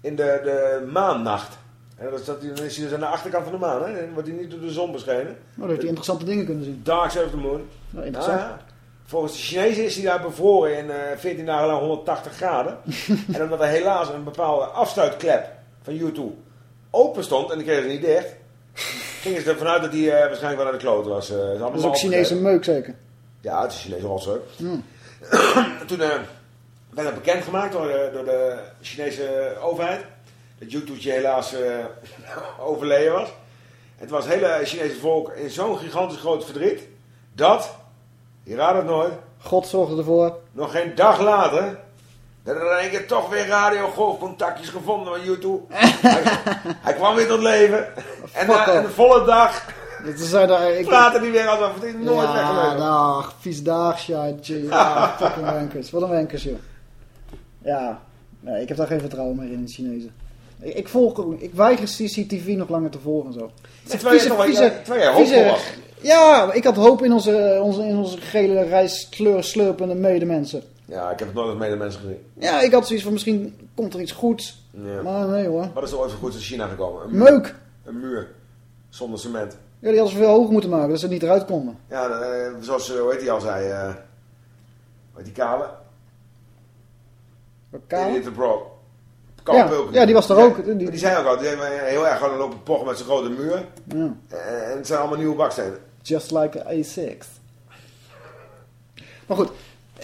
in de, de maannacht. En dat is, dat, dan is hij dus aan de achterkant van de maan, hè? Wordt hij niet door de zon beschenen.
Nou, dan heeft hij interessante dingen kunnen zien.
Dark Side of the Moon.
Nou, interessant.
Ah, ja. Volgens de Chinezen is hij daar bevroren in eh 14 dagen lang 180 graden. [laughs] en omdat er helaas een bepaalde afsluitklep van YouTube open stond en die kregen ze niet dicht, gingen ze ervan uit dat hij eh, waarschijnlijk wel naar de kloot was. hadden
Dat is ook Chinese meuk zeker.
Ja, het is Chinese rotzooi.
Hmm.
Toen eh, werd het bekendgemaakt door de, door de Chinese overheid. Dat YouTube helaas [laughs] overleden was. Het was het hele Chinese volk in zo'n gigantisch groot verdriet. Dat, je raadt het nooit,
God zorgde ervoor.
nog geen dag later... Er in één keer toch weer radiogolfcontactjes gevonden van YouTube. [laughs] hij, hij kwam weer tot leven. En na een volle dag
zijn daar, ik,
Praten die weer alsof het nooit
Ja,
geweest
dag, vies daagsje. Ja, [laughs] fucking wankers. Wat een wankers, joh. Ja, nee, ik heb daar geen vertrouwen meer in, in de Chinezen. Ik, ik volg, ook- ik weiger CCTV nog langer te volgen en zo.
Terwijl terwijl je hoopvol
vieze-
was.
Ja, ik had hoop in onze, onze, in onze gele reis kleur slurpende medemensen.
Ja, ik heb het nooit als medemensen gezien.
Ja, ik had zoiets van misschien komt er iets goeds.
Ja.
Maar nee hoor.
Wat is er ooit voor goeds in China gekomen? Een
Meuk.
Een muur. Zonder cement.
Ja, die hadden ze veel hoger moeten maken, dat ze niet eruit konden.
Ja, eh, zoals, eh, hoe heet die al zei, eh hoe heet die kale?
Kale?
The Bro.
Ja, ja, die was er ook.
Die, die zei ook al, die hebben heel erg gewoon lopen pochen met zijn grote muur.
Ja.
En, en het zijn allemaal nieuwe bakstenen.
Just like a A6. Maar goed,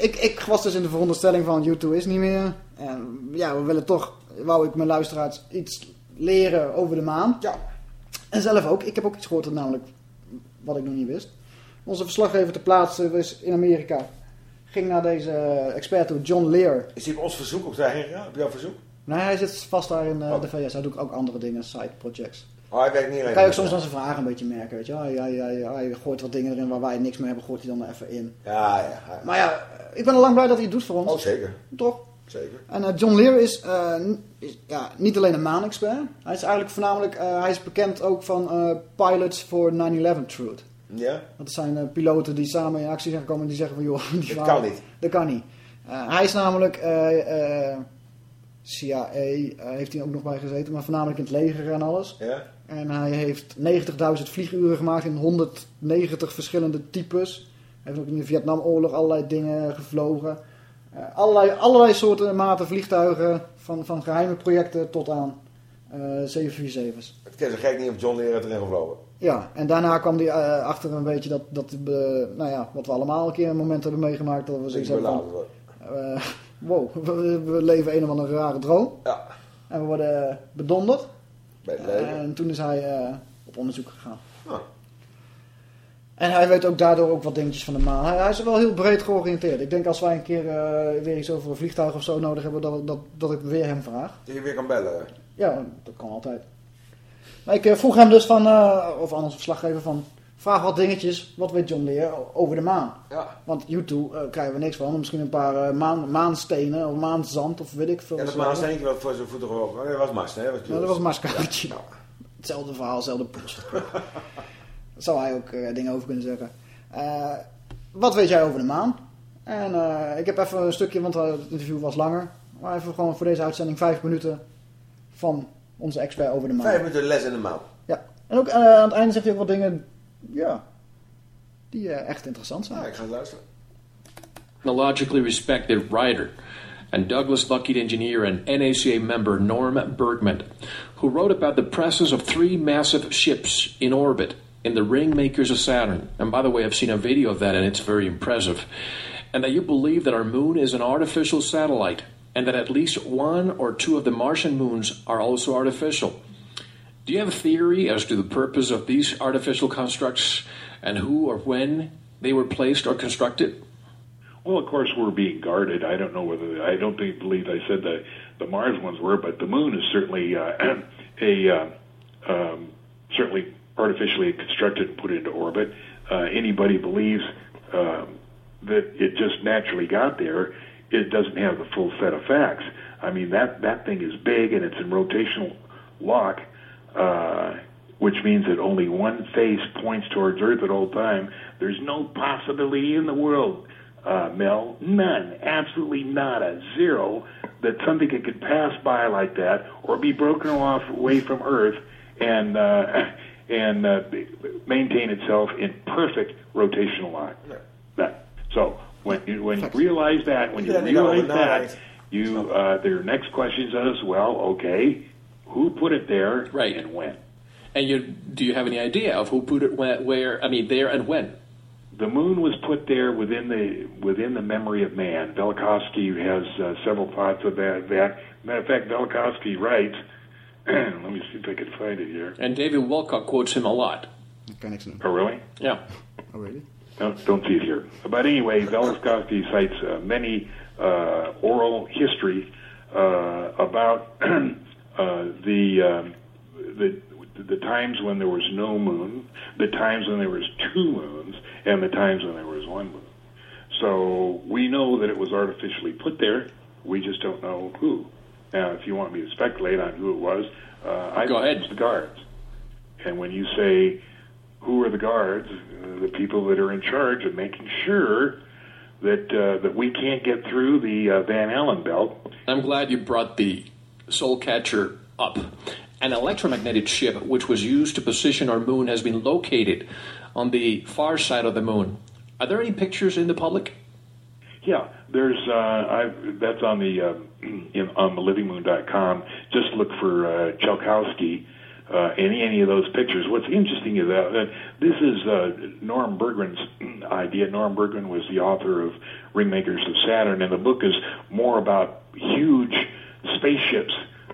ik, ik was dus in de veronderstelling van YouTube is niet meer. En ja, we willen toch, wou ik mijn luisteraars iets leren over de maan.
Ja.
En zelf ook. Ik heb ook iets gehoord, namelijk wat ik nog niet wist. Onze verslaggever te plaatsen is in Amerika. Ging naar deze expert toe, John Lear.
Is die op ons verzoek ook daarheen gegaan? Op jouw verzoek?
Nee, hij zit vast daar in eh, de VS. Hij doet ook andere dingen, side projects.
Oh, hij werkt niet alleen.
Kan je ook soms aan zijn vragen een beetje merken, weet je wel. Hij, hij, gooit wat dingen erin waar wij niks mee hebben, gooit hij dan even in.
Ja, ja. ja.
Maar ja, ik ben al lang blij dat hij het doet voor ons.
Oh, zeker.
Toch?
Zeker.
En eh, John Lear is, eh, is ja, niet alleen een maanexpert. Hij is eigenlijk voornamelijk, eh, hij is bekend ook van pilots voor 9-11 Truth.
Ja?
Dat zijn piloten die samen in actie zijn gekomen en die zeggen van joh, [laughs] die
Dat kan niet.
Dat kan niet. Hij is namelijk CIA, heeft hij ook nog bij gezeten, maar voornamelijk in het leger en alles.
Ja?
En hij heeft 90.000 vlieguren gemaakt in 190 verschillende types. Hij heeft ook in de Vietnamoorlog allerlei dingen gevlogen. Eh, allerlei, allerlei soorten maten vliegtuigen, van, van geheime projecten tot aan eh 747's.
Het is gek niet of John Lear het erin gevlogen.
Ja, en daarna kwam hij eh, achter een beetje dat, dat eh, nou ja, wat we allemaal een keer een moment hebben meegemaakt. Dat we zoiets hebben van, [laughs] wow, we, we leven een of andere rare droom.
Ja.
En we worden bedonderd.
Bij het leven.
En toen is hij eh, op onderzoek gegaan.
Ah.
En hij weet ook daardoor ook wat dingetjes van de maan. Hij, hij is wel heel breed georiënteerd. Ik denk als wij een keer eh, weer iets over een vliegtuig of zo nodig hebben, dat, dat, dat ik weer hem vraag.
Dat je weer kan bellen.
Ja, dat kan altijd. Maar ik eh, vroeg hem dus van, eh, of anders verslaggever van, vraag wat dingetjes, wat weet John Lear over de maan?
Ja.
Want YouTube eh, krijgen we niks van, misschien een paar eh, maan, maanstenen of maanzand of weet ik veel.
Ja, dat maansteentje wat voor zijn voeten nee, dat was mast, hè?
ja, dat was een mascartje. Hetzelfde verhaal, hetzelfde post. [laughs] Daar zou hij ook eh, dingen over kunnen zeggen. Wat weet jij over de maan? En ik heb even een stukje, want het interview was langer. Maar even gewoon voor deze uitzending vijf minuten van onze expert over de maan.
Vijf minuten les in de maan.
Ja. En ook aan het einde zegt hij ook wat dingen, ja, die eh, echt interessant zijn.
Ja, ik ga het luisteren.
technologically respected writer and Douglas Lockheed engineer and NACA member Norm Bergman, who wrote about the presence of three massive ships in orbit in the ring makers of Saturn. And by the way, I've seen a video of that and it's very impressive. And that you believe that our moon is an artificial satellite and that at least one or two of the Martian moons are also artificial. Do you have a theory as to the purpose of these artificial constructs and who or when they were placed or constructed?
Well, of course, we're being guarded. I don't know whether I don't think, believe I said the the Mars ones were, but the Moon is certainly uh, [clears throat] a uh, um, certainly artificially constructed and put into orbit. Uh, anybody believes um, that it just naturally got there, it doesn't have the full set of facts. I mean that that thing is big and it's in rotational lock, uh, which means that only one face points towards Earth at all time. There's no possibility in the world uh, Mel. None. Absolutely nada. Zero. That something could pass by like that or be broken off away from Earth and uh, [laughs] and uh, maintain itself in perfect rotational line. That. So when you when you realize that, when you
Yeah,
realize
overnight.
that, you uh, their next question is, well, okay, who put it there
Right.
and when?
And you, do you have any idea of who put it where, where? I mean, there and when?
The moon was put there within the within the memory of man. Velikovsky has uh, several thoughts of that. That matter of fact, Velikovsky writes. [clears throat] let me see if I can find it here.
And David Wolcott quotes him a lot.
Kan niks doen.
Oh, really?
Yeah.
Oh, really?
No, don't see it here. But anyway, Velikovsky cites uh, many uh, oral history uh, about [clears throat] the, um, the the times when there was no moon, the times when there was two moons, and the times when there was one moon. So we know that it was artificially put there. We just don't know who. Now, if you want me to speculate on who it was, uh, I
Go
think
ahead.
it's the guards. And when you say who are the guards, uh, the people that are in charge of making sure that uh, that we can't get through the uh, Van Allen belt.
I'm glad you brought the Soul Catcher up. An electromagnetic ship which was used to position our moon has been located on the far side of the moon. Are there any pictures in the public?
Yeah, there's uh, I that's on the uh, in, on the livingmoon.com. Just look for uh, Chalkowski. Uh, any any of those pictures. What's interesting is that, this is uh, Norm Bergman's [clears throat] idea. Norm Bergman was the author of Ringmakers of Saturn, and the book is more about huge spaceships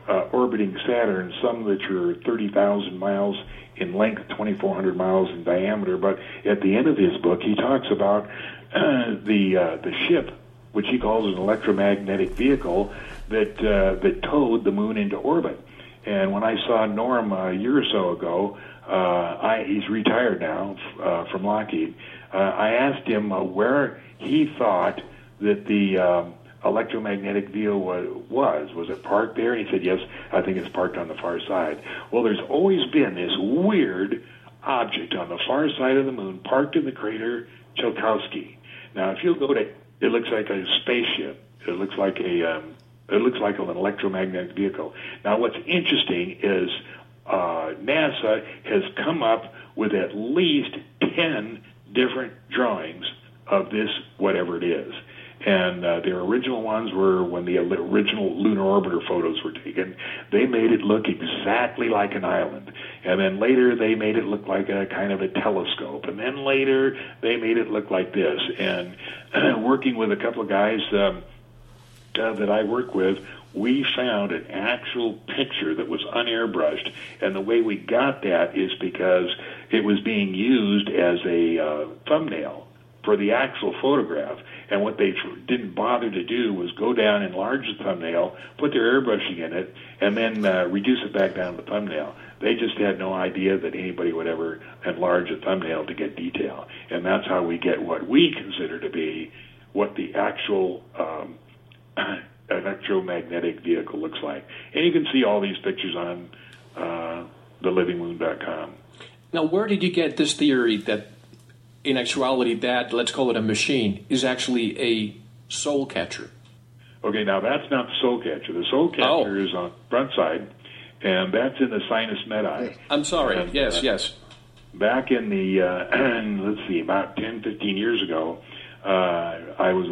uh, orbiting Saturn. Some which are thirty thousand miles in length, twenty four hundred miles in diameter. But at the end of his book, he talks about [clears throat] the uh, the ship, which he calls an electromagnetic vehicle that uh, that towed the moon into orbit. And when I saw Norm a year or so ago, uh, I, he's retired now uh, from Lockheed. Uh, I asked him uh, where he thought that the um, electromagnetic vehicle was, was. It parked there? And he said, yes, I think it's parked on the far side. Well, there's always been this weird object on the far side of the moon parked in the crater Tsiolkovsky. Now, if you'll go to, it looks like a spaceship. It looks like a, um, it looks like an electromagnetic vehicle. Now, what's interesting is uh, NASA has come up with at least ten different drawings of this, whatever it is. And uh, their original ones were when the original lunar orbiter photos were taken. They made it look exactly like an island. And then later they made it look like a kind of a telescope. And then later they made it look like this. And [clears throat] working with a couple of guys um, uh, that I work with, we found an actual picture that was unairbrushed. And the way we got that is because it was being used as a uh, thumbnail for the actual photograph. And what they didn't bother to do was go down, enlarge the thumbnail, put their airbrushing in it, and then uh, reduce it back down to the thumbnail. They just had no idea that anybody would ever enlarge a thumbnail to get detail. And that's how we get what we consider to be what the actual um, [clears throat] electromagnetic vehicle looks like. And you can see all these pictures on uh, thelivingmoon.com.
Now, where did you get this theory that, in actuality, that let's call it a machine is actually a soul catcher?
Okay, now that's not the soul catcher. The soul catcher is on the front side, and that's in the sinus medi.
I'm sorry.
And,
yes,
uh,
yes.
Back in the, uh, [clears throat] let's see, about 10, 15 years ago, uh, I was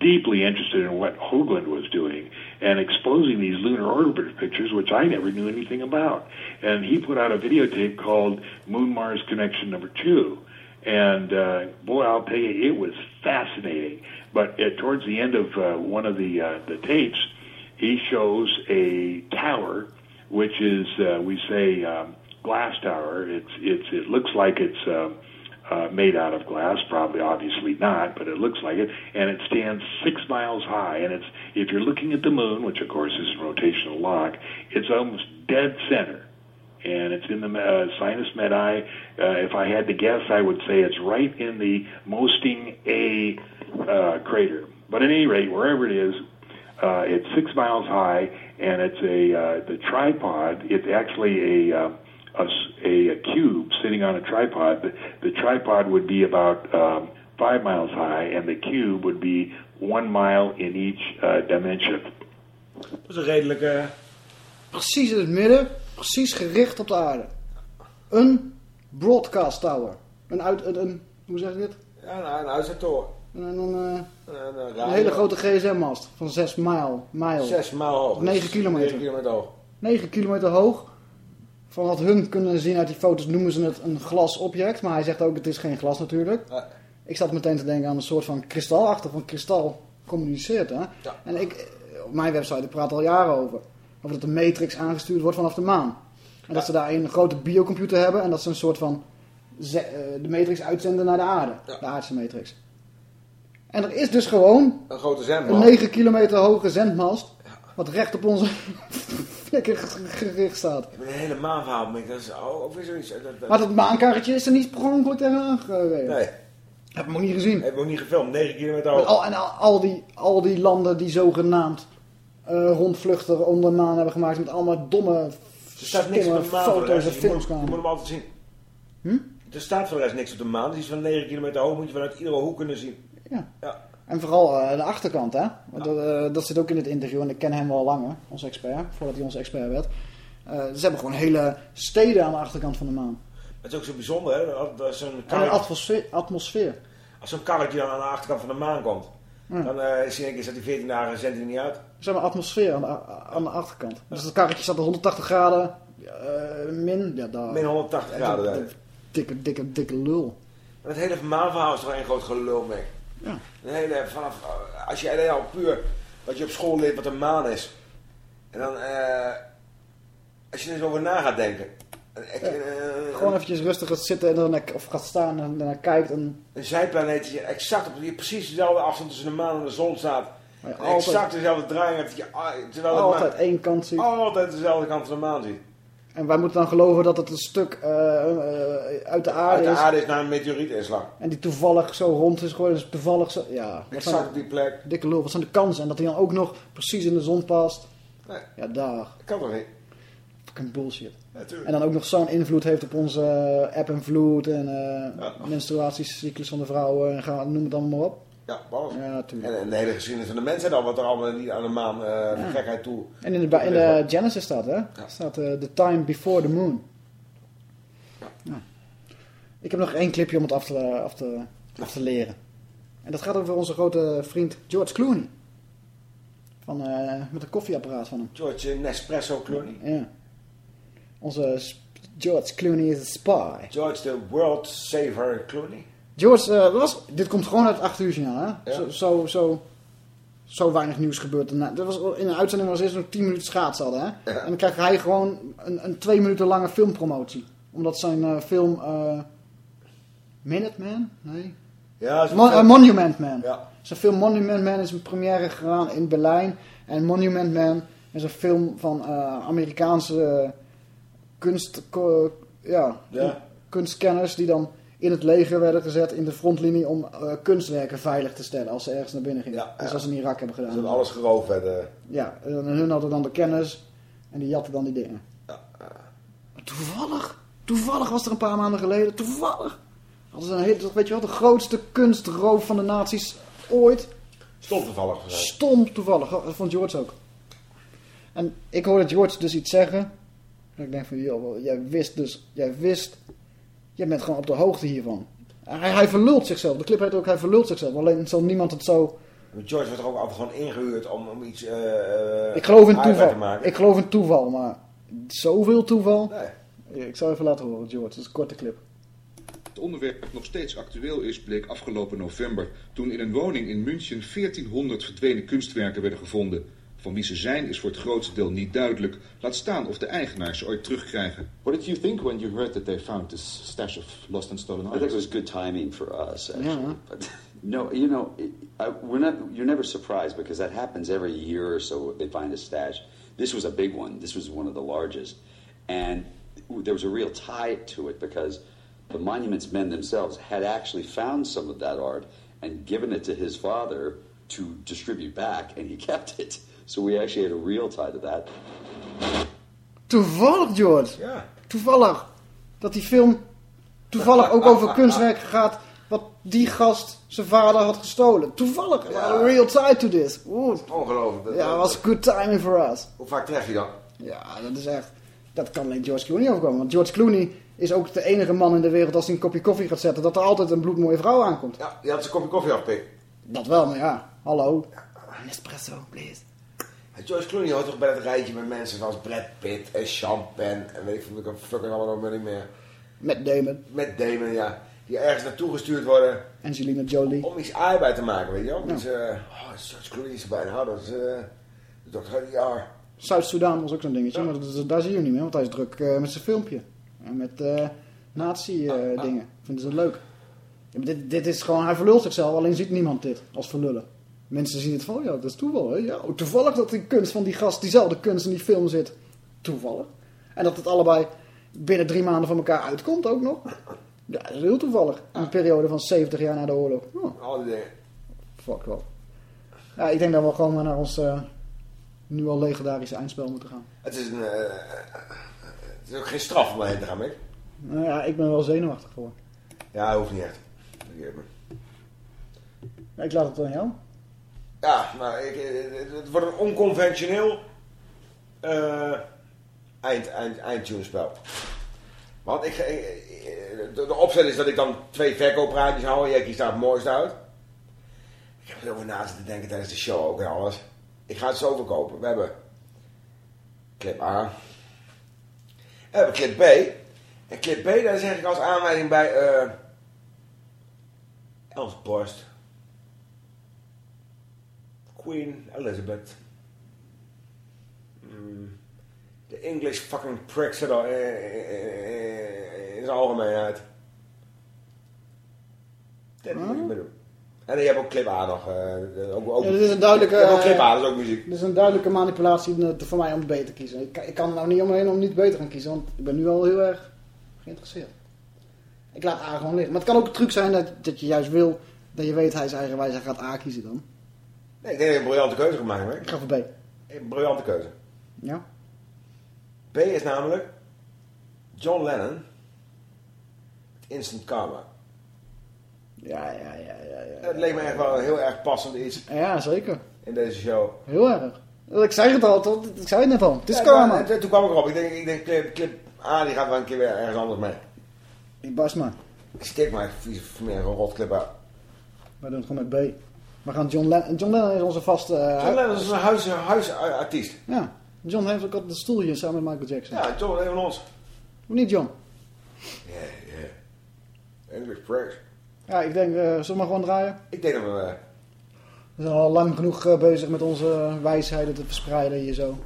deeply interested in what Hoagland was doing and exposing these lunar orbiter pictures, which I never knew anything about. And he put out a videotape called Moon Mars Connection Number Two. And uh, boy, I'll tell you, it was fascinating. But at, towards the end of uh, one of the uh, the tapes, he shows a tower, which is uh, we say um, glass tower. It's it's it looks like it's. Um, uh, made out of glass, probably obviously not, but it looks like it, and it stands six miles high. And it's if you're looking at the moon, which of course is rotational lock, it's almost dead center, and it's in the uh, sinus medi. Uh, if I had to guess, I would say it's right in the Mosting A uh, crater. But at any rate, wherever it is, uh, it's six miles high, and it's a uh, the tripod. It's actually a uh, a, a cube sitting on a tripod. The, the tripod would be about um, five miles high, and the cube would be one mile in each uh, dimension.
Dat is een redelijke...
Precies in het midden, precies gericht op de aarde. Een broadcast tower. Een, uit, een, een- hoe zeg je dit?
Ja, nou, een uitzendtoren.
Een, een, eh,
Een, een,
een hele grote GSM-mast van 6 mijl. mijl.
Zes mijl hoog.
9
Dus
kilometer.
9 kilometer hoog.
9 kilometer hoog. Van wat hun kunnen zien uit die foto's noemen ze het een glasobject. Maar hij zegt ook het is geen glas natuurlijk.
Nee.
Ik zat meteen te denken aan een soort van kristalachtig. Van kristal communiceert hè. En ik, op mijn website, ik praat al jaren over. Over dat de matrix aangestuurd wordt vanaf de maan. En dat ze daar een grote biocomputer hebben. En dat ze een soort van eh, de matrix uitzenden naar de aarde. De aardse matrix. En er is dus gewoon
Een grote
een
zendmast.
9 kilometer hoge zendmast. Wat recht op onze [laughs] knikker gericht staat.
Met een hele maanverhaal. ik, Dat is oh, of is zoiets. Dat, dat-
Maar dat maankarretje is er niet per ongeluk tegenaan gereden.
Nee.
Heb ik ook niet gezien.
Heb ik ook niet gefilmd. 9 kilometer
Met
hoog.
al, en al, al die, al die landen die zogenaamd eh rondvluchten onder de maan hebben gemaakt met allemaal domme, stomme foto's en
Je
films
moet, je moet hem altijd zien.
Hm?
Er staat voor de rest niks op de maan. Het is van 9 kilometer hoog. Moet je vanuit iedere hoek kunnen zien.
Ja.
Ja.
En vooral eh, de achterkant, hè? Want dat, eh, dat zit ook in het interview en ik ken hem wel langer, onze expert, voordat hij onze expert werd. Eh, ze hebben gewoon hele steden aan de achterkant van de maan.
Het is ook zo bijzonder, hè? Dat-
En een atmosfeer. atmosfeer.
Als zo'n karretje dan aan de achterkant van de maan komt, Dan eh is hij hij 14 dagen zendt hij niet uit.
Zeg maar atmosfeer aan de, aan de achterkant. Dus het karretje staat op 180 graden, eh, min, ja, daar.
Min 180 graden,
Dikke, dikke, dikke lul.
En het hele maanverhaal is toch een groot gelul mee.
Ja.
Een hele, vanaf, eh, als je alleen al puur wat je op school leert wat een maan is. En dan, als je er eens over na gaat denken.
Ja.
eh,
Gewoon eventjes rustig gaat zitten en dan, of gaat staan en daarna kijkt. En,
een zijplaneetje die exact op die precies dezelfde afstand tussen de maan en de zon staat.
Ja, altijd-
exact dezelfde draaiing ah, terwijl
altijd één kant ziet.
altijd dezelfde kant van de maan ziet.
En wij moeten dan geloven dat het een stuk eh, eh, uit de aarde
Uit de
is.
aarde is naar een meteorietinslag.
En die toevallig zo rond is geworden. Dus toevallig zo... Ja,
Exact op die plek.
dikke lul. Wat zijn de kansen? En dat hij dan ook nog precies in de zon past.
Nee.
Ja, daar.
Dat kan toch niet?
Fucking bullshit. En dan ook nog zo'n invloed heeft op onze eh, eb en vloed en eh menstruatiecyclus van de vrouwen. En ga, noem het allemaal maar op.
Ja, alles.
Ja, natuurlijk.
En, en de hele geschiedenis van de mensheid al, wat er allemaal niet aan de maan van gekheid toe.
En in de, in de Genesis staat, hè? Staat eh, The Time Before the Moon. Ja. Ik heb nog één clipje om het af te, af, te, af te leren. En dat gaat over onze grote vriend George Clooney. Van, met een koffieapparaat van hem.
George Nespresso Clooney.
Ja. Onze George Clooney is a spy.
George the World Saver Clooney.
George, eh, dat was, dit komt gewoon uit het 8 uur hè?
Ja.
Zo, zo, zo, zo weinig nieuws gebeurd. En, eh, dat was, in een uitzending was eerst nog 10 minuten schaatsen hadden, hè? En dan krijgt hij gewoon een, een twee minuten lange filmpromotie. Omdat zijn eh, film eh Minuteman? Nee.
Ja,
Mon- Monument Man.
Ja.
Zijn film Monument Man is een première gegaan in Berlijn. En Monument Man is een film van Amerikaanse kunst, ja,
Ja.
kunstkenners die dan in het leger werden gezet in de frontlinie om eh, kunstwerken veilig te stellen als ze ergens naar binnen gingen.
Ja,
dus
ja.
als ze in Irak hebben gedaan.
Dat alles geroofd werd. eh.
Ja, en hun hadden dan de kennis en die jatten dan die dingen. Toevallig, toevallig was er een paar maanden geleden, toevallig. Hadden ze een hele, weet je wel, de grootste kunstroof van de nazi's ooit.
Stond toevallig.
Stom toevallig, dat vond George ook. En ik hoorde George dus iets zeggen. En ik denk van, joh, jij wist dus, jij wist, jij bent gewoon op de hoogte hiervan. Hij, hij verlult zichzelf, de clip heet ook, hij verlult zichzelf. Alleen zal niemand het zo...
George werd er ook altijd gewoon ingehuurd om, om iets eh eh,
Ik geloof in
aardig te
toeval.
maken.
Ik geloof in toeval, maar zoveel toeval.
Nee.
Ik zal even laten horen, George. Dat is een korte clip.
Het onderwerp nog steeds actueel is, bleek afgelopen november, toen in een woning in München 1400 verdwenen kunstwerken werden gevonden. Van wie ze zijn is voor het grootste deel niet duidelijk. Laat staan of de eigenaars ze ooit terugkrijgen.
What did you think when you heard that they found this stash of lost and stolen art?
I think it was good timing for us, actually.
Yeah.
But no, you know, I, we're not. You're never surprised because that happens every year or so. They find a stash. This was a big one. This was one of the largest, and there was a real tie to it because the monuments men themselves had actually found some of that art and given it to his father to distribute back, and he [laughs] kept it. So we actually had a real tie to that.
Toevallig, George.
Ja.
Toevallig. Dat die film toevallig ook over [laughs] kunstwerk gaat wat die gast zijn vader had gestolen. Toevallig. We had a real tie to this. Oeh.
Ongelooflijk. Dat-
Ja, dat was good timing for us.
Hoe vaak tref je dan?
Ja, dat is echt... Dat kan alleen George Clooney overkomen. Want George Clooney is ook de enige man in de wereld als hij een kopje koffie gaat zetten... dat er altijd een bloedmooie vrouw aankomt.
Ja, die had zijn kopje koffie afpikt.
Dat wel, maar ja. Hallo. Een espresso, please.
George Clooney hoort toch bij het rijtje met mensen zoals Brad Pitt en Sean Penn en weet ik veel welke fucking allemaal nog niet meer.
Met Damon.
Met Damon, ja. Die ergens naartoe gestuurd worden
Angelina Jolie.
om iets bij te maken, weet je wel.
Ja.
Dus, oh, George Clooney is erbij. Nou, dat is eh Dr. jaar.
Zuid-Soedan was ook zo'n dingetje, maar dat, daar zie je hem niet meer, want hij is druk eh, met zijn filmpje. En met nazi-dingen. Vinden ze het leuk. Ja, dit, dit is gewoon, hij verlult zichzelf, alleen ziet niemand dit als verlullen. Mensen zien het van, ja, dat is toeval, hè. Ja, oh, toevallig dat die kunst van die gast, diezelfde kunst in die film zit. toevallig. En dat het allebei binnen drie maanden van elkaar uitkomt ook nog. Ja, dat is heel toevallig. Een periode van 70 jaar na de oorlog. Oh,
Al die dingen.
fuck wel. Ja, ik denk dat we gewoon maar naar ons eh, nu al legendarische eindspel moeten gaan.
Het is, een, eh, het is ook geen straf om heen te gaan.
Nou ja, ik ben wel zenuwachtig voor.
Ja, hoeft niet echt.
Ja, ik laat het aan jou.
Ja, maar ik, eh, het wordt een onconventioneel eh eind, eind, eindtunespel. Want ik, ik- de, opzet is dat ik dan twee verkoopraadjes hou en jij kiest daar het mooiste uit. Ik heb erover na zitten denken tijdens de show ook en alles. Ik ga het zo verkopen. We hebben clip A. We hebben clip B. En clip B, daar zeg ik als aanleiding bij eh Els Borst. Queen Elizabeth. Mm, De English fucking pricks er eh, eh, eh, in zijn algemeenheid. Dat is wat ik. En je hebt ook clip A nog. eh, ook, ook,
Ja, dit is een duidelijke...
Je hebt ook clip
eh,
A, dat is ook muziek.
Dit is een duidelijke manipulatie eh, voor mij om B te kiezen. Ik, kan- ik kan er nou niet omheen om niet B te gaan kiezen, want ik ben nu al heel erg geïnteresseerd. Ik laat A gewoon liggen. Maar het kan ook een truc zijn dat, dat je juist wil, dat je weet hij is eigenwijs, hij gaat A kiezen dan.
Nee, ik denk dat je een briljante keuze gemaakt hebt.
Ik ga voor B.
Een briljante keuze.
Ja?
B is namelijk John Lennon. Instant Karma.
Ja, ja, ja, ja. ja.
Het leek me echt wel een heel erg passend iets
Ja, zeker.
in deze show.
Heel erg. Ik zei het al, tot, ik zei het net al. Het is
Ja,
karma.
maar, eh, Toen kwam ik erop. Ik denk, ik denk clip, clip A die gaat wel een keer weer ergens anders mee.
Ik bas maar.
Ik stik maar vies voor meer een rotclip uit.
We doen het gewoon met B. We gaan John Lennon... John Lennon is onze vaste... eh,
John Lennon is een huis, huisartiest.
Ja. John heeft ook altijd de stoeltje samen met Michael Jackson.
Ja, John, een van ons.
Of niet John?
Ja, ja. English pricks.
Ja, ik denk, eh zullen we maar gewoon draaien?
Ik denk dat we... eh,
We zijn al lang genoeg eh, bezig met onze wijsheden te verspreiden hier zo.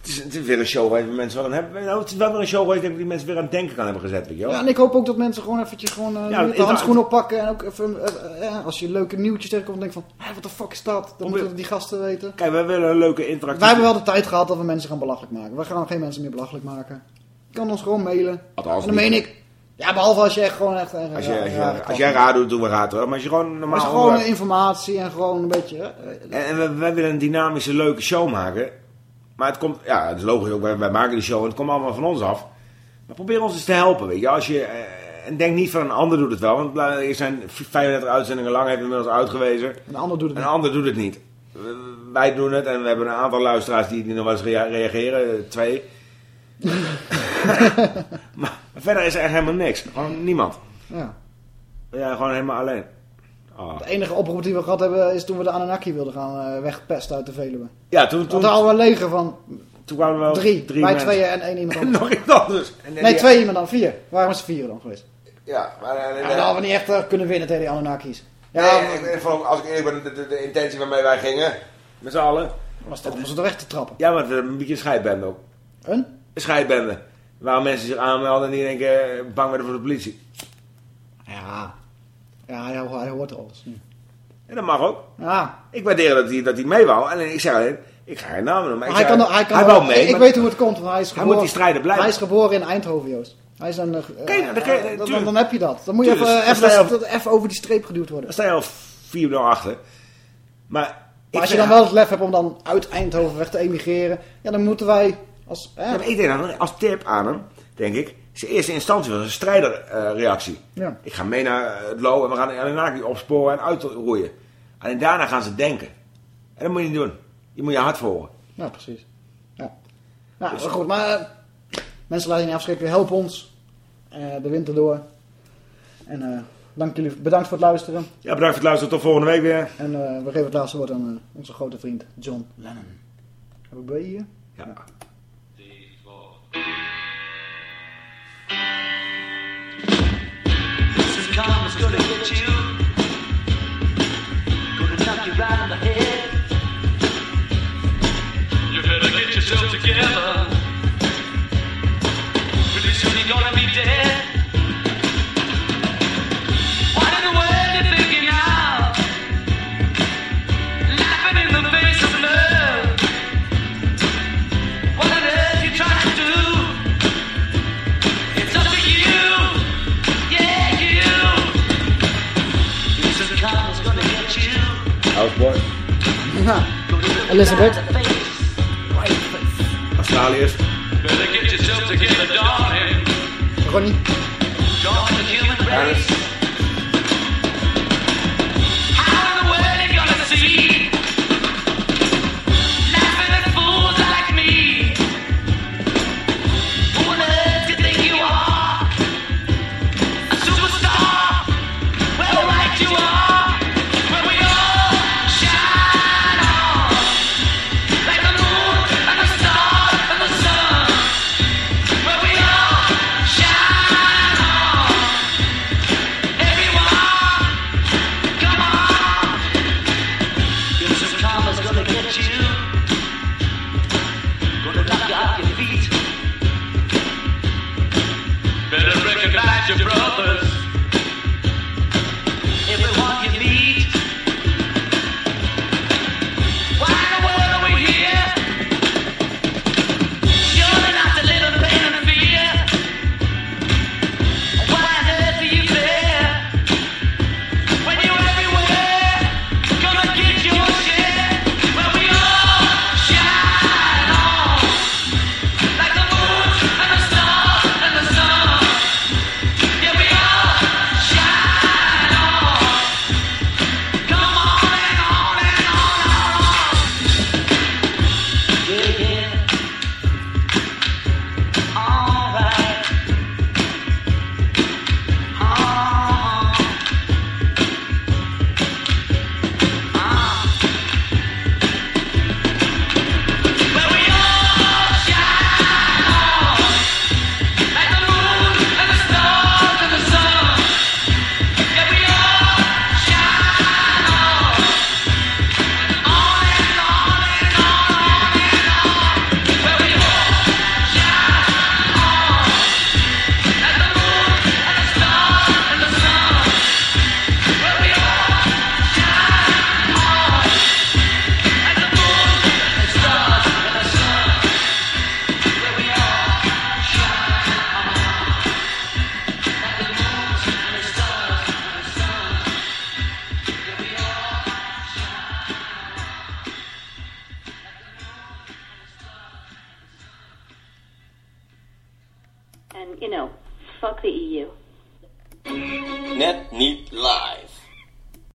Het, is, het is weer een show waar mensen wel aan hebben. Nou, het is wel weer een show waar ik denk dat die mensen weer aan het denken kan hebben gezet. Weet je wel?
Ja, en ik hoop ook dat mensen gewoon eventjes gewoon eh,
Ja,
de handschoen oppakken. En ook even, eh, eh, als je leuke nieuwtjes tegenkomt, denk van, wat de fuck is dat? Dan moeten die gasten weten.
Kijk, wij willen een leuke interactie.
Wij hebben wel de tijd gehad dat we mensen gaan belachelijk maken. We gaan geen mensen meer belachelijk maken. Je kan ons gewoon mailen.
Althans
en dan meen ik. Ja, behalve als je echt gewoon echt...
Als, je, als, je, als jij raar doet, doen we raar terug. Maar als je gewoon
Maar
normaal...
is gewoon informatie en gewoon een beetje...
En, en we, wij willen een dynamische, leuke show maken. Maar het komt, ja, het is logisch ook, wij, wij maken die show en het komt allemaal van ons af. Maar probeer ons eens te helpen, weet je. Als je eh, en denk niet van een ander doet het wel. Want er zijn 35 uitzendingen lang, heeft inmiddels uitgewezen.
Een ander doet het
Een
niet.
ander doet het niet. Wij doen het en we hebben een aantal luisteraars die, die nog wel eens rea- reageren. eh, Twee. [laughs] [laughs] maar verder is er echt helemaal niks. Gewoon niemand.
Ja.
Ja, gewoon helemaal alleen. Ah.
De enige oproep die we gehad hebben is toen we de Anunnaki wilden gaan eh, wegpesten uit de Veluwe.
Ja, toen...
Toen hadden we een leger van
toen kwamen we wel
drie.
drie
Wij
mensen.
tweeën en één iemand [laughs]
En nog iemand anders. En-
nee,
die-
twee iemand dan. Vier. We waren met z'n vieren dan geweest.
Ja, maar... eh,
Ja, dan hadden we niet echt eh, kunnen winnen tegen die Anunnakis. Ja,
nee, ik, ik vond ook, als ik eerlijk ben, de, de, de intentie waarmee wij gingen, met z'n allen.
was toch om ze er weg te trappen.
Ja, maar het is een beetje een scheidbende ook.
Een?
Een scheidbende. Waar mensen zich aanmelden en die denken eh, bang werden voor de politie.
Ja. Ja, hij, hij hoort alles.
En dat mag ook.
Ja.
Ik waardeer dat hij, dat hij mee wou. En ik zeg alleen, ik ga geen namen noemen.
Hij kan, hij kan
hij wou mee.
Ik, weet hoe het komt, want hij is
Hij
geboren...
moet die strijder blijven.
Hij is geboren in Eindhoven, Joost. Hij is een... eh,
Kijk,
eh,
dan
dan, heb je dat. Dan moet je even, even, over die streep geduwd worden.
Dan sta je al 4-0 achter. Maar,
als je dan wel het lef hebt om dan uit Eindhoven weg te emigreren... Ja, dan moeten wij als...
Maar ik denk als tip aan hem, denk ik, zijn eerste instantie was een strijderreactie.
Ja.
Ik ga mee naar eh, het Lo en we gaan Anunnaki opsporen en uitroeien. Alleen daarna gaan ze denken. En dat moet je niet doen. Je moet je hart volgen.
Ja, precies. Ja. Nou, maar goed, maar eh, mensen laten je niet afschrikken. Help ons eh, de winter door. En eh, dank jullie, bedankt voor het luisteren.
Ja, bedankt voor het luisteren. Tot volgende week weer.
En eh, we geven het laatste woord aan eh, onze grote vriend John Lennon. Heb ik bij hier?
Ja.
Karma's gonna get you. Gonna knock you right the head. You better get yourself together. Pretty soon you're gonna be dead.
Houseboy?
Uh-huh. Elizabeth.
Australiërs.
Better get yourself together, darling.
Ronnie.
Alice.